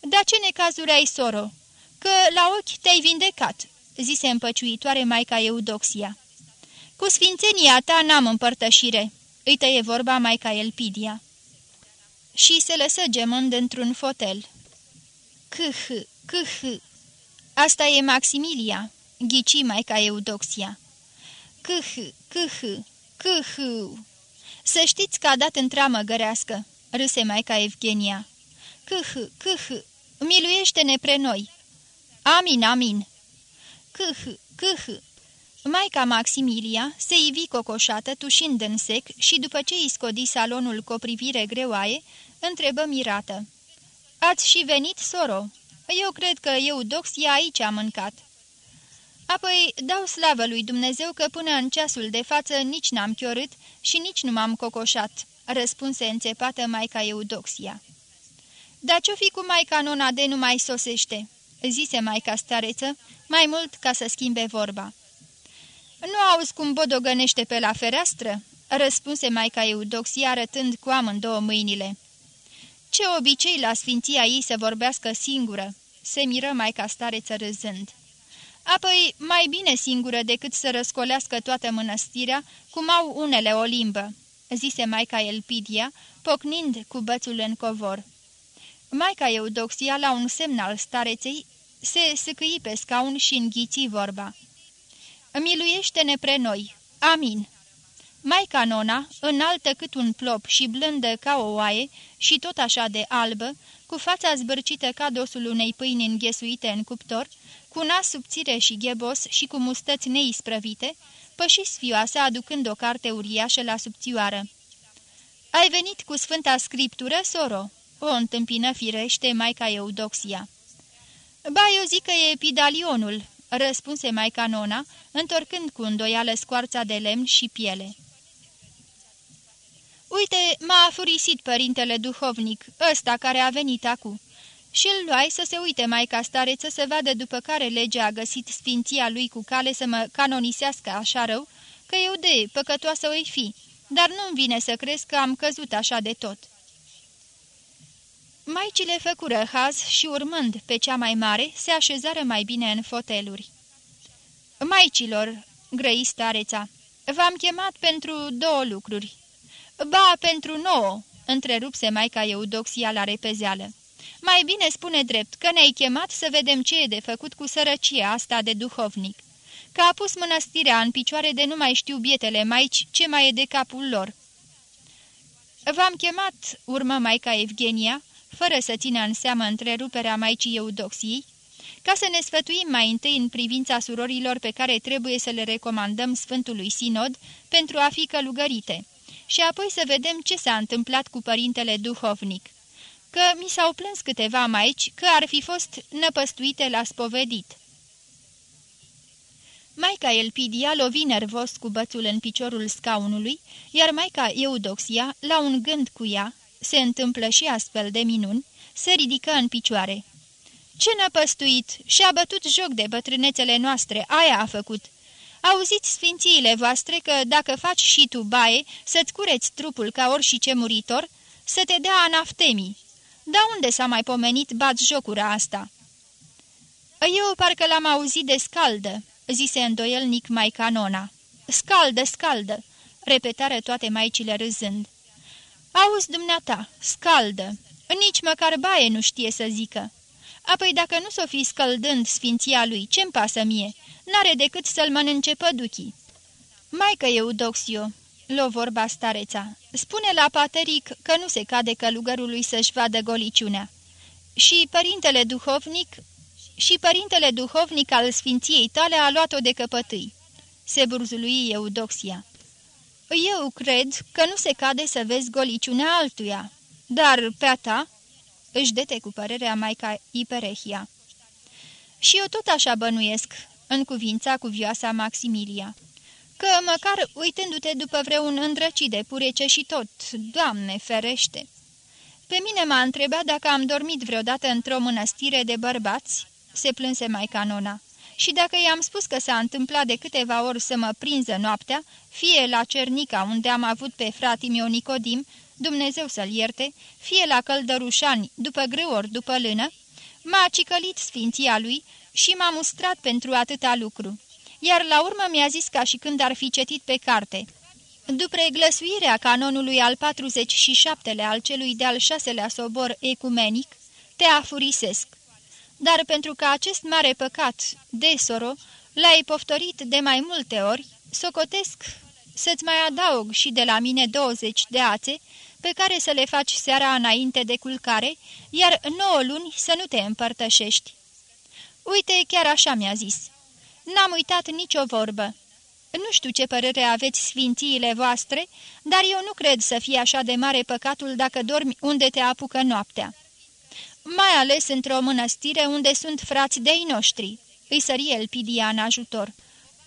Dar ce necazuri ai, soro?" Că la ochi te-ai vindecat," zise împăciuitoare Maica Eudoxia. Cu sfințenia ta n-am împărtășire," îi tăie vorba Maica Elpidia. Și se lăsă gemând într-un fotel. Câh, câh, asta e Maximilia," ghici Maica Eudoxia. Câh, câh, câh, să știți că a dat întreamă gărească," râse Maica Evgenia. Câh, câh, miluiește-ne pre noi!" Amin, amin!" Câh, câh! Maica Maximilia se ivi cocoșată, tușind în sec și după ce îi scodi salonul cu o privire greoaie, întrebă mirată. Ați și venit, soro? Eu cred că eu, Doxia, aici am mâncat." Apoi dau slavă lui Dumnezeu că până în ceasul de față nici n-am chiorât și nici nu m-am cocoșat," răspunse înțepată Maica Eudoxia. Dar ce-o fi cu Maica Nona de nu mai sosește?" zise Maica stareță, mai mult ca să schimbe vorba. Nu auzi cum bodogănește pe la fereastră?" răspunse Maica Eudoxia arătând cu amândouă mâinile. Ce obicei la sfinția ei să vorbească singură?" se miră Maica stareță râzând. Apoi, mai bine singură decât să răscolească toată mănăstirea, cum au unele o limbă," zise Maica Elpidia, pocnind cu bățul în covor. Maica Eudoxia, la un semn al stareței, se sâcâi pe scaun și înghiți vorba. Miluiește-ne pre noi! Amin! Maica Nona, înaltă cât un plop și blândă ca o oaie și tot așa de albă, cu fața zbârcită ca dosul unei pâini înghesuite în cuptor, cu nas subțire și ghebos și cu mustăți neisprăvite, păși sfioasă aducând o carte uriașă la subțioară. Ai venit cu Sfânta Scriptură, soro?" o întâmpină firește Maica Eudoxia. Ba, eu zic că e pidalionul," răspunse Maica Nona, întorcând cu îndoială scoarța de lemn și piele. Uite, m-a afurisit părintele duhovnic, ăsta care a venit acum." Și îl luai să se uite Maica stareță să vadă după care legea a găsit sfinția lui cu cale să mă canonisească așa rău, că eu de păcătoasă oi fi, dar nu-mi vine să crezi că am căzut așa de tot." Maicile făcură haz și, urmând pe cea mai mare, se așezară mai bine în foteluri. Maicilor, grăi stareța, v-am chemat pentru două lucruri. Ba, pentru nouă, întrerupse Maica Eudoxia la repezeală. Mai bine spune drept că ne-ai chemat să vedem ce e de făcut cu sărăcia asta de duhovnic. Că a pus mănăstirea în picioare de nu mai știu bietele maici ce mai e de capul lor. V-am chemat, urmă Maica Evgenia, fără să țină în seamă întreruperea Maicii Eudoxiei, ca să ne sfătuim mai întâi în privința surorilor pe care trebuie să le recomandăm Sfântului Sinod pentru a fi călugărite, și apoi să vedem ce s-a întâmplat cu părintele duhovnic că mi s-au plâns câteva maici că ar fi fost năpăstuite la spovedit. Maica Elpidia lovi nervos cu bățul în piciorul scaunului, iar maica Eudoxia, la un gând cu ea, se întâmplă și astfel de minuni, se ridică în picioare. Ce năpăstuit! Și-a bătut joc de bătrânețele noastre, aia a făcut!" Auziți sfințiile voastre că dacă faci și tu baie, să-ți cureți trupul ca orice muritor, să te dea anaftemii. Da unde s-a mai pomenit bat jocura asta?" Eu parcă l-am auzit de scaldă," zise îndoielnic mai canona. Scaldă, scaldă!" repetară toate maicile râzând. Auzi, dumneata, scaldă! Nici măcar baie nu știe să zică. Apoi dacă nu s-o fi scăldând sfinția lui, ce-mi pasă mie? N-are decât să-l mănânce păduchii." Maică Eudoxio, lo vorba stareța, spune la pateric că nu se cade călugărului să-și vadă goliciunea. Și părintele duhovnic, și părintele duhovnic al sfinției tale a luat-o de căpătâi. Se burzului Eudoxia. Eu cred că nu se cade să vezi goliciunea altuia, dar pe a ta își dete cu părerea Maica Iperehia. Și eu tot așa bănuiesc, în cuvința cuvioasa Maximilia că măcar uitându-te după vreun îndrăcit de purece și tot, Doamne, ferește! Pe mine m-a întrebat dacă am dormit vreodată într-o mănăstire de bărbați, se plânse mai canona, și dacă i-am spus că s-a întâmplat de câteva ori să mă prinză noaptea, fie la Cernica, unde am avut pe fratii meu Nicodim, Dumnezeu să-l ierte, fie la Căldărușani, după grâu ori după lână, m-a cicălit sfinția lui și m-a mustrat pentru atâta lucru iar la urmă mi-a zis ca și când ar fi cetit pe carte. După glăsuirea canonului al 47-lea al celui de-al șaselea sobor ecumenic, te afurisesc. Dar pentru că acest mare păcat, desoro, l-ai poftorit de mai multe ori, socotesc să-ți mai adaug și de la mine 20 de ațe, pe care să le faci seara înainte de culcare, iar nouă luni să nu te împărtășești. Uite, chiar așa mi-a zis. N-am uitat nicio vorbă. Nu știu ce părere aveți sfințiile voastre, dar eu nu cred să fie așa de mare păcatul dacă dormi unde te apucă noaptea. Mai ales într-o mănăstire unde sunt frați de-ai noștri, îi sări Elpidia în ajutor.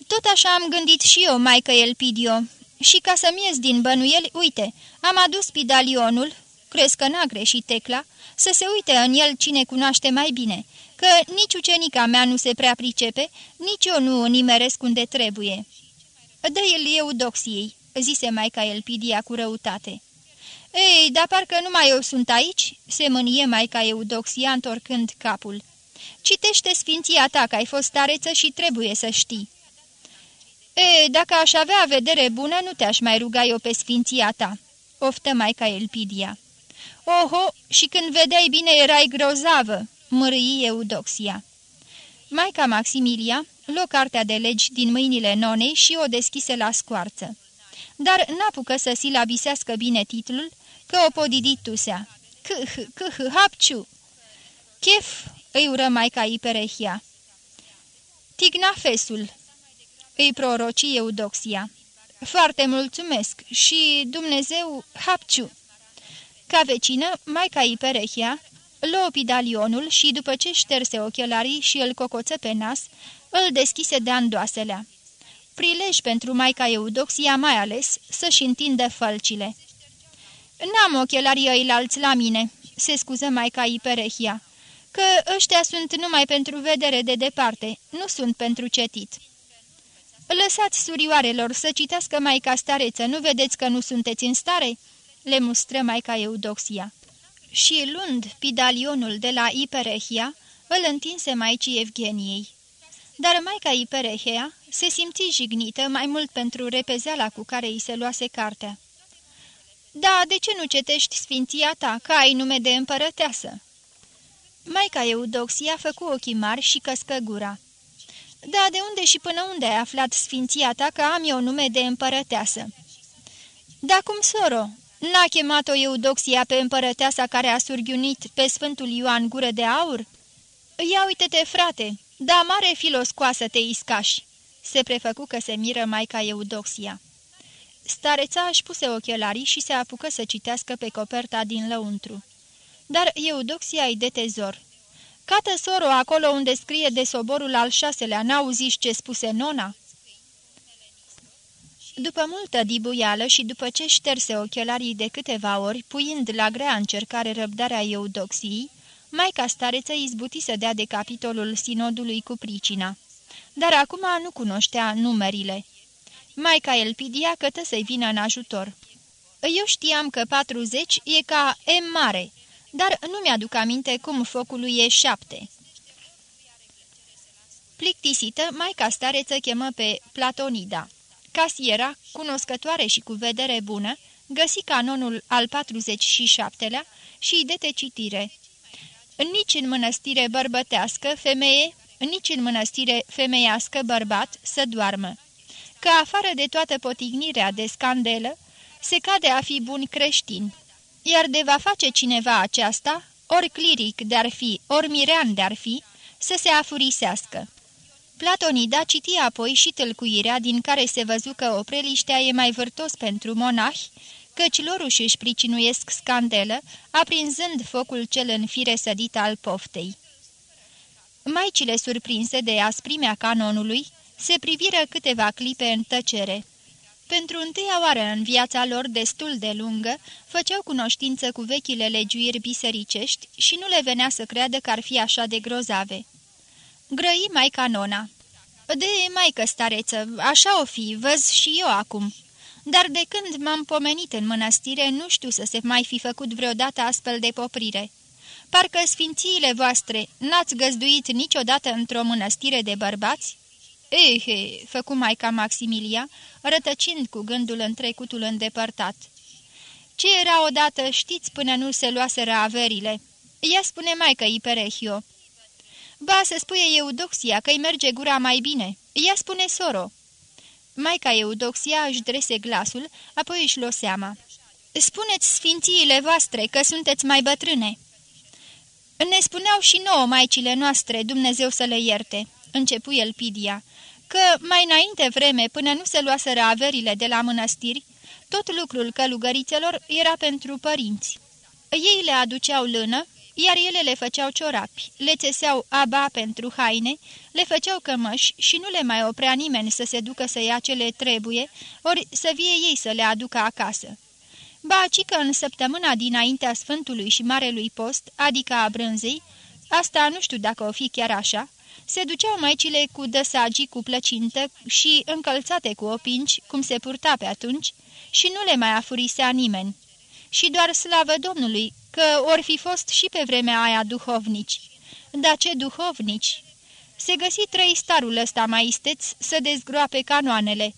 Tot așa am gândit și eu, maică Elpidio, și ca să-mi ies din bănuieli, uite, am adus pidalionul, crezi că n-a greșit tecla, să se uite în el cine cunoaște mai bine, că nici ucenica mea nu se prea pricepe, nici eu nu o nimeresc unde trebuie." Dă-i-l Eudoxiei," zise Maica Elpidia cu răutate. Ei, dar parcă numai eu sunt aici?" se mânie Maica Eudoxia întorcând capul. Citește sfinția ta că ai fost stareță și trebuie să știi." E, dacă aș avea vedere bună, nu te-aș mai ruga eu pe sfinția ta," oftă Maica Elpidia. Oho, și când vedeai bine erai grozavă!" Mărâi Eudoxia. Maica Maximilia luă cartea de legi din mâinile nonei și o deschise la scoarță. Dar n-apucă să silabisească bine titlul, că o podidit tusea. Câh, câh, hapciu! Chef, îi ură Maica Iperehia. Tignafesul, îi proroci Eudoxia. Foarte mulțumesc și Dumnezeu hapciu! Ca vecină, Maica Iperehia luă pidalionul și, după ce șterse ochelarii și îl cocoță pe nas, îl deschise de andoaselea. Prilej pentru Maica Eudoxia mai ales să-și întindă fălcile. N-am ochelarii ăilalți la mine," se scuză Maica Iperehia, că ăștia sunt numai pentru vedere de departe, nu sunt pentru cetit." Lăsați surioarelor să citească Maica stareță, nu vedeți că nu sunteți în stare?" le mustră Maica Eudoxia. Și luând pidalionul de la Iperehia, îl întinse Maicii Evgeniei. Dar Maica Iperehia se simți jignită mai mult pentru repezeala cu care îi se luase cartea. Da, de ce nu cetești sfinția ta, că ai nume de împărăteasă?" Maica Eudoxia făcu ochii mari și căscă gura. Da, de unde și până unde ai aflat sfinția ta că am eu nume de împărăteasă?" Da, cum, soro? N-a chemat-o Eudoxia pe împărăteasa care a surghiunit pe Sfântul Ioan gură de aur?" Ia uite-te, frate, da mare filoscoasă te iscași!" Se prefăcu că se miră Maica Eudoxia. Stareța își puse ochelarii și se apucă să citească pe coperta din lăuntru. Dar Eudoxia îi de tezor. Cată soro acolo unde scrie de soborul al șaselea, n-auziși ce spuse nona?" După multă dibuială și după ce șterse ochelarii de câteva ori, puind la grea încercare răbdarea Eudoxiei, Maica stareță izbuti să dea de capitolul sinodului cu pricina. Dar acum nu cunoștea numerile. Maica Elpidia cătă să-i vină în ajutor. Eu știam că 40 e ca M mare, dar nu mi-aduc aminte cum focului e șapte. Plictisită, Maica stareță chemă pe Platonida. Casiera, cunoscătoare și cu vedere bună, găsi canonul al 47-lea și îi dete citire. Nici în mănăstire bărbătească, femeie, nici în mănăstire femeiască, bărbat, să doarmă. Că afară de toată potignirea de scandelă, se cade a fi bun creștin. Iar de va face cineva aceasta, ori cliric de-ar fi, ori mirean de-ar fi, să se afurisească. Platonida citi apoi și tâlcuirea din care se văzu că opreliștea e mai vârtos pentru monahi, căci lor își pricinuiesc scandelă, aprinzând focul cel în fire sădit al poftei. Maicile surprinse de asprimea canonului se priviră câteva clipe în tăcere. Pentru întâia oară în viața lor destul de lungă, făceau cunoștință cu vechile legiuiri bisericești și nu le venea să creadă că ar fi așa de grozave. Grăi mai canona. De maică stareță, așa o fi, văz și eu acum. Dar de când m-am pomenit în mănăstire, nu știu să se mai fi făcut vreodată astfel de poprire. Parcă sfințiile voastre n-ați găzduit niciodată într-o mănăstire de bărbați?" Ehe," făcu maica Maximilia, rătăcind cu gândul în trecutul îndepărtat. Ce era odată, știți, până nu se luaseră averile?" Ea spune maică Iperehio." Ba, să spuie Eudoxia că-i merge gura mai bine. Ea spune soro." Maica Eudoxia își drese glasul, apoi își lua seama. Spuneți sfințiile voastre că sunteți mai bătrâne." Ne spuneau și nouă maicile noastre, Dumnezeu să le ierte," începu Elpidia, că mai înainte vreme, până nu se luaseră averile de la mănăstiri, tot lucrul călugărițelor era pentru părinți. Ei le aduceau lână, iar ele le făceau ciorapi, le țeseau aba pentru haine, le făceau cămăși și nu le mai oprea nimeni să se ducă să ia ce le trebuie, ori să vie ei să le aducă acasă. Ba, ci că în săptămâna dinaintea Sfântului și Marelui Post, adică a brânzei, asta nu știu dacă o fi chiar așa, se duceau maicile cu dăsagii cu plăcintă și încălțate cu opinci, cum se purta pe atunci, și nu le mai afurisea nimeni. Și doar slavă Domnului că or fi fost și pe vremea aia duhovnici. Dar ce duhovnici? Se găsi trei starul ăsta mai isteț să dezgroape canoanele.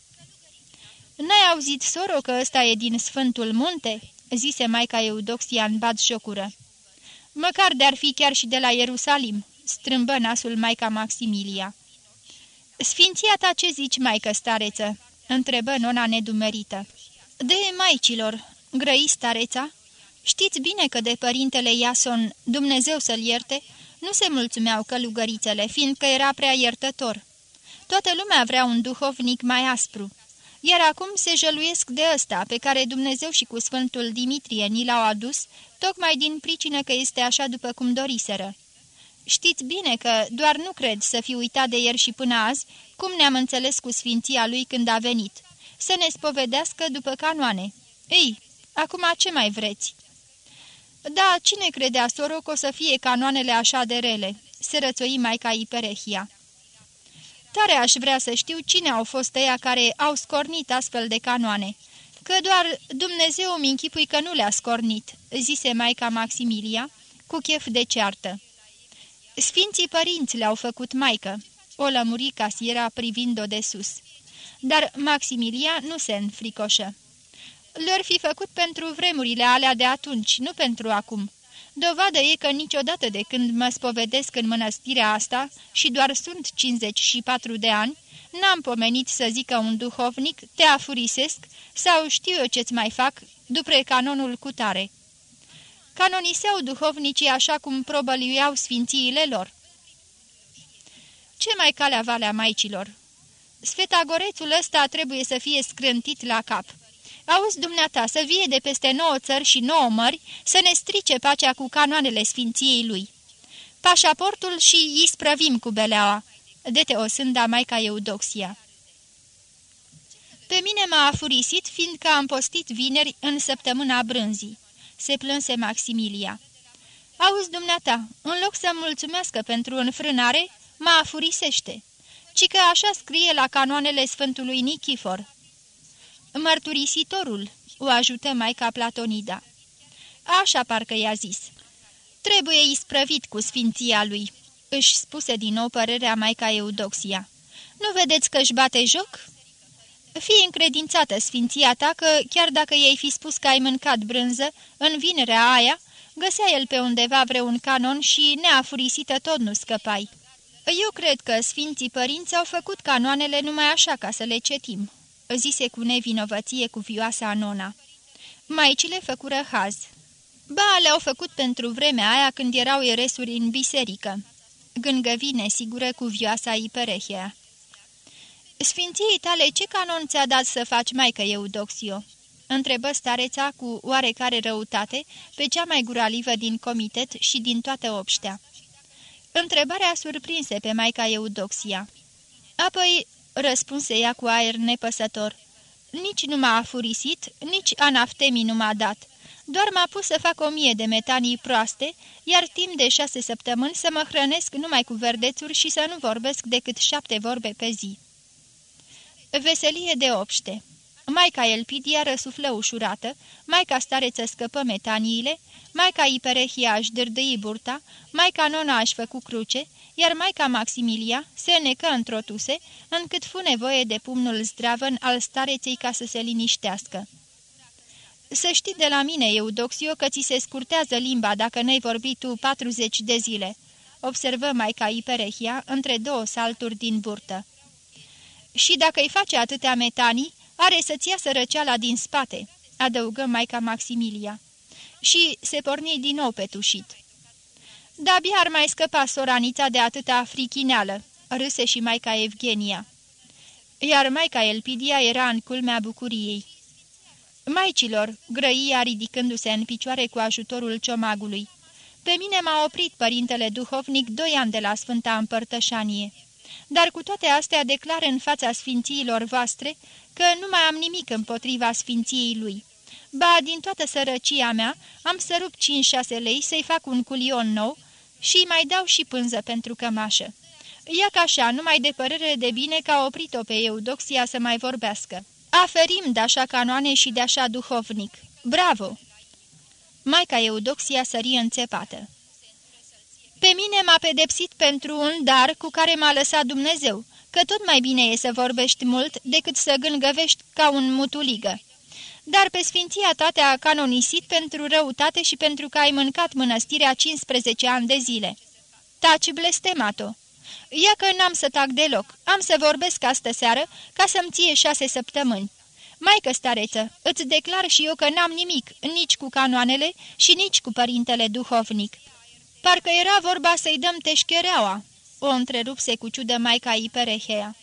N-ai auzit, soro, că ăsta e din Sfântul Munte?" zise Maica Eudoxia în bad șocură. Măcar de-ar fi chiar și de la Ierusalim," strâmbă nasul Maica Maximilia. Sfinția ta ce zici, Maică stareță?" întrebă nona nedumerită. De maicilor," grăi stareța, Știți bine că de părintele Iason, Dumnezeu să-l ierte, nu se mulțumeau călugărițele, fiindcă era prea iertător. Toată lumea vrea un duhovnic mai aspru. iar acum se jăluiesc de ăsta, pe care Dumnezeu și cu Sfântul Dimitrie ni l-au adus, tocmai din pricină că este așa după cum doriseră. Știți bine că doar nu cred să fi uitat de ieri și până azi cum ne-am înțeles cu sfinția lui când a venit. Să ne spovedească după canoane. Ei, acum ce mai vreți?" Da, cine credea, soro, că o să fie canoanele așa de rele?" se rățoi Maica Iperehia. Tare aș vrea să știu cine au fost ăia care au scornit astfel de canoane, că doar Dumnezeu mi închipui că nu le-a scornit," zise Maica Maximilia, cu chef de ceartă. Sfinții părinți le-au făcut maică," o lămuri casiera privind-o de sus. Dar Maximilia nu se înfricoșă. Le-ar fi făcut pentru vremurile alea de atunci, nu pentru acum. Dovadă e că niciodată de când mă spovedesc în mănăstirea asta și doar sunt 54 de ani, n-am pomenit să zică un duhovnic, te afurisesc sau știu eu ce-ți mai fac după canonul cutare. Canoniseau duhovnicii așa cum probăliuiau sfințiile lor. Ce mai calea valea maicilor? Sfetagorețul ăsta trebuie să fie scrântit la cap. Auzi, dumneata, să vie de peste nouă țări și nouă mări să ne strice pacea cu canoanele sfinției lui. Pașaportul și isprăvim cu beleaua, dete o sânda Maica Eudoxia. Pe mine m-a afurisit, fiindcă am postit vineri în săptămâna brânzii, se plânse Maximilia. Auzi, dumneata, în loc să mulțumească pentru înfrânare, mă afurisește, ci că așa scrie la canoanele Sfântului Nichifor. Mărturisitorul, o ajută Maica Platonida. Așa parcă i-a zis. Trebuie isprăvit cu sfinția lui, își spuse din nou părerea Maica Eudoxia. Nu vedeți că își bate joc? Fii încredințată, sfinția ta, că chiar dacă i-ai fi spus că ai mâncat brânză, în vinerea aia, găsea el pe undeva vreun canon și, neafurisită, tot nu scăpai. Eu cred că sfinții părinți au făcut canoanele numai așa ca să le cetim, zise cu nevinovăție vioasa Anona. Maicile făcură haz. Ba, le-au făcut pentru vremea aia când erau eresuri în biserică. Gângăvi nesigură vioasa Iperehea. Sfinției tale ce canon ți-a dat să faci, maică Eudoxio?" întrebă stareța cu oarecare răutate pe cea mai guralivă din comitet și din toată obștea. Întrebarea surprinse pe maica Eudoxia. Apoi răspunse ea cu aer nepăsător. Nici nu m-a afurisit, nici anaftemii nu m-a dat. Doar m-a pus să fac o mie de metanii proaste, iar timp de șase săptămâni să mă hrănesc numai cu verdețuri și să nu vorbesc decât șapte vorbe pe zi. Veselie de obște Maica Elpidia răsuflă ușurată, maica stareță scăpă metaniile, maica Iperehia își dârdâi burta, maica Nona își făcu cruce, iar maica Maximilia se necă într-o tuse, încât fu nevoie de pumnul zdravăn al stareței ca să se liniștească. Să știi de la mine, Eudoxio, că ți se scurtează limba dacă n-ai vorbit tu 40 de zile," observă maica Iperehia între două salturi din burtă. Și dacă îi face atâtea metanii, are să-ți iasă răceala din spate," adăugă maica Maximilia. Și se porni din nou pe tușit. De-abia ar mai scăpa soranița de atâta frichineală, râse și maica Evgenia. Iar maica Elpidia era în culmea bucuriei. Maicilor, grăia ridicându-se în picioare cu ajutorul ciomagului. Pe mine m-a oprit părintele duhovnic doi ani de la Sfânta Împărtășanie. Dar cu toate astea declar în fața sfințiilor voastre că nu mai am nimic împotriva sfinției lui. Ba, din toată sărăcia mea, am să rup 5-6 lei să-i fac un culion nou și mai dau și pânză pentru cămașă. Ia ca așa, numai de părere de bine că a oprit-o pe Eudoxia să mai vorbească. Aferim de așa canoane și de așa duhovnic. Bravo! Maica Eudoxia sări înțepată. Pe mine m-a pedepsit pentru un dar cu care m-a lăsat Dumnezeu, că tot mai bine e să vorbești mult decât să gângăvești ca un mutuligă. Dar pe sfinția ta te-a canonisit pentru răutate și pentru că ai mâncat mănăstirea 15 ani de zile. Taci blestemato! Ia că n-am să tac deloc, am să vorbesc astă seară ca să-mi ție șase săptămâni. Maică stareță, îți declar și eu că n-am nimic, nici cu canoanele și nici cu părintele duhovnic. Parcă era vorba să-i dăm teșchereaua, o întrerupse cu ciudă Maica Iperehea.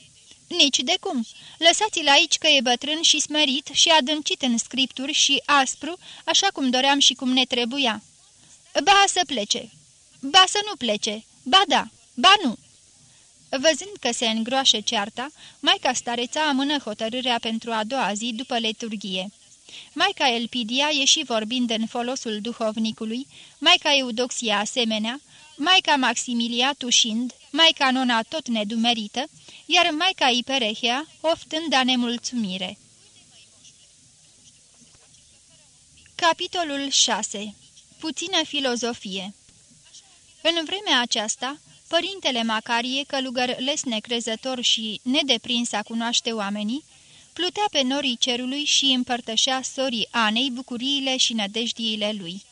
Nici de cum. Lăsați-l aici că e bătrân și smerit și adâncit în scripturi și aspru, așa cum doream și cum ne trebuia. Ba să plece. Ba să nu plece. Ba da. Ba nu. Văzând că se îngroașă cearta, Maica Stareța amână hotărârea pentru a doua zi după leturghie. Maica Elpidia ieși vorbind în folosul duhovnicului, Maica Eudoxia asemenea, Maica Maximilia tușind, Maica Nona tot nedumerită, iar Maica Iperehea oftând a nemulțumire. Capitolul 6. Puțină filozofie În vremea aceasta, părintele Macarie, călugăr lesne crezător și nedeprins a cunoaște oamenii, plutea pe norii cerului și împărtășea sorii Anei bucuriile și nădejdiile lui.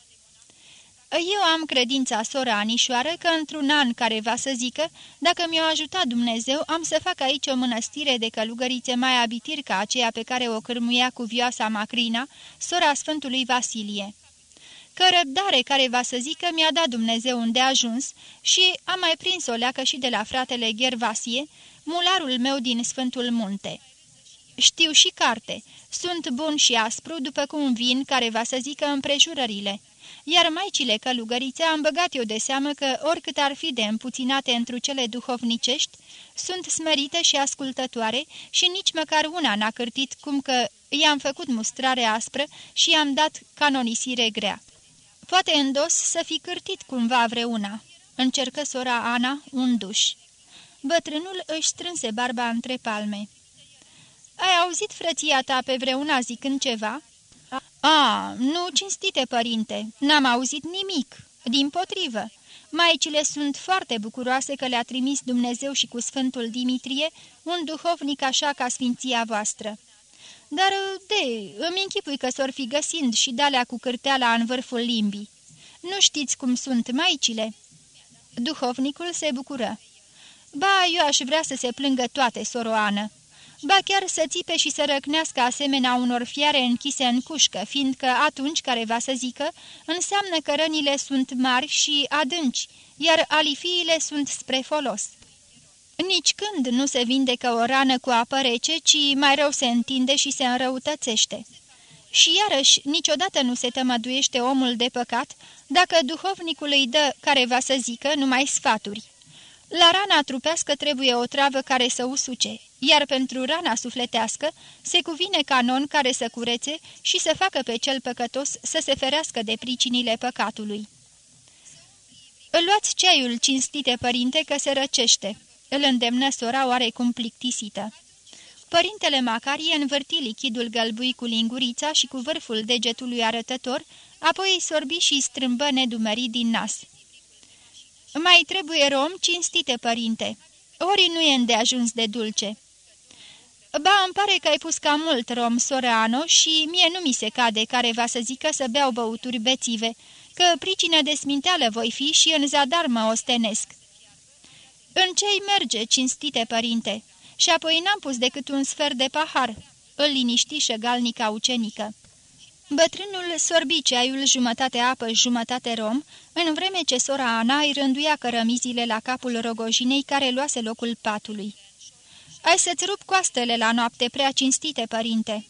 Eu am credința, sora Anișoară, că într-un an care va să zică, dacă mi-o ajutat Dumnezeu, am să fac aici o mănăstire de călugărițe mai abitir ca aceea pe care o cârmuia cu vioasa Macrina, sora Sfântului Vasilie. Că răbdare care va să zică mi-a dat Dumnezeu unde a ajuns și am mai prins o leacă și de la fratele Ghervasie, mularul meu din Sfântul Munte. Știu și carte. Sunt bun și aspru, după cum vin, care va să zică împrejurările. Iar maicile călugărițe am băgat eu de seamă că, oricât ar fi de împuținate întru cele duhovnicești, sunt smerite și ascultătoare și nici măcar una n-a cârtit cum că i-am făcut mustrare aspră și i-am dat canonisire grea. Poate îndos să fi cârtit cumva vreuna. Încercă sora Ana un duș. Bătrânul își strânse barba între palme. Ai auzit frăția ta pe vreuna zicând ceva?" A, nu, cinstite părinte, n-am auzit nimic, din potrivă. Maicile sunt foarte bucuroase că le-a trimis Dumnezeu și cu Sfântul Dimitrie un duhovnic așa ca sfinția voastră. Dar, de, îmi închipui că s-or fi găsind și dalea cu cârteala în vârful limbii. Nu știți cum sunt maicile?" Duhovnicul se bucură. Ba, eu aș vrea să se plângă toate, soroană ba chiar să țipe și să răcnească asemenea unor fiare închise în cușcă, fiindcă atunci care va să zică, înseamnă că rănile sunt mari și adânci, iar alifiile sunt spre folos. Nici când nu se vindecă o rană cu apă rece, ci mai rău se întinde și se înrăutățește. Și iarăși, niciodată nu se tămăduiește omul de păcat, dacă duhovnicul îi dă, care va să zică, numai sfaturi. La rana trupească trebuie o travă care să usuce, iar pentru rana sufletească se cuvine canon care să curețe și să facă pe cel păcătos să se ferească de pricinile păcatului. Îl luați ceaiul, cinstite părinte, că se răcește. Îl îndemnă sora oarecum plictisită. Părintele Macarie învârti lichidul gălbui cu lingurița și cu vârful degetului arătător, apoi îi sorbi și strâmbă nedumerii din nas. Mai trebuie rom, cinstite părinte. Ori nu e îndeajuns de dulce." Ba, îmi pare că ai pus cam mult rom, Ano, și mie nu mi se cade care va să zică să beau băuturi bețive, că pricină de sminteală voi fi și în zadar mă ostenesc." În ce-i merge, cinstite părinte?" Și apoi n-am pus decât un sfert de pahar," îl liniști șegalnica ucenică. Bătrânul sorbi ceaiul jumătate apă, jumătate rom, în vreme ce sora Ana îi rânduia cărămizile la capul rogojinei care luase locul patului. Ai să-ți rup coastele la noapte, prea cinstite, părinte."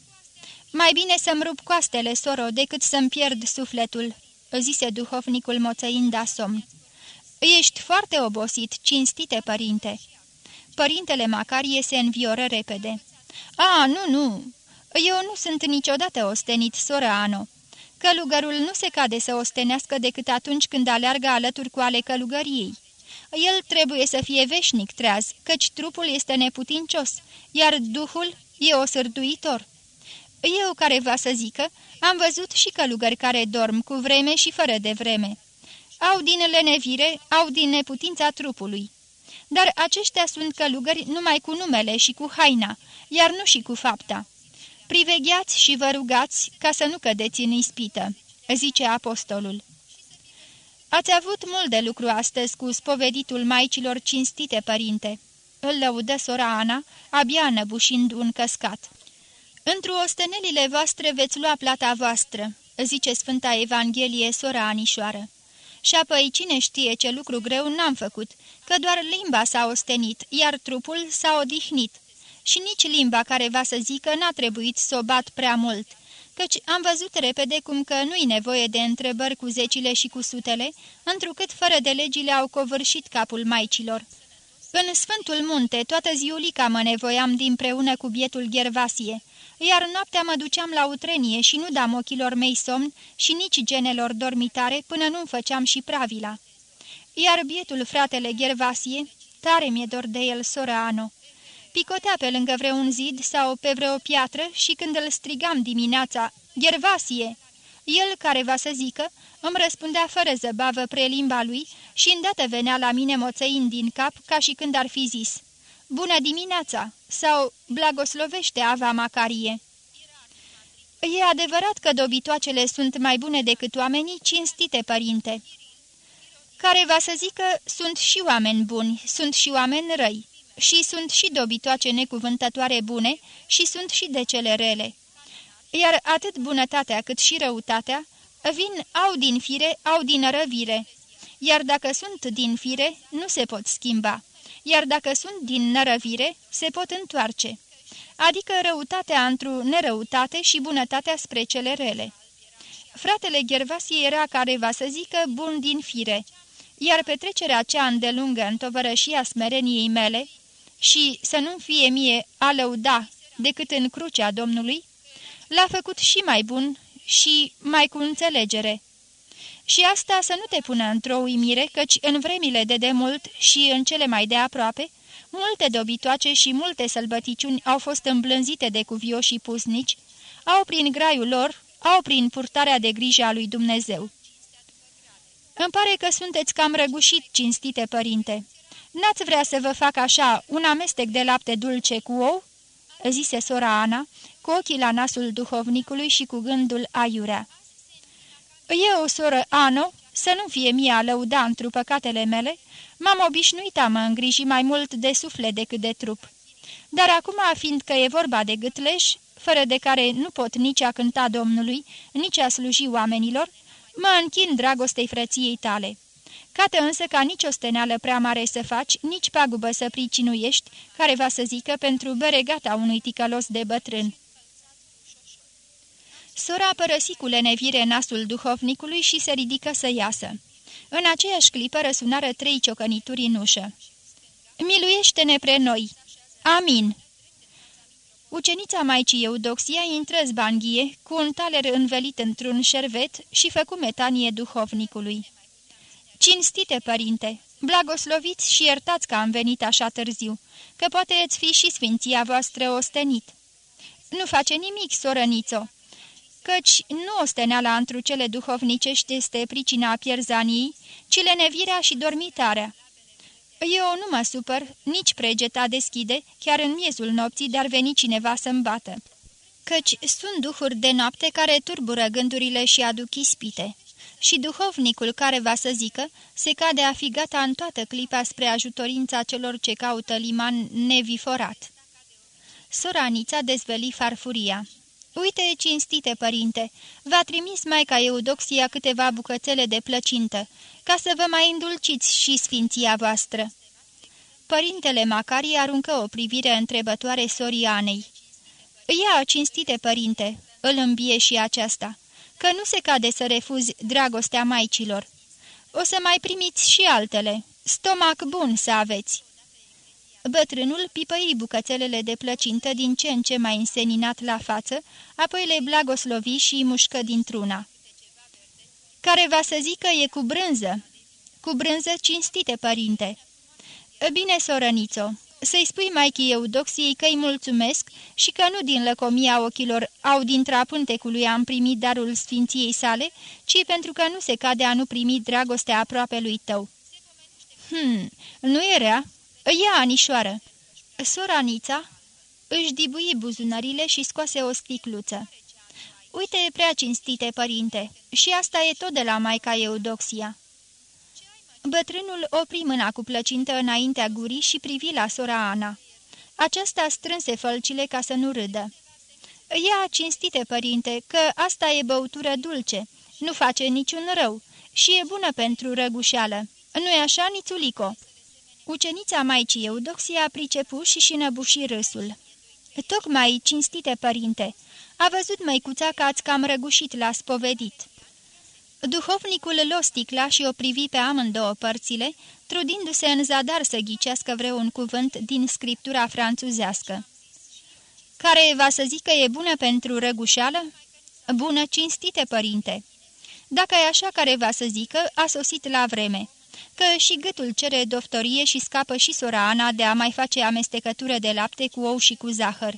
Mai bine să-mi rup coastele, soro, decât să-mi pierd sufletul," zise duhovnicul moțăind a somn. Ești foarte obosit, cinstite, părinte." Părintele Macarie se învioră repede. A, nu, nu, eu nu sunt niciodată ostenit, soră Ano. Călugărul nu se cade să ostenească decât atunci când aleargă alături cu ale călugăriei. El trebuie să fie veșnic treaz, căci trupul este neputincios, iar duhul e osârduitor. Eu care va să zică, am văzut și călugări care dorm cu vreme și fără de vreme. Au din lenevire, au din neputința trupului. Dar aceștia sunt călugări numai cu numele și cu haina, iar nu și cu fapta. Privegheați și vă rugați ca să nu cădeți în ispită, zice apostolul. Ați avut mult de lucru astăzi cu spoveditul maicilor cinstite, părinte. Îl lăudă sora Ana, abia înăbușind un căscat. Într-o ostenelile voastre veți lua plata voastră, zice Sfânta Evanghelie sora Anișoară. Și apoi cine știe ce lucru greu n-am făcut, că doar limba s-a ostenit, iar trupul s-a odihnit și nici limba care va să zică n-a trebuit să o bat prea mult, căci am văzut repede cum că nu-i nevoie de întrebări cu zecile și cu sutele, întrucât fără de legile au covârșit capul maicilor. În Sfântul Munte, toată ziulica mă nevoiam dinpreună cu bietul Ghervasie, iar noaptea mă duceam la utrenie și nu dam ochilor mei somn și nici genelor dormitare până nu-mi făceam și pravila. Iar bietul fratele Ghervasie, tare mi-e dor de el, sora Ano. Picotea pe lângă vreun zid sau pe vreo piatră și când îl strigam dimineața, Ghervasie, el care va să zică, îmi răspundea fără zăbavă prelimba lui și îndată venea la mine moțăind din cap ca și când ar fi zis Bună dimineața!" sau Blagoslovește Ava Macarie. E adevărat că dobitoacele sunt mai bune decât oamenii, cinstite părinte. Care va să zică, sunt și oameni buni, sunt și oameni răi, și sunt și dobitoace necuvântătoare bune, și sunt și de cele rele. Iar atât bunătatea cât și răutatea vin au din fire, au din răvire, iar dacă sunt din fire, nu se pot schimba, iar dacă sunt din nărăvire, se pot întoarce, adică răutatea într-o nerăutate și bunătatea spre cele rele. Fratele Gervasie era care va să zică bun din fire, iar petrecerea cea îndelungă în tovărășia smereniei mele și să nu fie mie a lăuda decât în crucea Domnului, l-a făcut și mai bun și mai cu înțelegere. Și asta să nu te pună într-o uimire, căci în vremile de demult și în cele mai de aproape, multe dobitoace și multe sălbăticiuni au fost îmblânzite de cuvioși pusnici, au prin graiul lor, au prin purtarea de grijă a lui Dumnezeu. Îmi pare că sunteți cam răgușit, cinstite părinte. N-ați vrea să vă fac așa un amestec de lapte dulce cu ou?" zise sora Ana, cu ochii la nasul duhovnicului și cu gândul aiurea. Eu, soră Ano, să nu fie mie a lăuda întru păcatele mele, m-am obișnuit a mă îngriji mai mult de suflet decât de trup. Dar acum, fiindcă e vorba de gâtleș, fără de care nu pot nici a cânta Domnului, nici a sluji oamenilor, mă închin dragostei frăției tale. Cată însă ca nici o steneală prea mare să faci, nici pagubă să pricinuiești, care va să zică pentru beregata unui ticălos de bătrân. Sora părăsi cu lenevire nasul duhovnicului și se ridică să iasă. În aceeași clipă răsunară trei ciocănituri în ușă. Miluiește-ne pre noi! Amin!" Ucenița Maicii Eudoxia intră zbanghie, cu un taler învelit într-un șervet și făcu metanie duhovnicului. Cinstite părinte, blagosloviți și iertați că am venit așa târziu, că poate îți fi și sfinția voastră ostenit." Nu face nimic, sorănițo!" căci nu osteneala întru cele duhovnicești este pricina pierzanii, ci lenevirea și dormitarea. Eu nu mă supăr, nici pregeta deschide, chiar în miezul nopții, dar veni cineva să-mi bată. Căci sunt duhuri de noapte care turbură gândurile și aduc ispite. Și duhovnicul care va să zică, se cade a fi gata în toată clipa spre ajutorința celor ce caută liman neviforat. Soranița dezveli farfuria. Uite, cinstite părinte, v-a trimis Maica Eudoxia câteva bucățele de plăcintă, ca să vă mai îndulciți și sfinția voastră." Părintele Macarie aruncă o privire întrebătoare Sorianei. Ia, cinstite părinte," îl îmbie și aceasta, că nu se cade să refuzi dragostea maicilor. O să mai primiți și altele. Stomac bun să aveți." Bătrânul pipăi bucățelele de plăcintă din ce în ce mai înseninat la față, apoi le blagoslovi și mușcă dintr-una. Care va să zică e cu brânză? Cu brânză cinstite, părinte. Bine, sorănițo, să-i spui Maichii Eudoxiei că-i mulțumesc și că nu din lăcomia ochilor au dintre pântecului am primit darul sfinției sale, ci pentru că nu se cade a nu primi dragostea aproape lui tău. Hmm, nu era? Ia, anișoară!" Sora Nița își dibui buzunările și scoase o sticluță. Uite, prea cinstite, părinte, și asta e tot de la Maica Eudoxia." Bătrânul opri mâna cu plăcintă înaintea gurii și privi la sora Ana. Aceasta strânse fălcile ca să nu râdă. Ia, cinstite, părinte, că asta e băutură dulce, nu face niciun rău și e bună pentru răgușeală. Nu-i așa, nițulico?" Ucenița Maicii Eudoxia a priceput și și năbuși râsul. Tocmai, cinstite părinte, a văzut măicuța că ați cam răgușit la spovedit." Duhovnicul lua sticla și o privi pe amândouă părțile, trudindu-se în zadar să ghicească vreun cuvânt din scriptura franțuzească. Care va să zică e bună pentru răgușeală?" Bună, cinstite, părinte." Dacă e așa care va să zică, a sosit la vreme." că și gâtul cere doftorie și scapă și sora Ana de a mai face amestecătură de lapte cu ou și cu zahăr.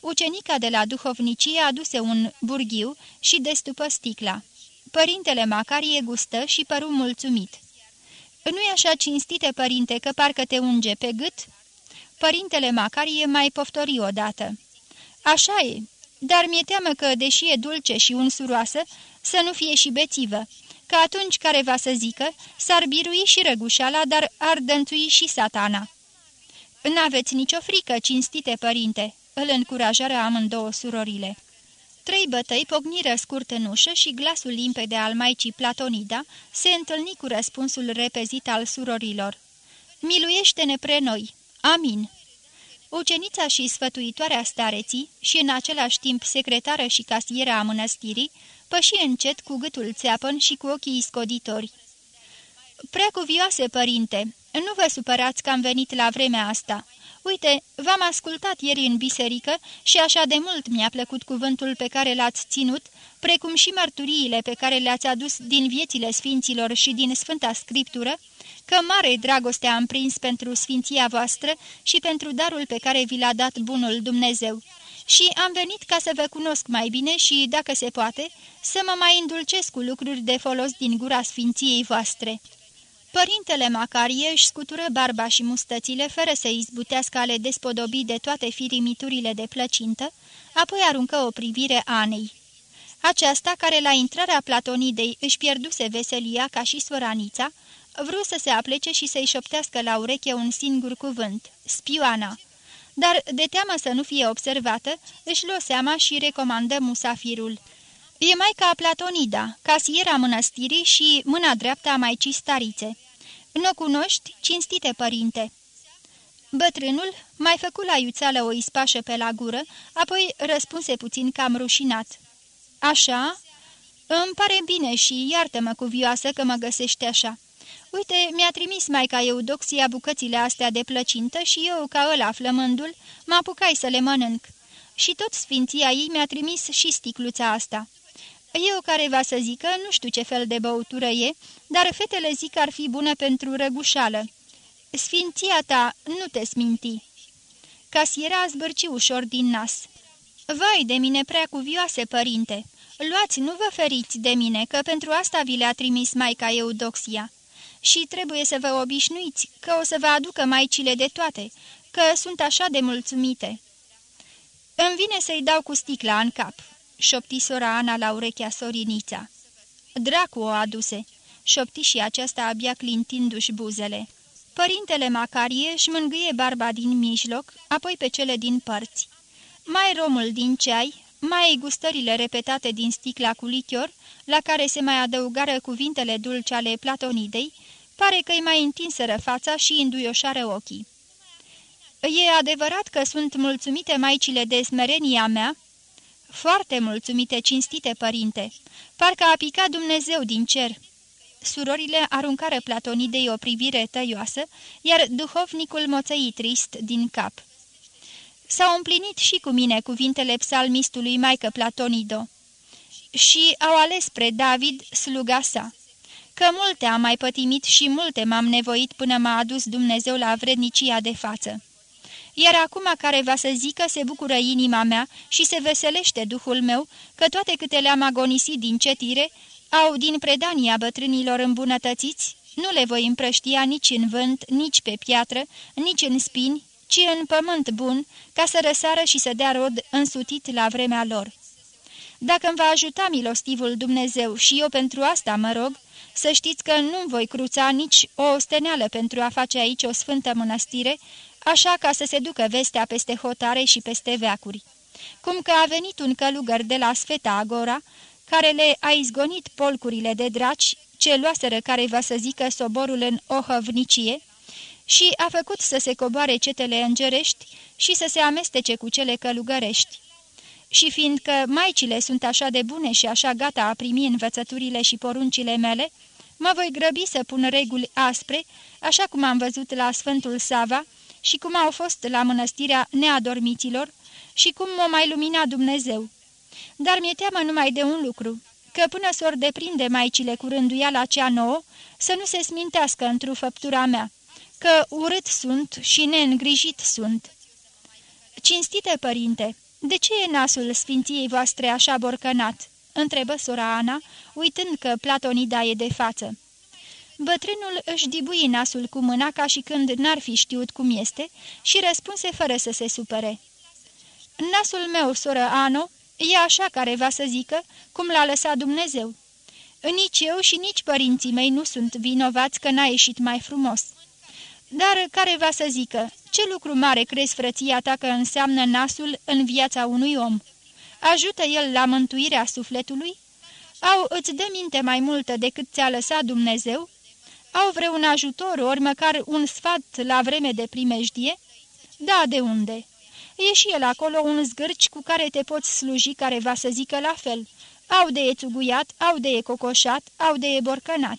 Ucenica de la duhovnicie aduse un burghiu și destupă sticla. Părintele Macarie gustă și păru mulțumit. Nu-i așa cinstite, părinte, că parcă te unge pe gât?" Părintele Macarie mai poftori odată. Așa e, dar mi-e teamă că, deși e dulce și unsuroasă, să nu fie și bețivă, că atunci care va să zică, s-ar birui și răgușala, dar ar dăntui și satana." N-aveți nicio frică, cinstite părinte," îl încurajară amândouă surorile. Trei bătăi pogniră scurt în ușă și glasul limpede al maicii Platonida se întâlni cu răspunsul repezit al surorilor. Miluiește-ne pre noi! Amin!" Ucenița și sfătuitoarea stareții și în același timp secretară și casiera a mănăstirii păși încet cu gâtul țeapăn și cu ochii scoditori. Prea cuvioase, părinte, nu vă supărați că am venit la vremea asta. Uite, v-am ascultat ieri în biserică și așa de mult mi-a plăcut cuvântul pe care l-ați ținut, precum și mărturiile pe care le-ați adus din viețile sfinților și din Sfânta Scriptură, că mare dragoste am prins pentru sfinția voastră și pentru darul pe care vi l-a dat bunul Dumnezeu și am venit ca să vă cunosc mai bine și, dacă se poate, să mă mai îndulcesc cu lucruri de folos din gura sfinției voastre." Părintele Macarie își scutură barba și mustățile fără să izbutească ale despodobi de toate firimiturile de plăcintă, apoi aruncă o privire Anei. Aceasta, care la intrarea Platonidei își pierduse veselia ca și soranița, vrut să se aplece și să-i șoptească la ureche un singur cuvânt, spioana dar, de teamă să nu fie observată, își luă seama și recomandă musafirul. E mai ca Platonida, casiera mănăstirii și mâna dreaptă a Maicii Starițe. Nu cunoști, cinstite părinte?" Bătrânul mai făcu la iuțeală o ispașă pe la gură, apoi răspunse puțin cam rușinat. Așa? Îmi pare bine și iartă-mă cuvioasă că mă găsești așa." Uite, mi-a trimis Maica Eudoxia bucățile astea de plăcintă și eu, ca ăla flămândul, mă apucai să le mănânc. Și tot sfinția ei mi-a trimis și sticluța asta. Eu care va să zică, nu știu ce fel de băutură e, dar fetele zic că ar fi bună pentru răgușală. Sfinția ta nu te sminti. Casiera zbârci ușor din nas. Vai de mine prea cuvioase, părinte! Luați, nu vă feriți de mine, că pentru asta vi le-a trimis Maica Eudoxia și trebuie să vă obișnuiți că o să vă aducă maicile de toate, că sunt așa de mulțumite." Îmi vine să-i dau cu sticla în cap," șopti sora Ana la urechea sorinița. Dracu o aduse," șopti și aceasta abia clintindu-și buzele. Părintele Macarie își mângâie barba din mijloc, apoi pe cele din părți. Mai romul din ceai, mai gustările repetate din sticla cu lichior, la care se mai adăugară cuvintele dulce ale Platonidei, pare că-i mai întinseră fața și înduioșară ochii. E adevărat că sunt mulțumite maicile de smerenia mea?" Foarte mulțumite, cinstite părinte. Parcă a picat Dumnezeu din cer." Surorile aruncară Platonidei o privire tăioasă, iar duhovnicul moțăi trist din cap. S-au împlinit și cu mine cuvintele psalmistului Maică Platonido. Și au ales spre David sluga sa că multe am mai pătimit și multe m-am nevoit până m-a adus Dumnezeu la vrednicia de față. Iar acum care va să zică se bucură inima mea și se veselește duhul meu, că toate câte le-am agonisit din cetire, au din predania bătrânilor îmbunătățiți, nu le voi împrăștia nici în vânt, nici pe piatră, nici în spini, ci în pământ bun, ca să răsară și să dea rod însutit la vremea lor. Dacă îmi va ajuta milostivul Dumnezeu și eu pentru asta mă rog, să știți că nu voi cruța nici o osteneală pentru a face aici o sfântă mănăstire, așa ca să se ducă vestea peste hotare și peste veacuri. Cum că a venit un călugăr de la Sfeta Agora, care le-a izgonit polcurile de draci, ce luaseră care va să zică soborul în ohăvnicie, și a făcut să se coboare cetele îngerești și să se amestece cu cele călugărești. Și fiindcă maicile sunt așa de bune și așa gata a primi învățăturile și poruncile mele, mă voi grăbi să pun reguli aspre, așa cum am văzut la Sfântul Sava și cum au fost la mănăstirea neadormiților și cum m-a mai lumina Dumnezeu. Dar mi-e teamă numai de un lucru, că până s-or deprinde maicile cu rânduiala cea nouă, să nu se smintească într-o făptura mea, că urât sunt și neîngrijit sunt. Cinstite părinte, de ce e nasul sfinției voastre așa borcănat?" întrebă sora Ana, uitând că Platonida e de față. Bătrânul își dibui nasul cu mâna ca și când n-ar fi știut cum este și răspunse fără să se supere. Nasul meu, soră Ano, e așa care va să zică, cum l-a lăsat Dumnezeu. Nici eu și nici părinții mei nu sunt vinovați că n-a ieșit mai frumos. Dar care va să zică, ce lucru mare crezi frăția ta că înseamnă nasul în viața unui om? Ajută el la mântuirea sufletului? Au îți dă minte mai multă decât ți-a lăsat Dumnezeu? Au vreun ajutor, ori măcar un sfat la vreme de primejdie? Da, de unde? E și el acolo un zgârci cu care te poți sluji care va să zică la fel. Au de e țuguiat, au de e cocoșat, au de e borcănat.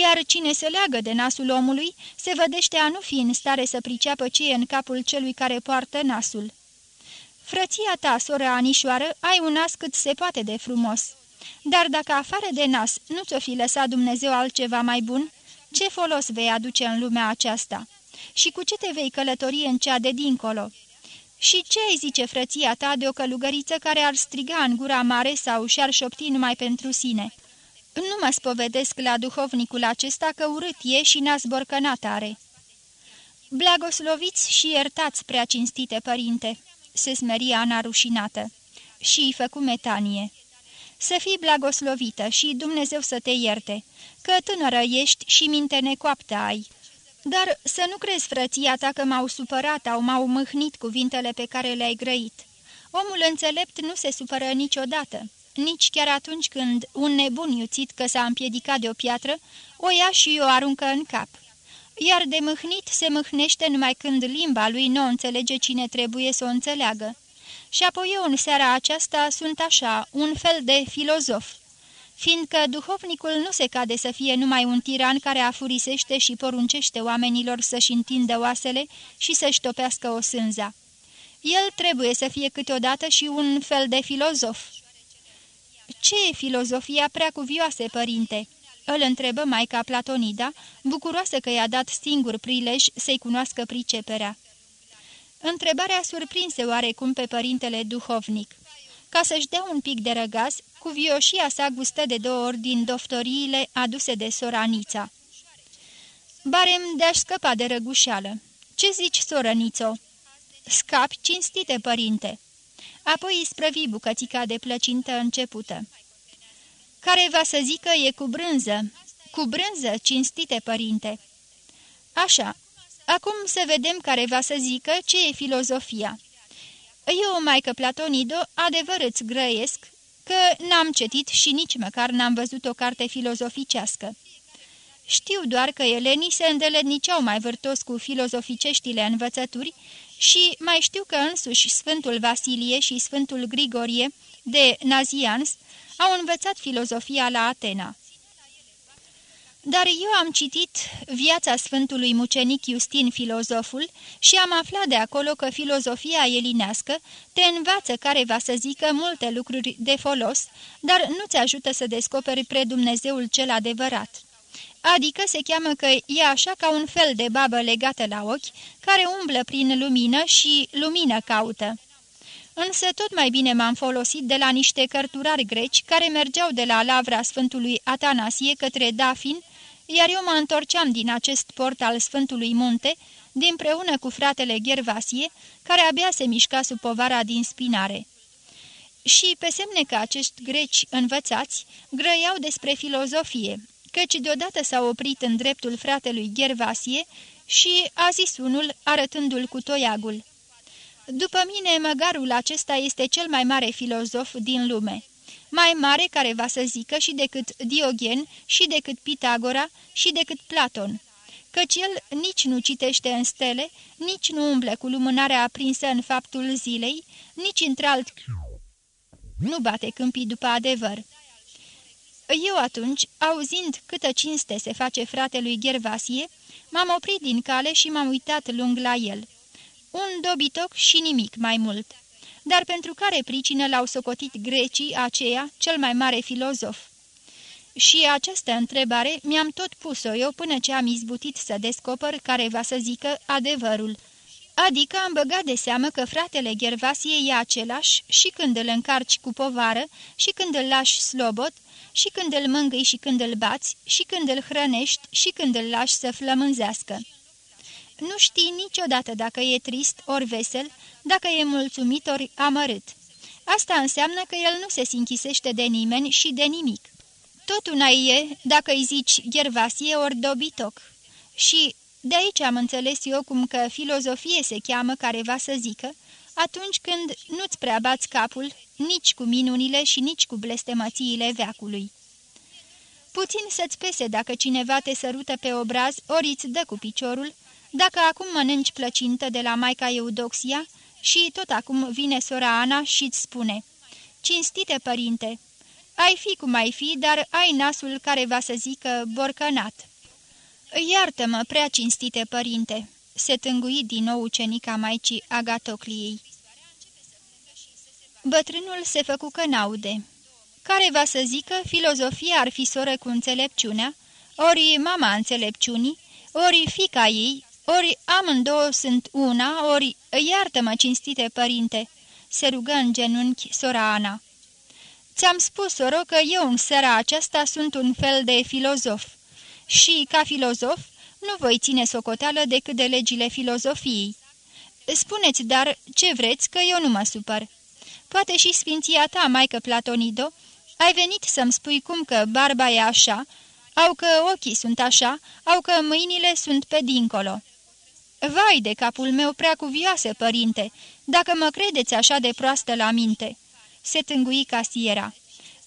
Iar cine se leagă de nasul omului, se vădește a nu fi în stare să priceapă ce e în capul celui care poartă nasul. Frăția ta, soră Anișoară, ai un nas cât se poate de frumos. Dar dacă afară de nas nu ți-o fi lăsat Dumnezeu altceva mai bun, ce folos vei aduce în lumea aceasta? Și cu ce te vei călători în cea de dincolo? Și ce ai zice frăția ta de o călugăriță care ar striga în gura mare sau și-ar șopti numai pentru sine? Nu mă spovedesc la duhovnicul acesta că urât e și n-a zborcănat are." Blagosloviți și iertați, prea cinstite părinte," se smeria Ana rușinată. Și îi făcu metanie. Să fii blagoslovită și Dumnezeu să te ierte, că tânără ești și minte necoaptă ai." Dar să nu crezi, frăția ta, că m-au supărat au m-au mâhnit cuvintele pe care le-ai grăit. Omul înțelept nu se supără niciodată nici chiar atunci când un nebun iuțit că s-a împiedicat de o piatră, o ia și o aruncă în cap. Iar de mâhnit se mâhnește numai când limba lui nu înțelege cine trebuie să o înțeleagă. Și apoi eu în seara aceasta sunt așa, un fel de filozof, fiindcă duhovnicul nu se cade să fie numai un tiran care afurisește și poruncește oamenilor să-și întindă oasele și să-și topească o sânza. El trebuie să fie câteodată și un fel de filozof. Ce e filozofia prea cuvioase, părinte?" Îl întrebă maica Platonida, bucuroasă că i-a dat singur prilej să-i cunoască priceperea. Întrebarea surprinse oarecum pe părintele duhovnic. Ca să-și dea un pic de răgaz, cuvioșia sa gustă de două ori din doftoriile aduse de soranița. Barem de-aș scăpa de răgușeală. Ce zici, sorănițo?" Scapi, cinstite, părinte." apoi îi sprăvi bucățica de plăcintă începută. Care va să zică e cu brânză, cu brânză, cinstite părinte. Așa, acum să vedem care va să zică ce e filozofia. Eu, maică Platonido, adevăr îți grăiesc că n-am citit și nici măcar n-am văzut o carte filozoficească. Știu doar că elenii se îndeletniceau mai vârtos cu filozoficeștile învățături și mai știu că însuși Sfântul Vasilie și Sfântul Grigorie de Nazians au învățat filozofia la Atena. Dar eu am citit viața Sfântului Mucenic Justin Filozoful și am aflat de acolo că filozofia elinească te învață care va să zică multe lucruri de folos, dar nu-ți ajută să descoperi pre Dumnezeul cel adevărat adică se cheamă că e așa ca un fel de babă legată la ochi, care umblă prin lumină și lumină caută. Însă tot mai bine m-am folosit de la niște cărturari greci care mergeau de la lavra Sfântului Atanasie către Dafin, iar eu mă întorceam din acest port al Sfântului Munte, dinpreună cu fratele Gervasie, care abia se mișca sub povara din spinare. Și pe semne că acești greci învățați grăiau despre filozofie, căci deodată s-a oprit în dreptul fratelui Gervasie și a zis unul, arătându-l cu toiagul. După mine, măgarul acesta este cel mai mare filozof din lume. Mai mare care va să zică și decât Diogen, și decât Pitagora, și decât Platon. căci el nici nu citește în stele, nici nu umble cu lumânarea aprinsă în faptul zilei, nici într-alt nu bate câmpii după adevăr. Eu atunci, auzind câtă cinste se face fratelui Gervasie, m-am oprit din cale și m-am uitat lung la el. Un dobitoc și nimic mai mult. Dar pentru care pricină l-au socotit grecii aceea cel mai mare filozof? Și această întrebare mi-am tot pus-o eu până ce am izbutit să descoper care va să zică adevărul. Adică am băgat de seamă că fratele Gervasie e același și când îl încarci cu povară și când îl lași slobot și când îl mângâi și când îl bați și când îl hrănești și când îl lași să flămânzească. Nu știi niciodată dacă e trist ori vesel, dacă e mulțumit ori amărât. Asta înseamnă că el nu se sinchisește de nimeni și de nimic. Tot una e dacă îi zici Gervasie ori dobitoc. Și de aici am înțeles eu cum că filozofie se cheamă careva să zică, atunci când nu-ți prea bați capul nici cu minunile și nici cu blestemățiile veacului. Puțin să-ți pese dacă cineva te sărută pe obraz, ori îți dă cu piciorul, dacă acum mănânci plăcintă de la Maica Eudoxia și tot acum vine sora Ana și îți spune Cinstite părinte, ai fi cum ai fi, dar ai nasul care va să zică borcănat. Iartă-mă, prea cinstite părinte!" se tângui din nou ucenica maicii Agatocliei. Bătrânul se făcu că naude. Care va să zică, filozofia ar fi soră cu înțelepciunea, ori mama înțelepciunii, ori fica ei, ori amândouă sunt una, ori iartă-mă, cinstite părinte, se rugă în genunchi sora Ana. Ți-am spus, soro, că eu în seara aceasta sunt un fel de filozof și, ca filozof, nu voi ține socoteală decât de legile filozofiei. Spuneți, dar, ce vreți, că eu nu mă supăr. Poate și sfinția ta, maică Platonido, ai venit să-mi spui cum că barba e așa, au că ochii sunt așa, au că mâinile sunt pe dincolo. Vai de capul meu prea cuvioase, părinte, dacă mă credeți așa de proastă la minte!" se tângui casiera.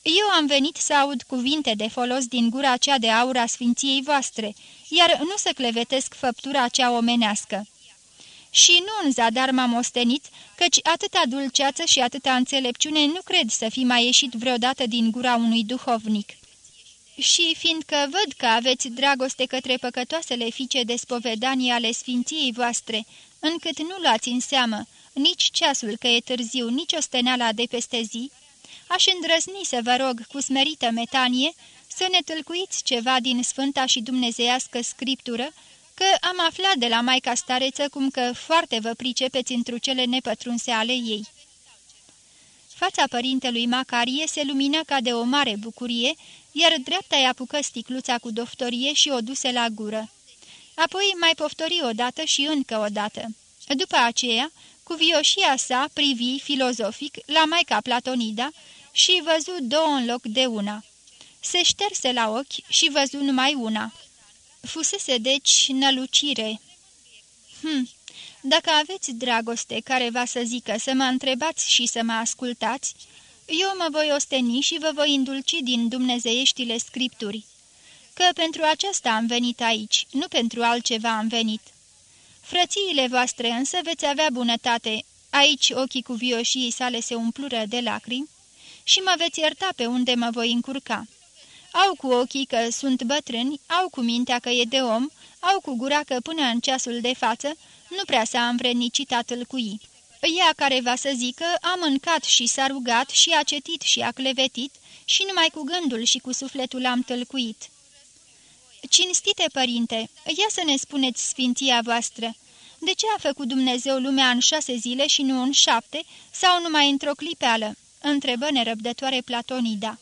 Eu am venit să aud cuvinte de folos din gura cea de aur a sfinției voastre, iar nu să clevetesc făptura cea omenească. Și nu în zadar m-am ostenit, căci atâta dulceață și atâta înțelepciune nu cred să fi mai ieșit vreodată din gura unui duhovnic. Și fiindcă văd că aveți dragoste către păcătoasele fiice de spovedanie ale sfinției voastre, încât nu luați în seamă nici ceasul că e târziu, nici osteneala de peste zi, aș îndrăzni să vă rog cu smerită metanie să ne tâlcuiți ceva din sfânta și dumnezeiască scriptură, că am aflat de la Maica Stareță cum că foarte vă pricepeți întru cele nepătrunse ale ei. Fața părintelui Macarie se lumină ca de o mare bucurie, iar dreapta i apucă sticluța cu doftorie și o duse la gură. Apoi mai poftori odată și încă o dată. După aceea, cu vioșia sa privi filozofic la Maica Platonida și văzu două în loc de una. Se șterse la ochi și văzu numai una. Fusese deci nălucire. Hm, dacă aveți dragoste care va să zică să mă întrebați și să mă ascultați, eu mă voi osteni și vă voi indulci din dumnezeieștile scripturi. Că pentru aceasta am venit aici, nu pentru altceva am venit. Frățiile voastre însă veți avea bunătate, aici ochii cu vioșii sale se umplură de lacrimi, și mă veți ierta pe unde mă voi încurca. Au cu ochii că sunt bătrâni, au cu mintea că e de om, au cu gura că până în ceasul de față nu prea s-a învrednicit tatăl cui. Ea care va să zică a mâncat și s-a rugat și a cetit și a clevetit și numai cu gândul și cu sufletul am tălcuit. Cinstite părinte, ia să ne spuneți sfinția voastră, de ce a făcut Dumnezeu lumea în șase zile și nu în șapte, sau numai într-o clipeală? întrebă nerăbdătoare Platonida.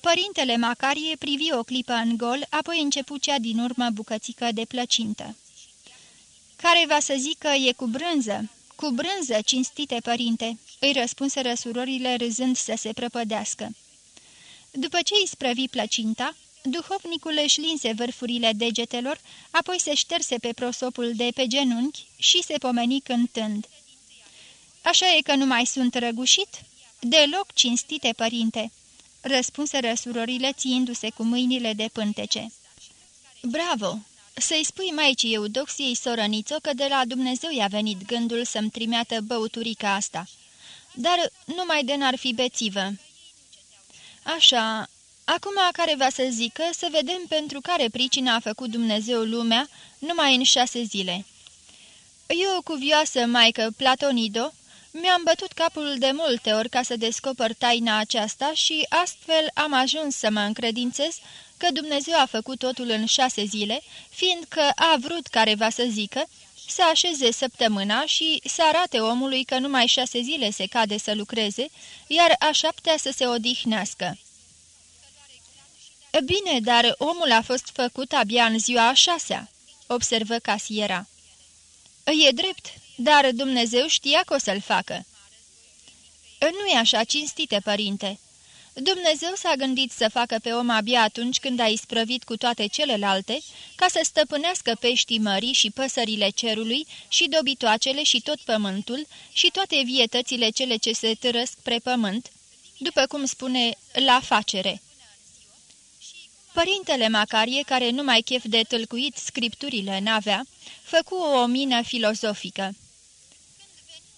Părintele Macarie privi o clipă în gol, apoi începu cea din urmă bucățică de plăcintă. Care va să zică e cu brânză? Cu brânză, cinstite părinte, îi răspunseră surorile râzând să se prăpădească. După ce îi sprăvi plăcinta, duhovnicul își linse vârfurile degetelor, apoi se șterse pe prosopul de pe genunchi și se pomeni cântând. Așa e că nu mai sunt răgușit?" Deloc cinstite, părinte!" răspunseră surorile țiindu-se cu mâinile de pântece. Bravo! Să-i spui maicii Eudoxiei sorănițo că de la Dumnezeu i-a venit gândul să-mi trimeată băuturica asta. Dar numai de n-ar fi bețivă. Așa, acum care va să zică, să vedem pentru care pricina a făcut Dumnezeu lumea numai în șase zile. Eu, cuvioasă maică Platonido, mi-am bătut capul de multe ori ca să descoper taina aceasta și astfel am ajuns să mă încredințez că Dumnezeu a făcut totul în șase zile, fiindcă a vrut careva să zică, să așeze săptămâna și să arate omului că numai șase zile se cade să lucreze, iar a șaptea să se odihnească. Bine, dar omul a fost făcut abia în ziua a șasea, observă casiera. E drept, dar Dumnezeu știa că o să-l facă. Nu-i așa, cinstite, părinte. Dumnezeu s-a gândit să facă pe om abia atunci când a isprăvit cu toate celelalte, ca să stăpânească peștii mării și păsările cerului și dobitoacele și tot pământul și toate vietățile cele ce se târăsc pre pământ, după cum spune la facere. Părintele Macarie, care nu mai chef de tâlcuit scripturile n-avea, făcu o mină filozofică.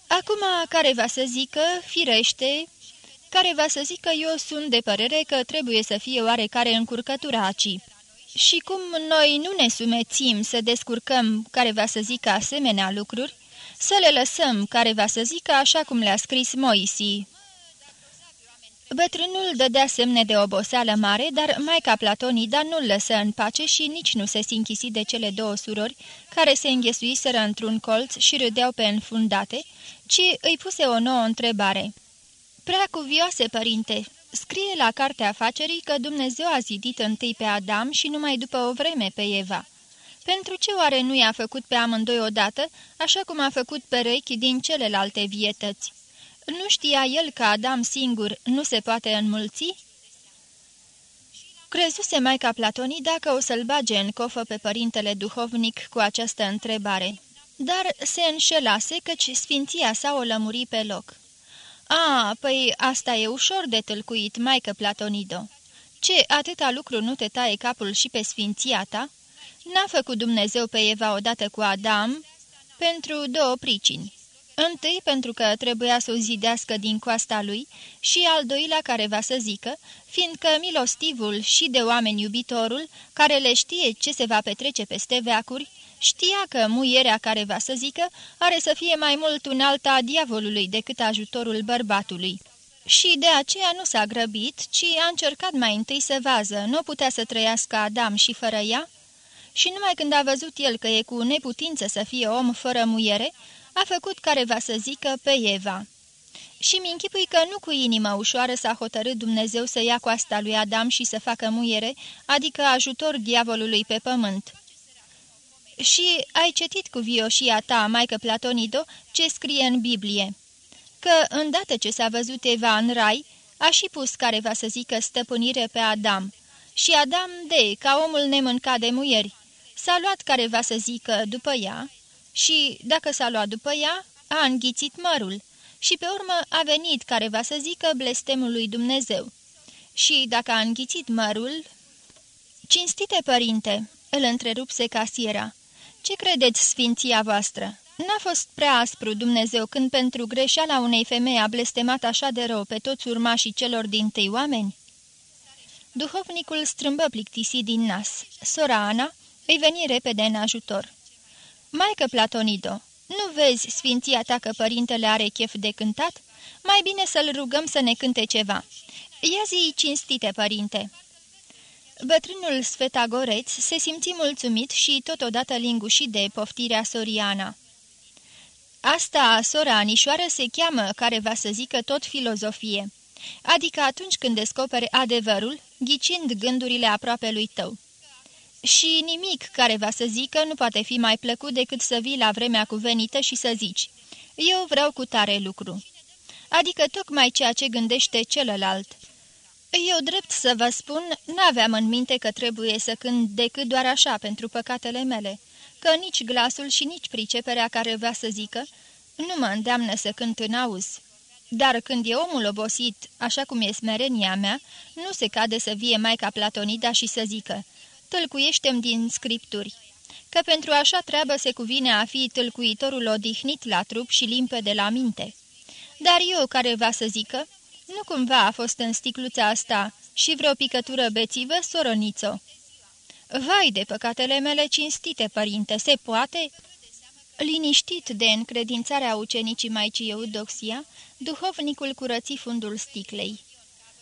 Acum, care va să zică, firește, care va să zică eu sunt de părere că trebuie să fie oarecare încurcătură aci. Și cum noi nu ne sumețim să descurcăm care va să zică asemenea lucruri, să le lăsăm care va să zică așa cum le-a scris Moisi, Bătrânul dădea semne de oboseală mare, dar Maica Platonida nu-l lăsă în pace și nici nu se sinchisi de cele două surori, care se înghesuiseră într-un colț și râdeau pe înfundate, ci îi puse o nouă întrebare. Prea cuvioase, părinte, scrie la cartea afacerii că Dumnezeu a zidit întâi pe Adam și numai după o vreme pe Eva. Pentru ce oare nu i-a făcut pe amândoi odată, așa cum a făcut perechi din celelalte vietăți? Nu știa el că Adam singur nu se poate înmulți? Crezuse Maica Platonii dacă o să-l bage în cofă pe părintele duhovnic cu această întrebare, dar se înșelase căci sfinția sa o lămuri pe loc. A, păi asta e ușor de tâlcuit, Maică Platonido. Ce, atâta lucru nu te taie capul și pe sfinția ta? N-a făcut Dumnezeu pe Eva odată cu Adam pentru două pricini. Întâi pentru că trebuia să o zidească din coasta lui și al doilea care va să zică, fiindcă milostivul și de oameni iubitorul, care le știe ce se va petrece peste veacuri, știa că muierea care va să zică are să fie mai mult un alta a diavolului decât ajutorul bărbatului. Și de aceea nu s-a grăbit, ci a încercat mai întâi să vază, nu putea să trăiască Adam și fără ea, și numai când a văzut el că e cu neputință să fie om fără muiere, a făcut care va să zică pe Eva. Și mi închipui că nu cu inimă ușoară s-a hotărât Dumnezeu să ia coasta lui Adam și să facă muiere, adică ajutor diavolului pe pământ. Și ai citit cu vioșia ta, Maică Platonido, ce scrie în Biblie, că îndată ce s-a văzut Eva în rai, a și pus care va să zică stăpânire pe Adam. Și Adam, de, ca omul nemâncat de muieri, s-a luat care va să zică după ea și, dacă s-a luat după ea, a înghițit mărul și pe urmă a venit care va să zică blestemul lui Dumnezeu. Și dacă a înghițit mărul... Cinstite părinte, îl întrerupse casiera, ce credeți, sfinția voastră? N-a fost prea aspru Dumnezeu când pentru greșeala unei femei a blestemat așa de rău pe toți urmașii celor din tăi oameni? Duhovnicul strâmbă plictisit din nas. Sora Ana îi veni repede în ajutor. Maică Platonido, nu vezi, sfinția ta, că părintele are chef de cântat? Mai bine să-l rugăm să ne cânte ceva. Ia zi cinstite, părinte!" Bătrânul Sfetagoreț se simți mulțumit și totodată lingușit de poftirea Soriana. Asta, sora Anișoară, se cheamă, care va să zică tot filozofie, adică atunci când descoperi adevărul, ghicind gândurile aproape lui tău. Și nimic care va să zică nu poate fi mai plăcut decât să vii la vremea cuvenită și să zici, eu vreau cu tare lucru. Adică tocmai ceea ce gândește celălalt. Eu drept să vă spun, n-aveam în minte că trebuie să cânt decât doar așa pentru păcatele mele, că nici glasul și nici priceperea care vrea să zică nu mă îndeamnă să cânt în auz. Dar când e omul obosit, așa cum e smerenia mea, nu se cade să vie Maica Platonida și să zică, tălcuiește-mi din scripturi. că pentru așa treabă se cuvine a fi tâlcuitorul odihnit la trup și limpede la minte. Dar eu care va să zică, nu cumva a fost în sticluța asta și vreo picătură bețivă, soronițo?" Vai de păcatele mele cinstite, părinte, se poate?" Liniștit de încredințarea ucenicii Maicii Eudoxia, duhovnicul curăți fundul sticlei.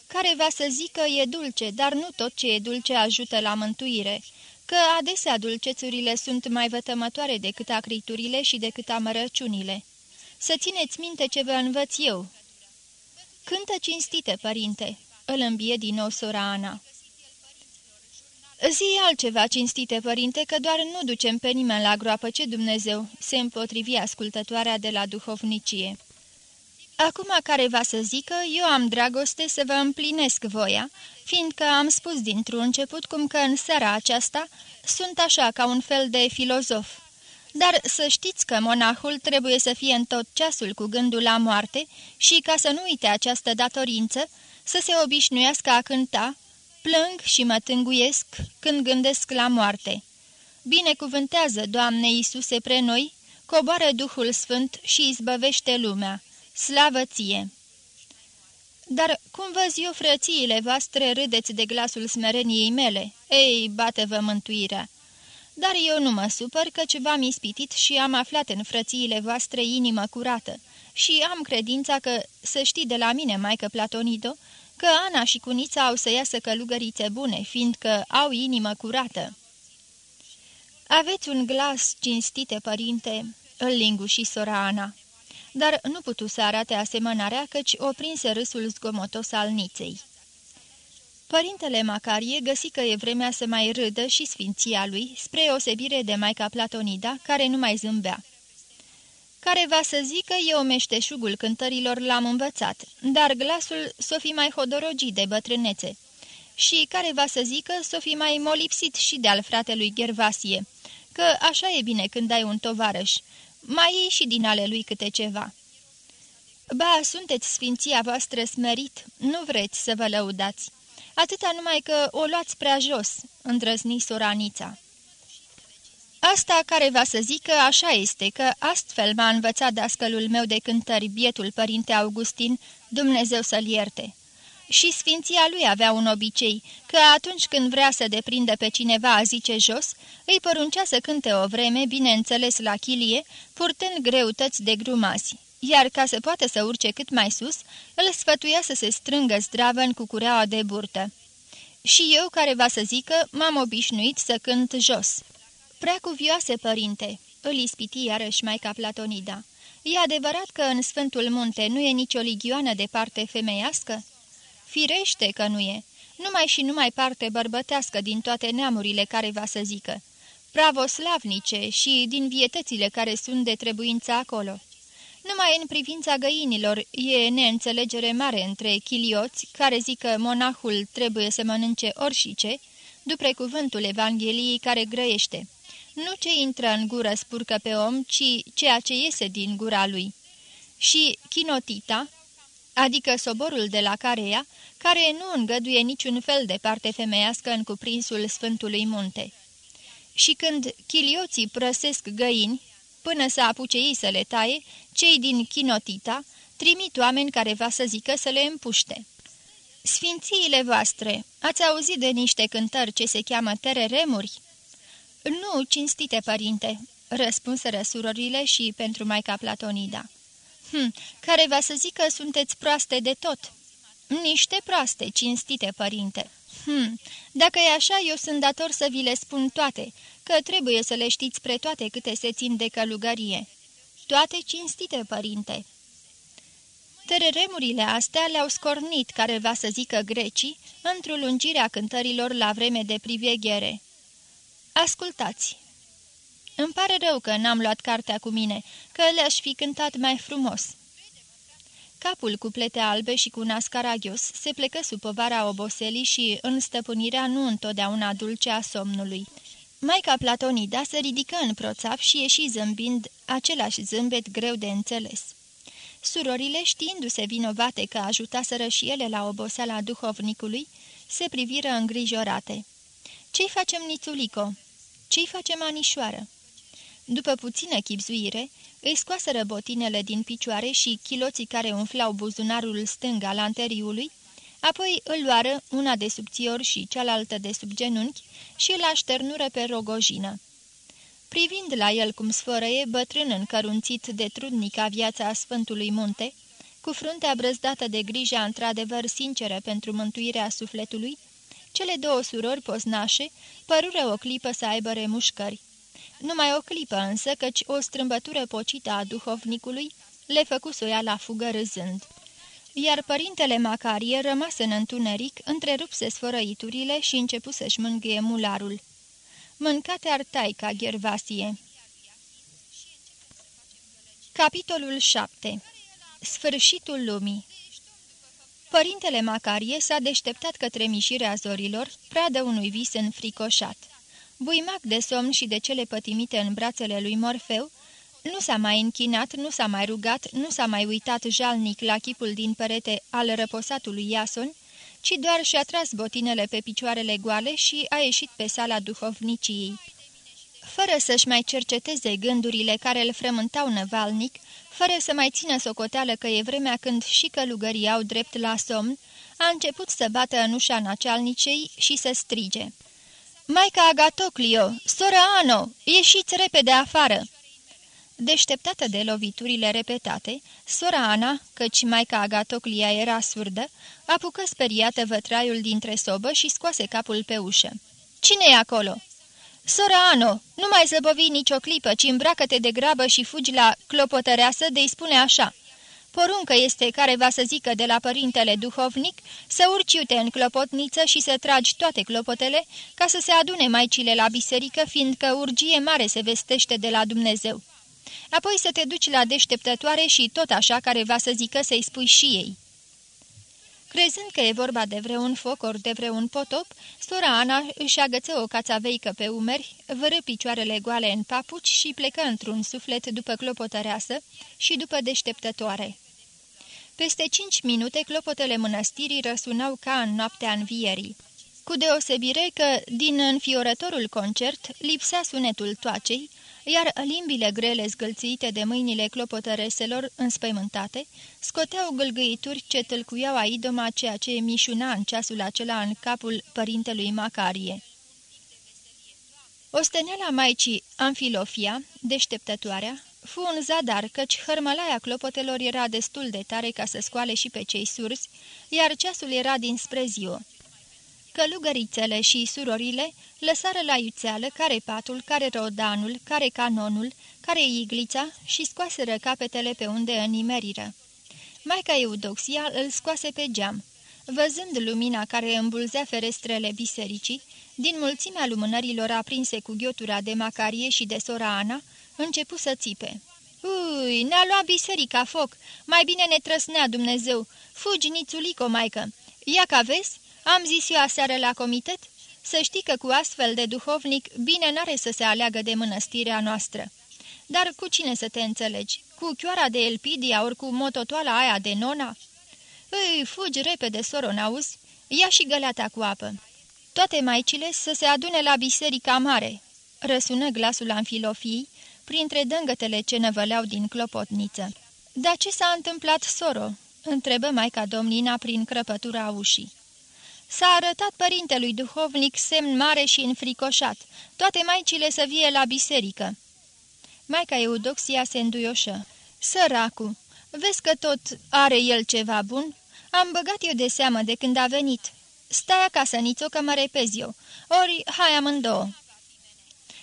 Care va să zică e dulce, dar nu tot ce e dulce ajută la mântuire, că adesea dulcețurile sunt mai vătămătoare decât acriturile și decât amărăciunile. Să țineți minte ce vă învăț eu." Cântă cinstite, părinte," îl îmbie din nou sora Ana. Zi altceva, cinstite părinte, că doar nu ducem pe nimeni la groapă, ce Dumnezeu, se împotrivi ascultătoarea de la duhovnicie. Acum care va să zică, eu am dragoste să vă împlinesc voia, fiindcă am spus dintr-un început cum că în seara aceasta sunt așa ca un fel de filozof. Dar să știți că monahul trebuie să fie în tot ceasul cu gândul la moarte și, ca să nu uite această datorință, să se obișnuiască a cânta, plâng și mă tânguiesc când gândesc la moarte. Binecuvântează, Doamne Iisuse, pre noi, coboară Duhul Sfânt și izbăvește lumea. Slavă ție! Dar cum văz eu frățiile voastre râdeți de glasul smereniei mele? Ei, bate-vă mântuirea! Dar eu nu mă supăr căci v-am ispitit și am aflat în frățiile voastre inimă curată și am credința că, să știi de la mine, maică Platonido, că Ana și Cunița au să iasă călugărițe bune, fiindcă au inimă curată. Aveți un glas, cinstite părinte," îl linguși sora Ana dar nu putu să arate asemănarea, căci o prinse râsul zgomotos al niței. Părintele Macarie găsi că e vremea să mai râdă și sfinția lui, spre osebire de Maica Platonida, care nu mai zâmbea. Care va să zică eu meșteșugul cântărilor l-am învățat, dar glasul s-o fi mai hodorogit de bătrânețe. Și care va să zică s-o fi mai molipsit și de-al fratelui Gervasie, că așa e bine când ai un tovarăș, mai iei și din ale lui câte ceva." Ba, sunteți sfinția voastră smerit, nu vreți să vă lăudați. Atâta numai că o luați prea jos," îndrăzni soranița. Asta care va să zică așa este, că astfel m-a învățat dascălul meu de cântări, bietul părinte Augustin, Dumnezeu să-l ierte. Și sfinția lui avea un obicei, că atunci când vrea să deprindă pe cineva a zice jos, îi poruncea să cânte o vreme, bineînțeles la chilie, purtând greutăți de grumazi, iar ca să poată să urce cât mai sus, îl sfătuia să se strângă zdravăn cu cureaua de burtă. Și eu, care va să zică, m-am obișnuit să cânt jos. Prea cuvioase, părinte, îl ispiti iarăși Maica Platonida. E adevărat că în Sfântul Munte nu e nicio ligioană de parte femeiască? Firește că nu e. Numai și numai parte bărbătească din toate neamurile care va să zică. Pravoslavnice și din vietățile care sunt de trebuință acolo. Numai în privința găinilor e neînțelegere mare între chilioți care zic că monahul trebuie să mănânce orșice, după cuvântul Evangheliei care grăiește. Nu ce intră în gură spurcă pe om, ci ceea ce iese din gura lui. Și chinotita, adică soborul de la Carea, care nu îngăduie niciun fel de parte femeiască în cuprinsul Sfântului Munte. Și când chilioții prăsesc găini, până să apuce ei să le taie, cei din Chinotita trimit oameni care va să zică să le împuște. Sfințiile voastre, ați auzit de niște cântări ce se cheamă tereremuri?" Nu, cinstite părinte," răspunseră surorile și pentru Maica Platonida. Hm, care va să zică sunteți proaste de tot." Niște proaste, cinstite părinte." Hm, dacă e așa, eu sunt dator să vi le spun toate, că trebuie să le știți pre toate câte se țin de călugărie. Toate cinstite, părinte." Tereremurile astea le-au scornit, care va să zică grecii, într-o lungire a cântărilor la vreme de priveghere. Ascultați! Îmi pare rău că n-am luat cartea cu mine, că le-aș fi cântat mai frumos." Capul cu plete albe și cu nas caragios se plecă sub povara oboselii și în stăpânirea nu întotdeauna dulce a somnului. Maica Platonida se ridică în proțap și ieși zâmbind același zâmbet greu de înțeles. Surorile, știindu-se vinovate că ajutaseră și ele la oboseala duhovnicului, se priviră îngrijorate. Ce-i facem, Nițulico?" Ce-i face manișoară?" După puțină chipzuire, îi scoaseră botinele din picioare și chiloții care umflau buzunarul stâng al anteriului, apoi îl luară una de subțior și cealaltă de sub genunchi și îl așternură pe rogojină. Privind la el cum sfărăie, bătrân încărunțit de trudnica viața a Sfântului Munte, cu fruntea brăzdată de grija într-adevăr sinceră pentru mântuirea sufletului, cele două surori poznașe părură o clipă să aibă remușcări. Numai o clipă însă, căci o strâmbătură pocită a duhovnicului le făcu soia la fugă râzând. Iar părintele Macarie, rămas în întuneric, întrerupse sfărăiturile și începu să-și mângâie mularul. Mâncate artai ca ghervasie. Capitolul 7 Sfârșitul lumii Părintele Macarie s-a deșteptat către mișirea zorilor, pradă unui vis înfricoșat. Buimac de somn și de cele pătimite în brațele lui Morfeu, nu s-a mai închinat, nu s-a mai rugat, nu s-a mai uitat jalnic la chipul din perete al răposatului Iason, ci doar și-a tras botinele pe picioarele goale și a ieșit pe sala duhovniciei. Fără să-și mai cerceteze gândurile care îl frământau năvalnic, fără să mai țină socoteală că e vremea când și călugării au drept la somn, a început să bată în ușa nacealnicei și să strige. Maica Agatoclio, sora Ano, ieșiți repede afară!" Deșteptată de loviturile repetate, sora Ana, căci maica Agatoclia era surdă, apucă speriată vătraiul dintre sobă și scoase capul pe ușă. cine e acolo?" Sora Ano, nu mai zăbovi nicio clipă, ci îmbracă-te de grabă și fugi la clopotăreasă de-i spune așa. Poruncă este care va să zică de la părintele duhovnic să urci iute în clopotniță și să tragi toate clopotele ca să se adune maicile la biserică, fiindcă urgie mare se vestește de la Dumnezeu. Apoi să te duci la deșteptătoare și tot așa care va să zică să-i spui și ei. Crezând că e vorba de vreun foc ori de vreun potop, sora Ana își agăță o cațaveică pe umeri, vără picioarele goale în papuci și plecă într-un suflet după clopotăreasă și după deșteptătoare. Peste cinci minute clopotele mănăstirii răsunau ca în noaptea învierii. Cu deosebire că, din înfiorătorul concert, lipsea sunetul toacei, iar limbile grele zgâlțite de mâinile clopotăreselor înspăimântate scoteau gâlgâituri ce tâlcuiau a idoma ceea ce mișuna în ceasul acela în capul părintelui Macarie. Osteneala maicii Amfilofia, deșteptătoarea, fu un zadar, căci hărmălaia clopotelor era destul de tare ca să scoale și pe cei surzi, iar ceasul era dinspre ziua. Călugărițele și surorile lăsară la iuțeală care patul, care rodanul, care canonul, care iglița și scoaseră capetele pe unde înimeriră. Maica Eudoxia îl scoase pe geam. Văzând lumina care îmbulzea ferestrele bisericii, din mulțimea lumânărilor aprinse cu ghiotura de Macarie și de sora Ana, începu să țipe. Ui, ne-a luat biserica foc! Mai bine ne trăsnea Dumnezeu! Fugi, nițulico, maică! Ia ca vezi? Am zis eu aseară la comitet? Să știi că cu astfel de duhovnic bine n-are să se aleagă de mănăstirea noastră. Dar cu cine să te înțelegi? Cu chioara de Elpidia ori cu mototoala aia de nona?" Îi, fugi repede, soro, n-auzi? Ia și găleata cu apă." Toate maicile să se adune la biserica mare," răsună glasul amfilofii, printre dângătele ce năvăleau din clopotniță. Dar ce s-a întâmplat, soro?" întrebă maica domnina prin crăpătura ușii. S-a arătat părintelui duhovnic semn mare și înfricoșat, toate maicile să vie la biserică. Maica Eudoxia se înduioșă. Săracu, vezi că tot are el ceva bun? Am băgat eu de seamă de când a venit. Stai acasă, Nițo, că mă repez eu. Ori, hai amândouă.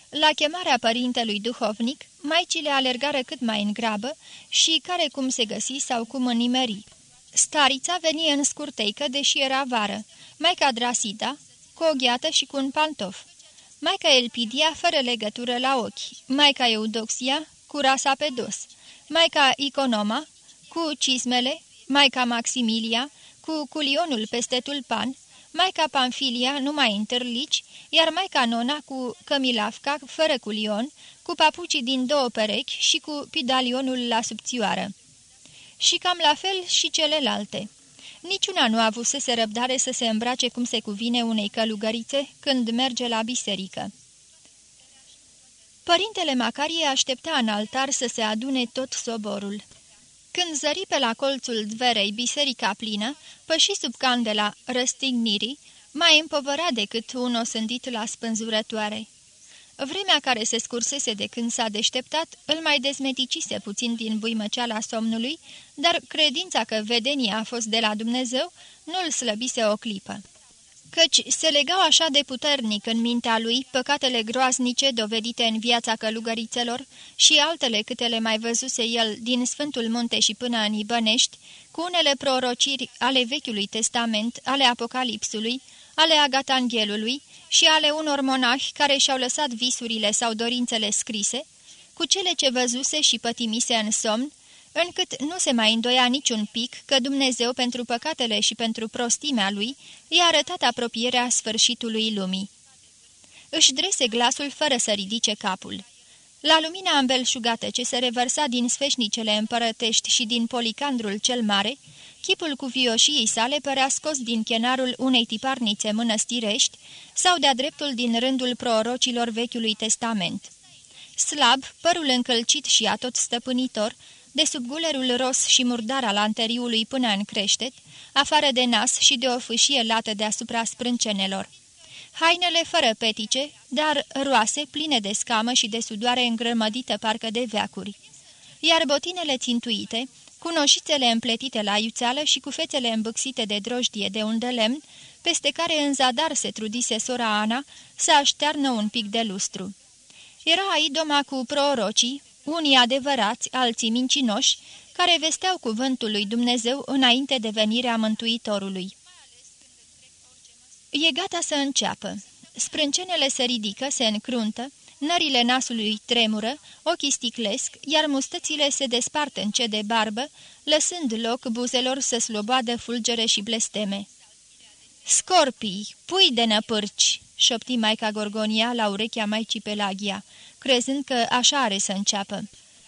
La chemarea părintelui duhovnic, maicile alergară cât mai în grabă și care cum se găsi sau cum înimeri. Starița veni în scurteică, deși era vară, maica Drasida, cu o gheată și cu un pantof, maica Elpidia, fără legătură la ochi, maica Eudoxia, cu rasa pe dos, maica Iconoma, cu cizmele, maica Maximilia, cu culionul peste tulpan, maica Pamfilia numai în târlici, iar maica Nona cu cămilavca, fără culion, cu papucii din două perechi și cu pidalionul la subțioară. Și cam la fel și celelalte. Niciuna nu a avusese răbdare să se îmbrace cum se cuvine unei călugărițe când merge la biserică. Părintele Macarie aștepta în altar să se adune tot soborul. Când zări pe la colțul dverei biserica plină, păși sub candela răstignirii, mai împovăra decât un osândit la spânzurătoare. Vremea care se scursese de când s-a deșteptat îl mai dezmeticise puțin din buimăceala somnului, dar credința că vedenia a fost de la Dumnezeu nu îl slăbise o clipă. Căci se legau așa de puternic în mintea lui păcatele groaznice dovedite în viața călugărițelor și altele câte le mai văzuse el din Sfântul Munte și până în Ibănești, cu unele prorociri ale Vechiului Testament, ale Apocalipsului, ale Agatanghelului și ale unor monahi care și-au lăsat visurile sau dorințele scrise, cu cele ce văzuse și pătimise în somn, încât nu se mai îndoia niciun pic că Dumnezeu pentru păcatele și pentru prostimea lui i-a arătat apropierea sfârșitului lumii. Își drese glasul fără să ridice capul. La lumina îmbelșugată ce se revărsa din sfeșnicele împărătești și din policandrul cel mare, chipul cu vioșiei sale părea scos din chenarul unei tiparnițe mănăstirești sau de-a dreptul din rândul prorocilor Vechiului Testament. Slab, părul încălcit și atot stăpânitor, de sub gulerul ros și murdar al anteriului până în creștet, afară de nas și de o fâșie lată deasupra sprâncenelor. Hainele fără petice, dar roase, pline de scamă și de sudoare îngrămădită parcă de veacuri. Iar botinele țintuite, cu noșițele împletite la iuțeală și cu fețele îmbâxite de drojdie de un de lemn, peste care în zadar se trudise sora Ana să aștearnă un pic de lustru. Era idoma cu prorocii, unii adevărați, alții mincinoși, care vesteau cuvântul lui Dumnezeu înainte de venirea Mântuitorului. E gata să înceapă. Sprâncenele se ridică, se încruntă, nările nasului tremură, ochii sticlesc, iar mustățile se despart în ce de barbă, lăsând loc buzelor să slobadă fulgere și blesteme. Scorpii, pui de năpârci!" șopti Maica Gorgonia la urechea Maicii Pelagia, crezând că așa are să înceapă.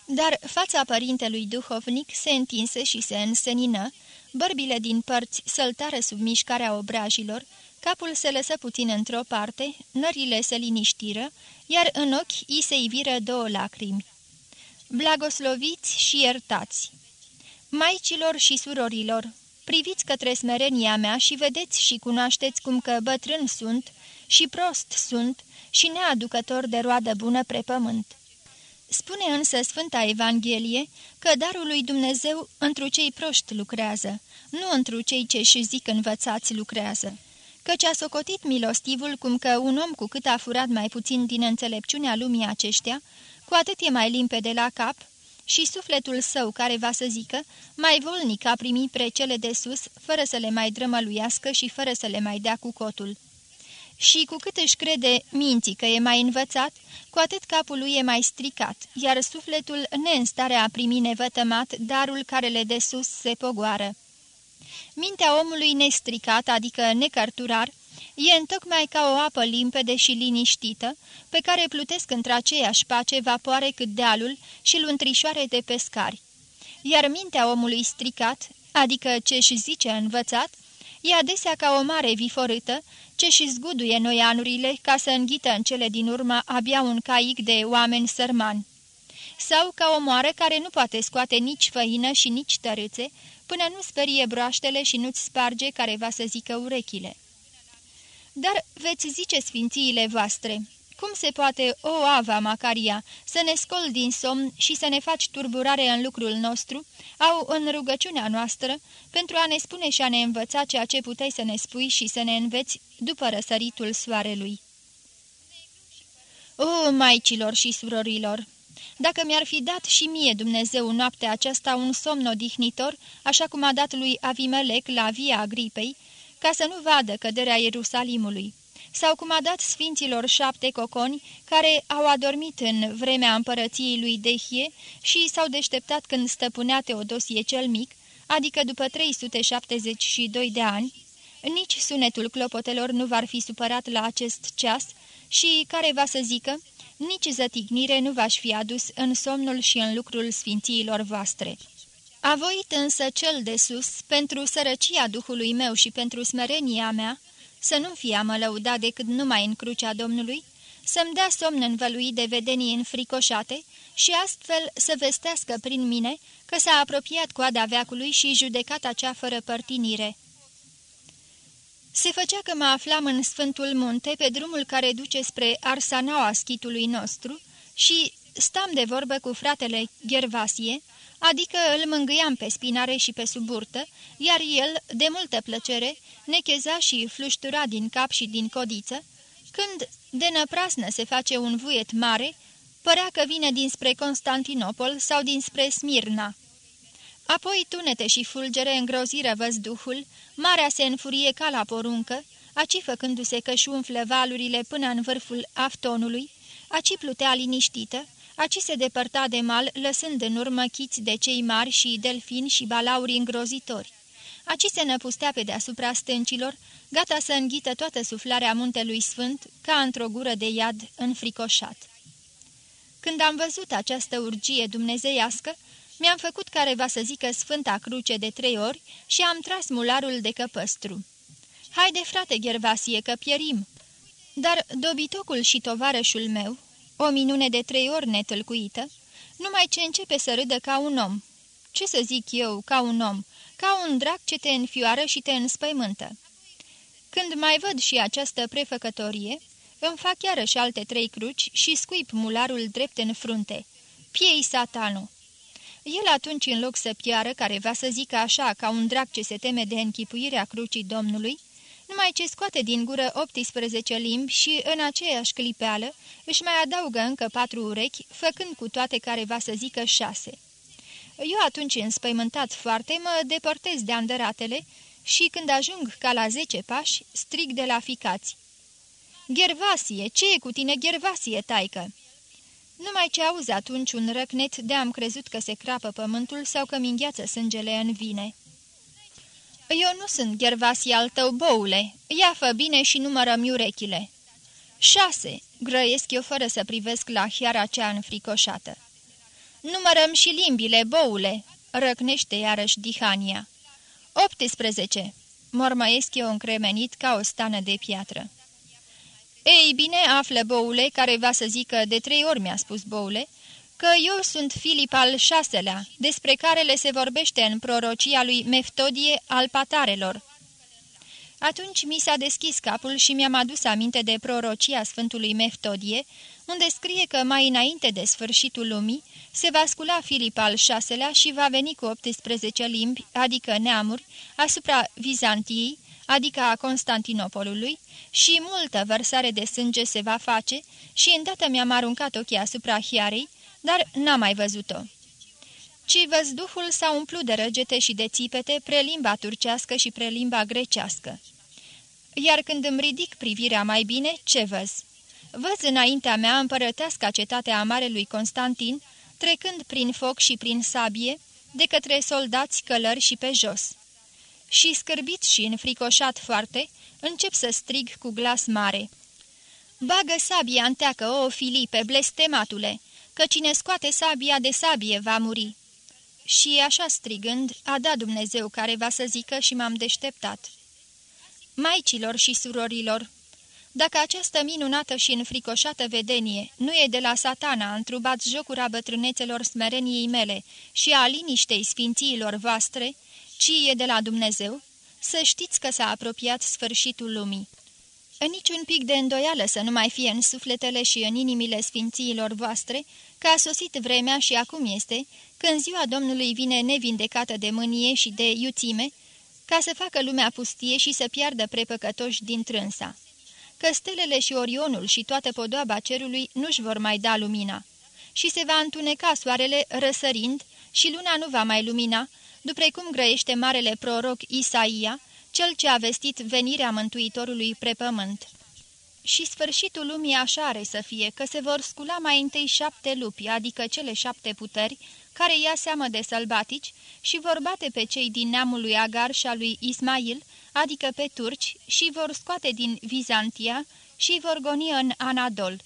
Dar fața părintelui duhovnic se întinse și se însenină, bărbile din părți săltară sub mișcarea obrajilor, capul se lăsă puțin într-o parte, nările se liniștiră, iar în ochi i se iviră două lacrimi. Blagosloviți și iertați! Maicilor și surorilor, priviți către smerenia mea și vedeți și cunoașteți cum că bătrân sunt și prost sunt și neaducător de roadă bună pre pământ. Spune însă Sfânta Evanghelie că darul lui Dumnezeu întru cei proști lucrează, nu întru cei ce și zic învățați lucrează. Căci a socotit milostivul cum că un om cu cât a furat mai puțin din înțelepciunea lumii aceștia, cu atât e mai limpede la cap, și sufletul său, care va să zică, mai volnic a primi pre cele de sus, fără să le mai drămăluiască și fără să le mai dea cu cotul și cu cât își crede minții că e mai învățat, cu atât capul lui e mai stricat, iar sufletul neîn stare a primi nevătămat darul care le de sus se pogoară. Mintea omului nestricat, adică necărturar, e întocmai ca o apă limpede și liniștită, pe care plutesc într-aceeași pace vapoare cât dealul și luntrișoare de pescari. Iar mintea omului stricat, adică ce-și zice învățat, e adesea ca o mare viforâtă, ce și zguduie noianurile ca să înghită în cele din urmă abia un caic de oameni sărmani. Sau ca o moară care nu poate scoate nici făină și nici tărâțe, până nu sperie broaștele și nu-ți sparge care va să zică urechile. Dar veți zice sfințiile voastre, cum se poate, o Ava Macaria, să ne scol din somn și să ne faci turburare în lucrul nostru, au în rugăciunea noastră, pentru a ne spune și a ne învăța ceea ce puteai să ne spui și să ne înveți după răsăritul soarelui? O, maicilor și surorilor! Dacă mi-ar fi dat și mie Dumnezeu noaptea aceasta un somn odihnitor, așa cum a dat lui Avimelec la via Agripei, ca să nu vadă căderea Ierusalimului. Sau cum a dat sfinților șapte coconi care au adormit în vremea împărăției lui Dehie și s-au deșteptat când stăpânea Teodosie cel mic, adică după 372 de ani, nici sunetul clopotelor nu va fi supărat la acest ceas și care va să zică, nici zătignire nu va fi adus în somnul și în lucrul sfințiilor voastre. A voit însă cel de sus, pentru sărăcia Duhului meu și pentru smerenia mea, să nu fie amălăudat decât numai în crucea Domnului, să-mi dea somn învăluit de vedenii înfricoșate și astfel să vestească prin mine că s-a apropiat coada veacului și judecata cea fără părtinire. Se făcea că mă aflam în Sfântul Munte, pe drumul care duce spre arsanaua schitului nostru și stam de vorbă cu fratele Gervasie, adică îl mângâiam pe spinare și pe suburtă, iar el, de multă plăcere, necheza și fluștura din cap și din codiță, când de năprasnă se face un vuiet mare, părea că vine dinspre Constantinopol sau dinspre Smirna. Apoi tunete și fulgere îngroziră văzduhul, marea se înfurie ca la poruncă, aci făcându-se că-și umflă valurile până în vârful aftonului, aci plutea liniștită, aci se depărta de mal, lăsând în urmă chiți de cei mari și delfini și balauri îngrozitori. Aci se năpustea pe deasupra stâncilor, gata să înghită toată suflarea muntelui sfânt, ca într-o gură de iad înfricoșat. Când am văzut această urgie dumnezeiască, mi-am făcut careva să zică Sfânta Cruce de trei ori și am tras mularul de căpăstru. Haide, frate Gervasie, că pierim!" Dar dobitocul și tovarășul meu, o minune de trei ori netâlcuită, numai ce începe să râdă ca un om. Ce să zic eu, ca un om, ca un drac ce te înfioară și te înspăimântă. Când mai văd și această prefăcătorie, îmi fac iarăși alte trei cruci și scuip mularul drept în frunte. Piei satanul! El atunci, în loc să piară, care va să zică așa, ca un drac ce se teme de închipuirea crucii Domnului, numai ce scoate din gură 18 limbi și, în aceeași clipeală, își mai adaugă încă patru urechi, făcând cu toate care va să zică șase. Eu atunci, înspăimântat foarte, mă depărtez de andăratele și, când ajung ca la zece pași, strig de la ficați. Gervasie, ce e cu tine, Gervasie, taică?" Numai ce auzi atunci un răcnet de-am crezut că se crapă pământul sau că mingheață sângele în vine. Eu nu sunt Gervasie al tău, boule. Ia fă bine și numără-mi urechile." Șase!" grăiesc eu fără să privesc la hiara cea înfricoșată. Numărăm și limbile, boule!" răcnește iarăși Dihania. 18. Mormăiesc eu încremenit ca o stană de piatră. Ei bine, află, boule, care va să zică de trei ori mi-a spus boule, că eu sunt Filip al șaselea, despre care le se vorbește în prorocia lui Meftodie al patarelor. Atunci mi s-a deschis capul și mi-am adus aminte de prorocia Sfântului Meftodie, unde scrie că mai înainte de sfârșitul lumii se va scula Filip al șaselea și va veni cu 18 limbi, adică neamuri, asupra Vizantiei, adică a Constantinopolului, și multă vărsare de sânge se va face și îndată mi-am aruncat ochii asupra hiarei, dar n-am mai văzut-o. Ci văzduhul s-a umplut de răgete și de țipete prelimba turcească și prelimba grecească. Iar când îmi ridic privirea mai bine, ce văz? Văz înaintea mea împărăteasca cetatea marelui Constantin, trecând prin foc și prin sabie, de către soldați călări și pe jos. Și scârbit și înfricoșat foarte, încep să strig cu glas mare. Bagă sabia în teacă, o, Filipe, blestematule, că cine scoate sabia de sabie va muri." Și așa strigând, a dat Dumnezeu care va să zică și m-am deșteptat. Maicilor și surorilor, dacă această minunată și înfricoșată vedenie nu e de la satana întrubat jocura bătrânețelor smereniei mele și a liniștei sfințiilor voastre, ci e de la Dumnezeu, să știți că s-a apropiat sfârșitul lumii. În niciun pic de îndoială să nu mai fie în sufletele și în inimile sfințiilor voastre, că a sosit vremea și acum este, când ziua Domnului vine nevindecată de mânie și de iuțime, ca să facă lumea pustie și să piardă prepăcătoși din trânsa. Că stelele și Orionul și toată podoaba cerului nu-și vor mai da lumina. Și se va întuneca soarele răsărind și luna nu va mai lumina, după cum grăiește marele proroc Isaia, cel ce a vestit venirea Mântuitorului prepământ. Și sfârșitul lumii așa are să fie, că se vor scula mai întâi șapte lupi, adică cele șapte puteri, care ia seamă de sălbatici, și vor bate pe cei din neamul lui Agar și al lui Ismail, adică pe turci, și vor scoate din Vizantia și vor goni în Anadol.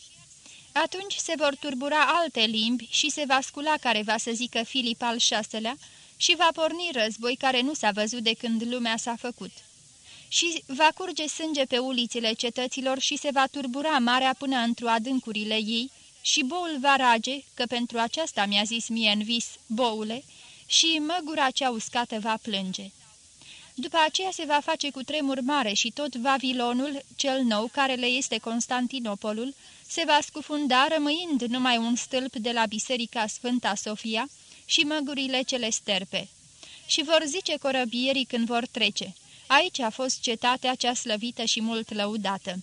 Atunci se vor turbura alte limbi și se va scula care va să zică Filip al VI-lea și va porni război care nu s-a văzut de când lumea s-a făcut. și va curge sânge pe ulițele cetăților și se va turbura marea până într-o adâncurile ei și boul va rage, că pentru aceasta mi-a zis mie în vis, boule, și măgura cea uscată va plânge. După aceea se va face cu tremur mare și tot Vavilonul, cel nou, care le este Constantinopolul, se va scufunda, rămâind numai un stâlp de la Biserica Sfânta Sofia și măgurile cele sterpe. Și vor zice corăbierii când vor trece. Aici a fost cetatea cea slăvită și mult lăudată.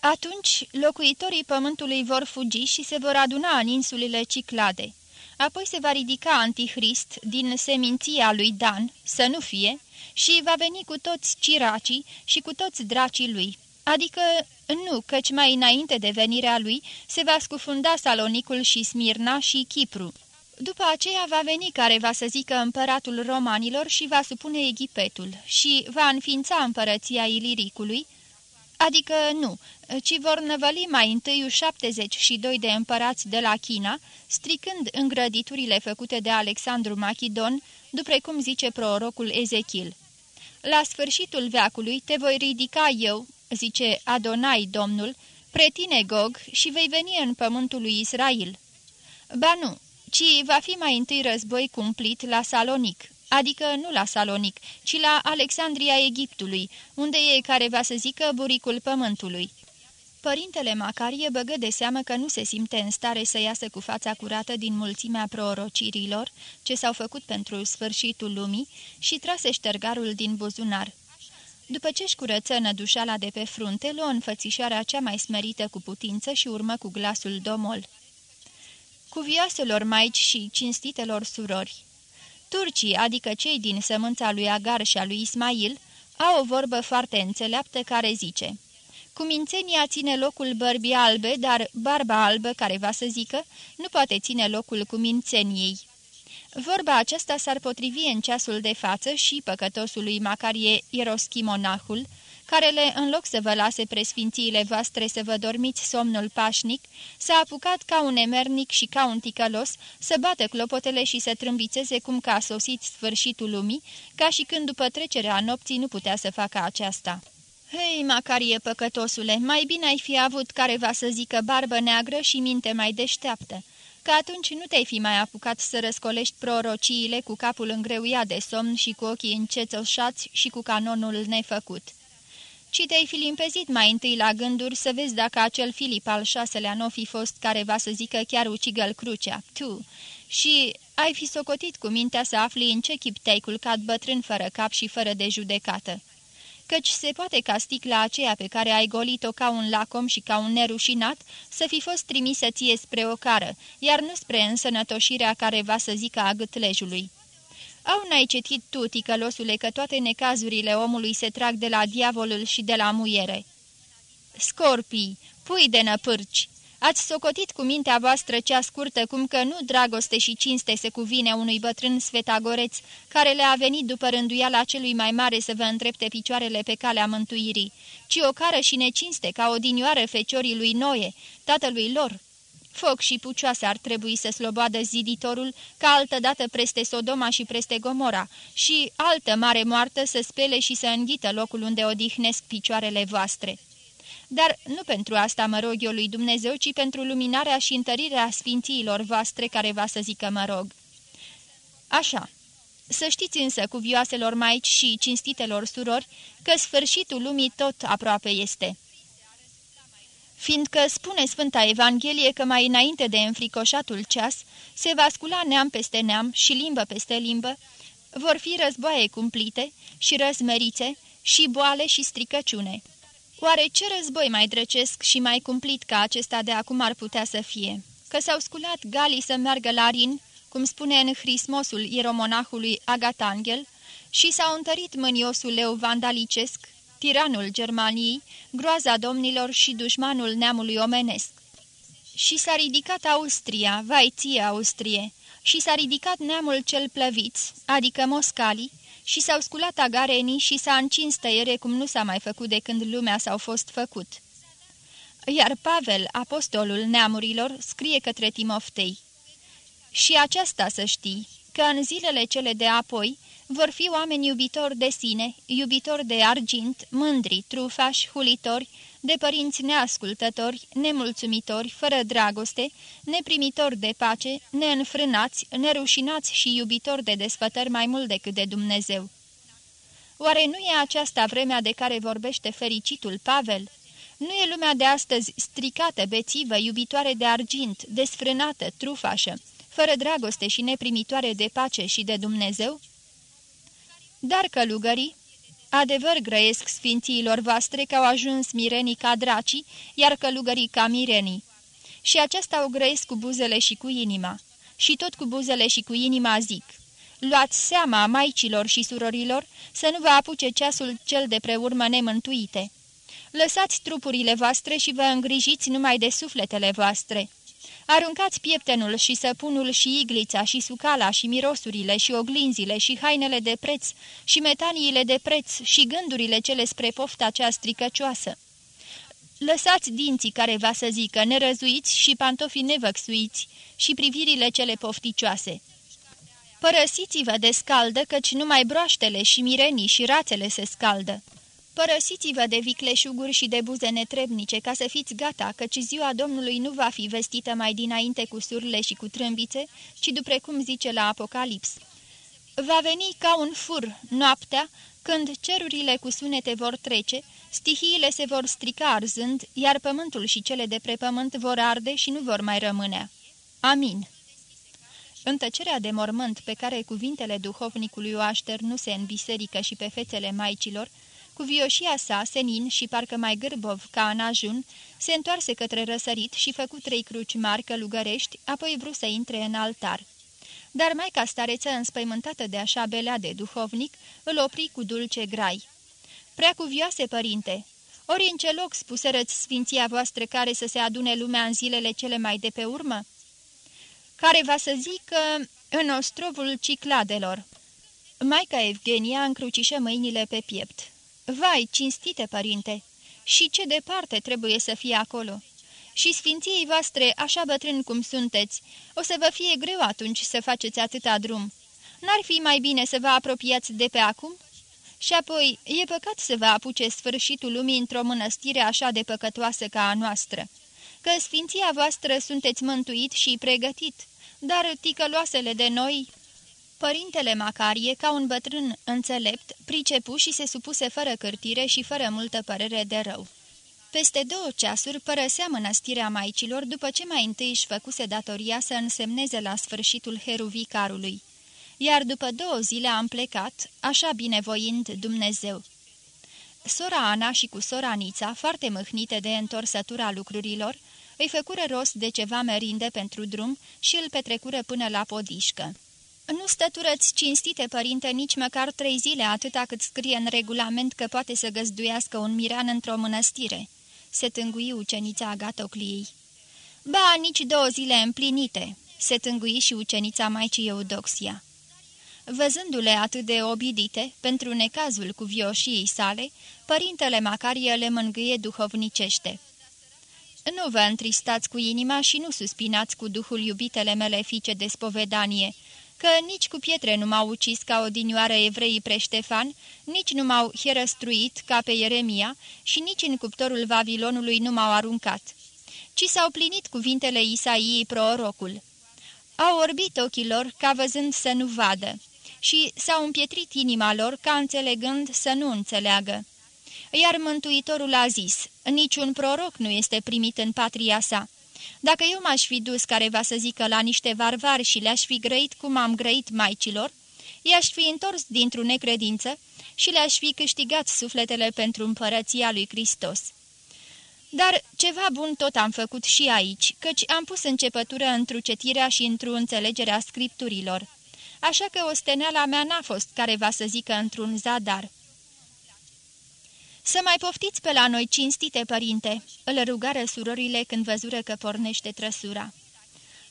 Atunci locuitorii pământului vor fugi și se vor aduna în insulele Ciclade. Apoi se va ridica Antichrist din seminția lui Dan, să nu fie, și va veni cu toți ciracii și cu toți dracii lui. Adică nu, căci mai înainte de venirea lui se va scufunda Salonicul și Smirna și Chipru. După aceea va veni care va să zică împăratul romanilor și va supune Egipetul și va înființa împărăția Iliricului, adică nu, ci vor năvăli mai întâi 72 de împărați de la China, stricând îngrăditurile făcute de Alexandru Machidon, după cum zice prorocul Ezechil. La sfârșitul veacului te voi ridica eu, zice Adonai Domnul, pretine Gog și vei veni în pământul lui Israel. Ba nu, ci va fi mai întâi război cumplit la Salonic, adică nu la Salonic, ci la Alexandria Egiptului, unde e care va să zică buricul pământului. Părintele Macarie băgă de seamă că nu se simte în stare să iasă cu fața curată din mulțimea prorocirilor ce s-au făcut pentru sfârșitul lumii și trase ștergarul din buzunar. După ce-și curăță nădușala de pe frunte, luă înfățișarea cea mai smerită cu putință și urmă cu glasul domol. Cuvioaselor maici și cinstitelor surori. Turcii, adică cei din sămânța lui Agar și a lui Ismail, au o vorbă foarte înțeleaptă care zice – Cumințenia ține locul bărbii albe, dar barba albă, care va să zică, nu poate ține locul cumințeniei. Vorba aceasta s-ar potrivi în ceasul de față și păcătosului Macarie Ieroschimonahul, care le, în loc să vă lase presfințiile voastre să vă dormiți somnul pașnic, s-a apucat ca un emernic și ca un ticălos să bată clopotele și să trâmbițeze cum că a sosit sfârșitul lumii, ca și când după trecerea nopții nu putea să facă aceasta. Hei, Macarie păcătosule, mai bine ai fi avut careva să zică barbă neagră și minte mai deșteaptă, că atunci nu te-ai fi mai apucat să răscolești prorociile cu capul îngreuiat de somn și cu ochii încețoșați și cu canonul nefăcut. Ci te-ai fi limpezit mai întâi la gânduri să vezi dacă acel Filip al șaselea nu fi fost careva să zică chiar ucigăl crucea, tu, și ai fi socotit cu mintea să afli în ce chip te-ai culcat bătrân fără cap și fără de judecată căci se poate ca sticla aceea pe care ai golit-o ca un lacom și ca un nerușinat să fi fost trimisă ție spre o cară, iar nu spre însănătoșirea care va să zică a gâtlejului. Au n-ai cetit tu, ticălosule, că toate necazurile omului se trag de la diavolul și de la muiere. Scorpii, pui de năpârci, Ați socotit cu mintea voastră cea scurtă cum că nu dragoste și cinste se cuvine unui bătrân svetagoreț, care le-a venit după rânduiala celui mai mare să vă întrepte picioarele pe calea mântuirii, ci o cară și necinste ca odinioară feciorii lui Noe, tatălui lor. Foc și pucioase ar trebui să sloboadă ziditorul, ca altădată preste Sodoma și preste Gomora, și altă mare moartă să spele și să înghită locul unde odihnesc picioarele voastre. Dar nu pentru asta mă rog eu lui Dumnezeu, ci pentru luminarea și întărirea sfințiilor voastre care va să zică mă rog. Așa. Să știți însă, cuvioaselor maici și cinstitelor surori, că sfârșitul lumii tot aproape este. Fiindcă spune Sfânta Evanghelie că mai înainte de înfricoșatul ceas, se va scula neam peste neam și limbă peste limbă, vor fi războaie cumplite și răzmerițe și boale și stricăciune. Oare ce război mai drăcesc și mai cumplit ca acesta de acum ar putea să fie? Că s-au sculat galii să meargă la Rin, cum spune în Hrismosul ieromonahului Agatangel, și s-au întărit mâniosul leu vandalicesc, tiranul Germaniei, groaza domnilor și dușmanul neamului omenesc. Și s-a ridicat Austria, vai ție Austrie, și s-a ridicat neamul cel plăviț, adică Moscalii, și s-au sculat agarenii și s-a încins tăiere cum nu s-a mai făcut de când lumea s-au fost făcut. Iar Pavel, apostolul neamurilor, scrie către Timoftei. Și aceasta să știi, că în zilele cele de apoi vor fi oameni iubitori de sine, iubitori de argint, mândri, trufași, hulitori, de părinți neascultători, nemulțumitori, fără dragoste, neprimitori de pace, neînfrânați, nerușinați și iubitori de desfătări mai mult decât de Dumnezeu. Oare nu e aceasta vremea de care vorbește fericitul Pavel? Nu e lumea de astăzi stricată, bețivă, iubitoare de argint, desfrânată, trufașă, fără dragoste și neprimitoare de pace și de Dumnezeu? Dar călugării, adevăr grăiesc sfințiilor voastre că au ajuns mirenii ca dracii, iar călugării ca mirenii. Și aceasta o grăiesc cu buzele și cu inima. Și tot cu buzele și cu inima zic. Luați seama, maicilor și surorilor, să nu vă apuce ceasul cel de preurmă nemântuite. Lăsați trupurile voastre și vă îngrijiți numai de sufletele voastre. Aruncați pieptenul și săpunul și iglița și sucala și mirosurile și oglinzile și hainele de preț și metaniile de preț și gândurile cele spre pofta cea stricăcioasă. Lăsați dinții care va să zică nerăzuiți și pantofii nevăxuiți și privirile cele pofticioase. Părăsiți-vă de scaldă, căci numai broaștele și mirenii și rațele se scaldă. Părăsiți-vă de vicleșuguri și de buze netrebnice, ca să fiți gata, căci ziua Domnului nu va fi vestită mai dinainte cu surle și cu trâmbițe, ci după cum zice la Apocalips. Va veni ca un fur noaptea, când cerurile cu sunete vor trece, stihiile se vor strica arzând, iar pământul și cele de pe pământ vor arde și nu vor mai rămâne. Amin. În tăcerea de mormânt pe care cuvintele duhovnicului o așternuse în biserică și pe fețele maicilor, cu vioșia sa, senin și parcă mai gârbov ca în ajun, se întoarse către răsărit și făcu trei cruci mari călugărești, apoi vrut să intre în altar. Dar mai ca stareță, înspăimântată de așa belea de duhovnic, îl opri cu dulce grai. Prea cuvioase, părinte, ori în ce loc spuserăți sfinția voastră care să se adune lumea în zilele cele mai de pe urmă? Care va să zică în ostrovul Cicladelor. Maica Evgenia încrucișă mâinile pe piept. Vai, cinstite părinte! Și ce departe trebuie să fie acolo! Și sfinției voastre, așa bătrân cum sunteți, o să vă fie greu atunci să faceți atâta drum. N-ar fi mai bine să vă apropiați de pe acum? Și apoi, e păcat să vă apuce sfârșitul lumii într-o mănăstire așa de păcătoasă ca a noastră. Că sfinția voastră sunteți mântuit și pregătit, dar ticăloasele de noi Părintele Macarie, ca un bătrân înțelept, pricepu și se supuse fără cârtire și fără multă părere de rău. Peste două ceasuri părăsea mănăstirea maicilor după ce mai întâi își făcuse datoria să însemneze la sfârșitul heruvicarului, iar după două zile am plecat, așa binevoind Dumnezeu. Sora Ana și cu sora Nița, foarte mâhnite de întorsătura lucrurilor, îi făcură rost de ceva merinde pentru drum și îl petrecură până la podișcă. Nu stăturăți cinstite, părinte, nici măcar trei zile atâta cât scrie în regulament că poate să găzduiască un miran într-o mănăstire," se tângui ucenița Agatocliei. Ba, nici două zile împlinite," se tângui și ucenița Maicii Eudoxia. Văzându-le atât de obidite, pentru necazul cu vioșiei sale, părintele Macarie le mângâie duhovnicește. Nu vă întristați cu inima și nu suspinați cu duhul iubitele mele fiice de spovedanie," că nici cu pietre nu m-au ucis ca odinioară evreii preștefan, nici nu m-au hierăstruit ca pe Ieremia și nici în cuptorul Vavilonului nu m-au aruncat, ci s-au plinit cuvintele Isaiei prorocul. Au orbit ochii lor ca văzând să nu vadă și s-au împietrit inima lor ca înțelegând să nu înțeleagă. Iar Mântuitorul a zis, niciun proroc nu este primit în patria sa dacă eu m-aș fi dus careva să zică la niște varvari și le-aș fi grăit cum am grăit maicilor, i-aș fi întors dintr-o necredință și le-aș fi câștigat sufletele pentru împărăția lui Hristos. Dar ceva bun tot am făcut și aici, căci am pus începătură întrucetirea și într-o înțelegerea scripturilor. Așa că osteneala mea n-a fost careva să zică într-un zadar. Să mai poftiți pe la noi, cinstite părinte!" îl rugară surorile când văzură că pornește trăsura.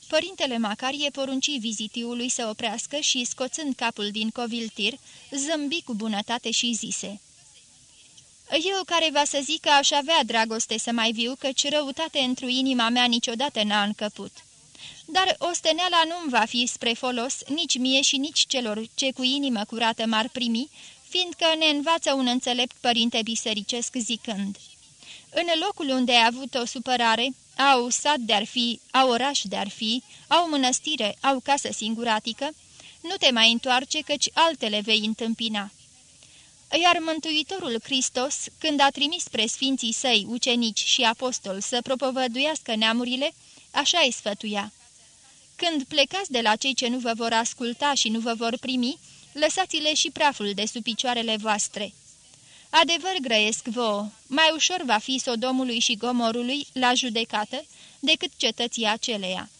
Părintele Macarie porunci vizitiului să oprească și, scoțând capul din coviltir, zâmbi cu bunătate și zise Eu care va să zic că aș avea dragoste să mai viu, căci răutate într inima mea niciodată n-a încăput. dar osteneala nu-mi va fi spre folos nici mie și nici celor ce cu inimă curată m-ar primi, fiindcă ne învață un înțelept părinte bisericesc zicând În locul unde ai avut o supărare, au sat de-ar fi, au oraș de-ar fi, au mănăstire, au casă singuratică, nu te mai întoarce căci altele vei întâmpina. Iar Mântuitorul Hristos, când a trimis spre sfinții săi, ucenici și apostoli să propovăduiască neamurile, așa îi sfătuia. Când plecați de la cei ce nu vă vor asculta și nu vă vor primi, lăsați-le și praful de sub picioarele voastre. Adevăr grăiesc vouă, mai ușor va fi Sodomului și Gomorului la judecată decât cetății aceleia.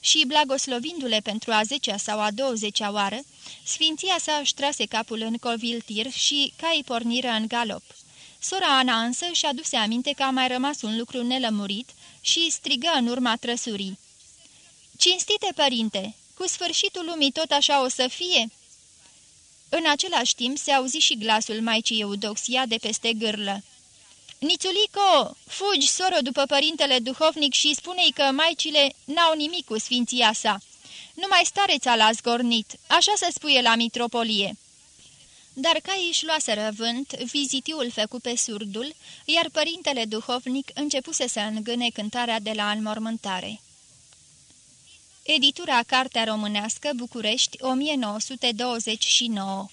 Și blagoslovindu-le pentru a zecea sau a douăzecea oară, sfinția sa își trase capul în coviltir și caii porniră în galop. Sora Ana însă și-a aduse aminte că a mai rămas un lucru nelămurit și strigă în urma trăsurii. Cinstite părinte, cu sfârșitul lumii tot așa o să fie?" În același timp se auzi și glasul maicii Eudoxia de peste gârlă. Nițulico, fugi, soro, după părintele duhovnic și spune-i că maicile n-au nimic cu sfinția sa. Numai stareța l-a zgornit, așa se spuie la mitropolie." Dar ca își luaseră vânt, vizitiul făcu pe surdul, iar părintele duhovnic începuse să îngâne cântarea de la înmormântare. Editura Cartea Românească, București, 1929